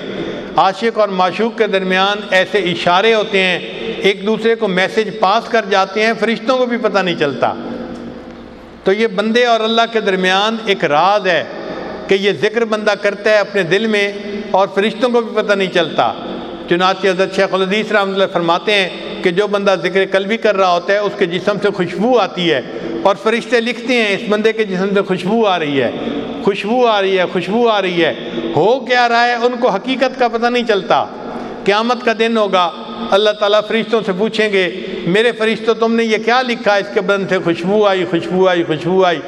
عاشق اور معشوق کے درمیان ایسے اشارے ہوتے ہیں، ایک دوسرے کو میسج پاس کر جاتے ہیں، فرشتوں کو بھی پتہ نہیں چلتا۔ تو یہ بندے اور اللہ کے درمیان ایک راز ہے۔ کہ یہ ذکر بندہ کرتا ہے اپنے دل میں اور فرشتوں کو بھی پتہ نہیں چلتا۔ چنانچہ حضرت شیخ الحدیث رحمۃ اللہ فرماتے ہیں کہ جو بندہ ذکر قلبی کر رہا ہوتا ہے، اس کے جسم سے خوشبو آتی ہے اور فرشتے لکھتے ہیں، اس بندے کے جسم سے خوشبو آ رہی ہے۔ خوشبو آ رہی ہے، خوشبو آ رہی ہے۔ ہو کیا رہا ہے؟ ان کو حقیقت کا پتہ نہیں چلتا۔ قیامت کا دن ہوگا۔ اللہ تعالیٰ فرشتوں سے پوچھیں گے، میرے فرشتوں، تم نے یہ کیا لکھا؟ اس کے بدن سے خوشبو آئی خوشبو آئی خوشبو آئی۔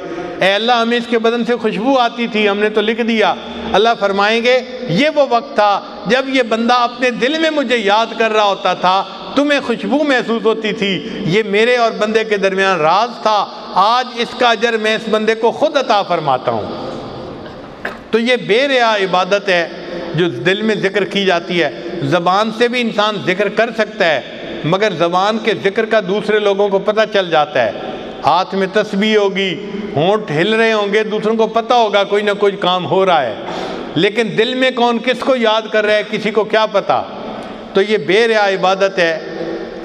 اے اللہ، ہمیں اس کے بدن سے خوشبو آتی تھی، ہم نے تو لکھ دیا۔ اللہ فرمائیں گے، یہ وہ وقت تھا جب یہ بندہ اپنے دل میں مجھے یاد کر رہا ہوتا تھا، تمہیں خوشبو محسوس ہوتی تھی۔ یہ میرے اور بندے کے درمیان راز تھا۔ آج اس کا اجر میں اس بندے کو خود عطا فرماتا ہوں۔ تو یہ بے ریا عبادت ہے جو دل میں ذکر کی جاتی ہے۔ زبان سے بھی انسان ذکر کر سکتا ہے، مگر زبان کے ذکر کا دوسرے لوگوں کو پتہ چل جاتا ہے۔ ہاتھ میں تسبیح ہوگی، ہونٹ ہل رہے ہوں گے، دوسروں کو پتہ ہوگا کوئی نہ کوئی کام ہو رہا ہے۔ لیکن دل میں کون کس کو یاد کر رہا ہے، کسی کو کیا پتا تو یہ بے ریا عبادت ہے۔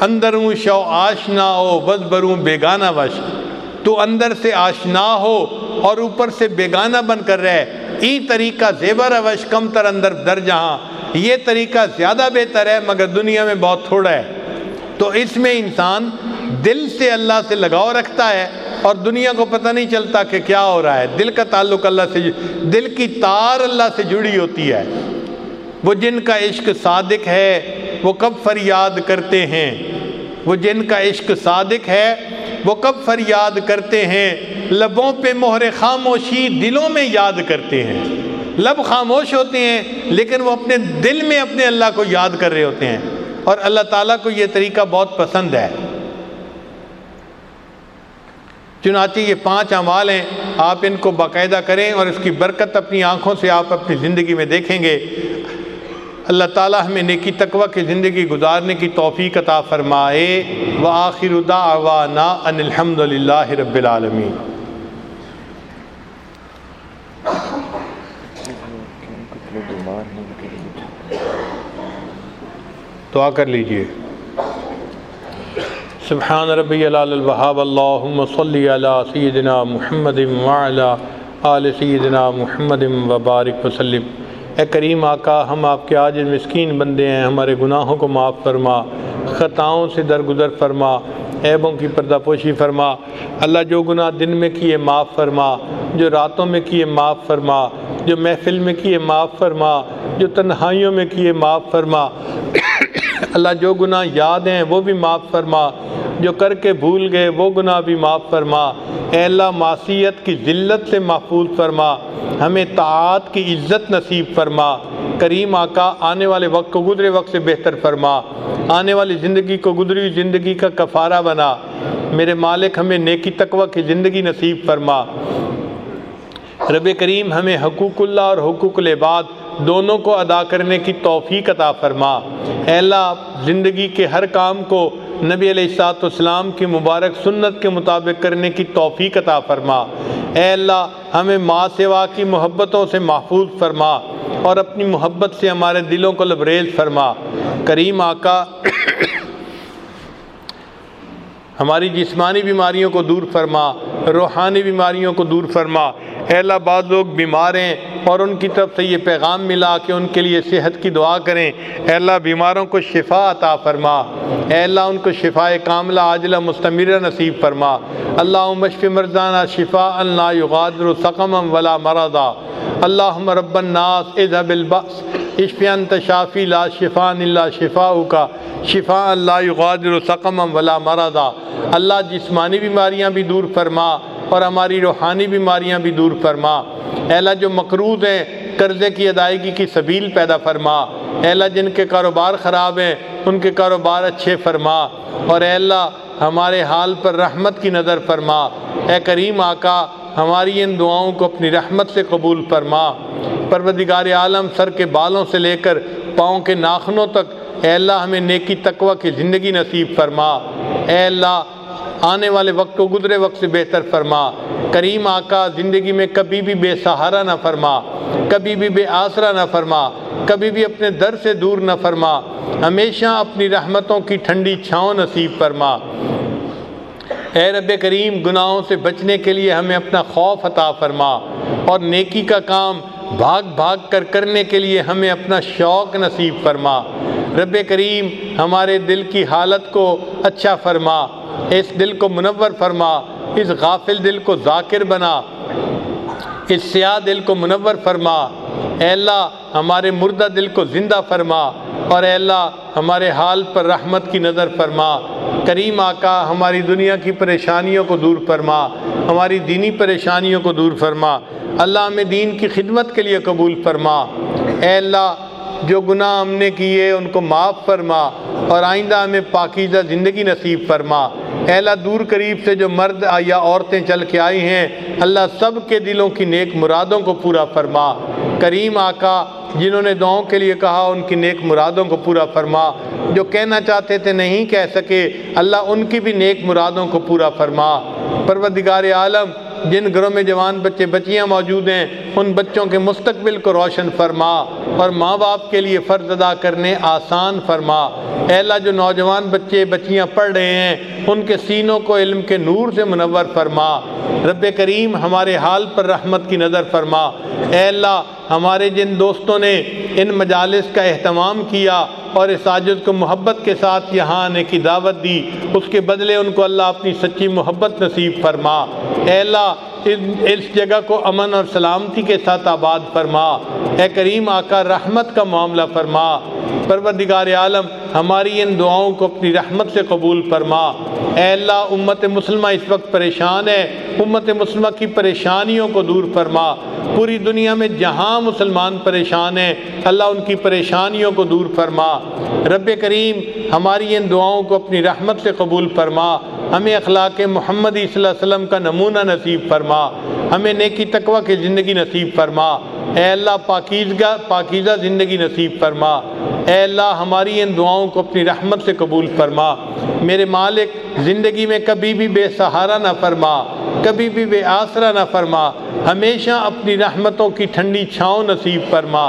اندروں شو آشنا ہو، بس بروں بیگانہ وش۔ تو اندر سے آشنا ہو اور اوپر سے بیگانہ بن کر رہے۔ ای طریقہ زیبر اوش کم تر اندر در جہاں۔ یہ طریقہ زیادہ بہتر ہے، مگر دنیا میں بہت تھوڑا ہے۔ تو اس میں انسان دل سے اللہ سے لگاؤ رکھتا ہے اور دنیا کو پتہ نہیں چلتا کہ کیا ہو رہا ہے۔ دل کا تعلق اللہ سے دل کی تار اللہ سے جڑی ہوتی ہے۔ وہ جن کا عشق صادق ہے، وہ کب فریاد کرتے ہیں۔ وہ جن کا عشق صادق ہے، وہ کب فریاد کرتے ہیں۔ لبوں پہ مہر خاموشی دلوں میں یاد کرتے ہیں۔ لب خاموش ہوتے ہیں، لیکن وہ اپنے دل میں اپنے اللہ کو یاد کر رہے ہوتے ہیں۔ اور اللہ تعالیٰ کو یہ طریقہ بہت پسند ہے۔ چنانچہ یہ پانچ اعمال ہیں، آپ ان کو باقاعدہ کریں اور اس کی برکت اپنی آنکھوں سے آپ اپنی زندگی میں دیکھیں گے۔ اللہ تعالیٰ ہمیں نیکی، تقوی کی زندگی گزارنے کی توفیق عطا فرمائے۔ وآخر دعوانا ان الحمد للہ رب العالمین۔ دعا کر لیجیے۔ سبحان ربی الوہاب، اللہم صلی علی سیدنا محمد وعلا آل سیدنا محمد وبارک وسلم۔ اے کریم آقا، ہم آپ کے آج مسکین بندے ہیں، ہمارے گناہوں کو معاف فرما، خطاؤں سے درگزر فرما، عیبوں کی پردہ پوشی فرما۔ اللہ جو گناہ دن میں کیے معاف فرما، جو راتوں میں کیے معاف فرما، جو محفل میں کیے معاف فرما، جو تنہائیوں میں کیے معاف فرما۔ اللہ جو گناہ یاد ہیں وہ بھی معاف فرما، جو کر کے بھول گئے وہ گناہ بھی معاف فرما۔ اے اللہ، معصیت کی ذلت سے محفوظ فرما۔ ہمیں طاعت کی عزت نصیب فرما۔ کریم آقا، آنے والے وقت کو گزرے وقت سے بہتر فرما۔ آنے والی زندگی کو گزری ہوئی زندگی کا کفارہ بنا۔ میرے مالک، ہمیں نیکی، تقوی کی زندگی نصیب فرما۔ رب کریم، ہمیں حقوق اللہ اور حقوق العباد دونوں کو ادا کرنے کی توفیق عطا فرما۔ اے اللہ، زندگی کے ہر کام کو نبی علیہ السلاۃ والسلام کی مبارک سنت کے مطابق کرنے کی توفیق عطا فرما۔ اے اللہ، ہمیں ماں سوا کی محبتوں سے محفوظ فرما اور اپنی محبت سے ہمارے دلوں کو لبریز فرما۔ کریم آقا، ہماری جسمانی بیماریوں کو دور فرما، روحانی بیماریوں کو دور فرما۔ اے اللہ بعض لوگ بیمار ہیں اور ان کی طرف سے یہ پیغام ملا کہ ان کے لیے صحت کی دعا کریں۔ اے اللہ بیماروں کو شفا عطا فرما۔ اے اللہ ان کو شفا کاملہ، عاجلہ، مستمرہ نصیب فرما۔ اللہ مشف مرزانہ شفا اللہ یغادر سقم ولا مرضا۔ اللہ رب الناس اذهب البأس۔ اشفی انت شافی لا شفان اللہ شفا کا شفا اللہ یغادر سقم ولا مرضا۔ اللہ جسمانی بیماریاں بھی دور فرما۔ اور ہماری روحانی بیماریاں بھی دور فرما۔ اے اللہ، جو مقروض ہیں، قرضے کی ادائیگی کی سبیل پیدا فرما۔ اے اللہ، جن کے کاروبار خراب ہیں، ان کے کاروبار اچھے فرما۔ اور اے اللہ، ہمارے حال پر رحمت کی نظر فرما۔ اے کریم آقا، ہماری ان دعاؤں کو اپنی رحمت سے قبول فرما۔ پروردگار عالم، سر کے بالوں سے لے کر پاؤں کے ناخنوں تک، اے اللہ، ہمیں نیکی، تقوی کی زندگی نصیب فرما۔ اے اللہ آنے والے وقت کو گزرے وقت سے بہتر فرما۔ کریم آقا زندگی میں کبھی بھی بے سہارا نہ فرما۔ کبھی بھی بے آسرا نہ فرما۔ کبھی بھی اپنے در سے دور نہ فرما۔ ہمیشہ اپنی رحمتوں کی ٹھنڈی چھاؤں نصیب فرما۔ اے رب کریم، گناہوں سے بچنے کے لیے ہمیں اپنا خوف عطا فرما۔ اور نیکی کا کام بھاگ بھاگ کر کرنے کے لیے ہمیں اپنا شوق نصیب فرما۔ رب کریم، ہمارے دل کی حالت کو اچھا فرما۔ اس دل کو منور فرما، اس غافل دل کو ذاکر بنا، اس سیاہ دل کو منور فرما۔ اے اللہ، ہمارے مردہ دل کو زندہ فرما اور اے اللہ، ہمارے حال پر رحمت کی نظر فرما۔ کریم آقا، ہماری دنیا کی پریشانیوں کو دور فرما۔ ہماری دینی پریشانیوں کو دور فرما۔ اللہ ہمیں دین کی خدمت کے لیے قبول فرما۔ اے اللہ جو گناہ ہم نے کیے ان کو معاف فرما اور آئندہ ہمیں پاکیزہ زندگی نصیب فرما۔ اے اللہ، دور قریب سے جو مرد یا عورتیں چل کے آئی ہیں، اللہ سب کے دلوں کی نیک مرادوں کو پورا فرما۔ کریم آقا، جنہوں نے دعاؤں کے لیے کہا، ان کی نیک مرادوں کو پورا فرما۔ جو کہنا چاہتے تھے نہیں کہہ سکے، اللہ ان کی بھی نیک مرادوں کو پورا فرما۔ پروردگار عالم جن گھروں میں جوان بچے بچیاں موجود ہیں، ان بچوں کے مستقبل کو روشن فرما اور ماں باپ کے لیے فرض ادا کرنے آسان فرما۔ اہلا جو نوجوان بچے بچیاں پڑھ رہے ہیں، ان کے سینوں کو علم کے نور سے منور فرما۔ رب کریم ہمارے حال پر رحمت کی نظر فرما۔ اے اللہ ہمارے جن دوستوں نے ان مجالس کا اہتمام کیا اور اس عاجز کو محبت کے ساتھ یہاں آنے کی دعوت دی، اس کے بدلے ان کو اللہ اپنی سچی محبت نصیب فرما۔ اے اللہ اس جگہ کو امن اور سلامتی کے ساتھ آباد فرما۔ اے کریم آقا، رحمت کا معاملہ فرما۔ پروردگار عالم، ہماری ان دعاؤں کو اپنی رحمت سے قبول فرما۔ اے اللہ، امت مسلمہ اس وقت پریشان ہے۔ امت مسلمہ کی پریشانیوں کو دور فرما۔ پوری دنیا میں جہاں مسلمان پریشان ہیں، اللہ ان کی پریشانیوں کو دور فرما۔ رب کریم، ہماری ان دعاؤں کو اپنی رحمت سے قبول فرما۔ ہمیں اخلاق محمد صلی اللہ علیہ وسلم کا نمونہ نصیب فرما، ہمیں نیکی تقوی کی زندگی نصیب فرما۔ اے اللہ پاکیزگا پاکیزہ زندگی نصیب فرما۔ اے اللہ، ہماری ان دعاؤں کو اپنی رحمت سے قبول فرما۔ میرے مالک، زندگی میں کبھی بھی بے سہارا نہ فرما، کبھی بھی بے آسرا نہ فرما۔ ہمیشہ اپنی رحمتوں کی ٹھنڈی چھاؤں نصیب فرما۔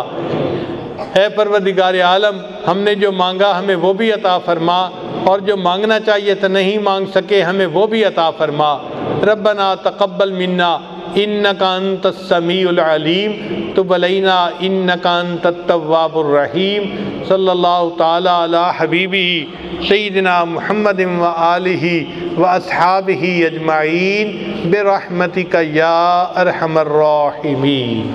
اے پروردگار عالم، ہم نے جو مانگا، ہمیں وہ بھی عطا فرما۔ اور جو مانگنا چاہیے تو نہیں مانگ سکے، ہمیں وہ بھی عطا فرما۔ ربنا تقبل منا انکا انت السمیع العلیم۔ تب علینا انکا انت التواب الرحیم۔ صلی اللہ تعالی علی حبیبی سیدنا محمد و آلہ و اصحابہ اجمعین۔ برحمتک یا ارحم الراحمین۔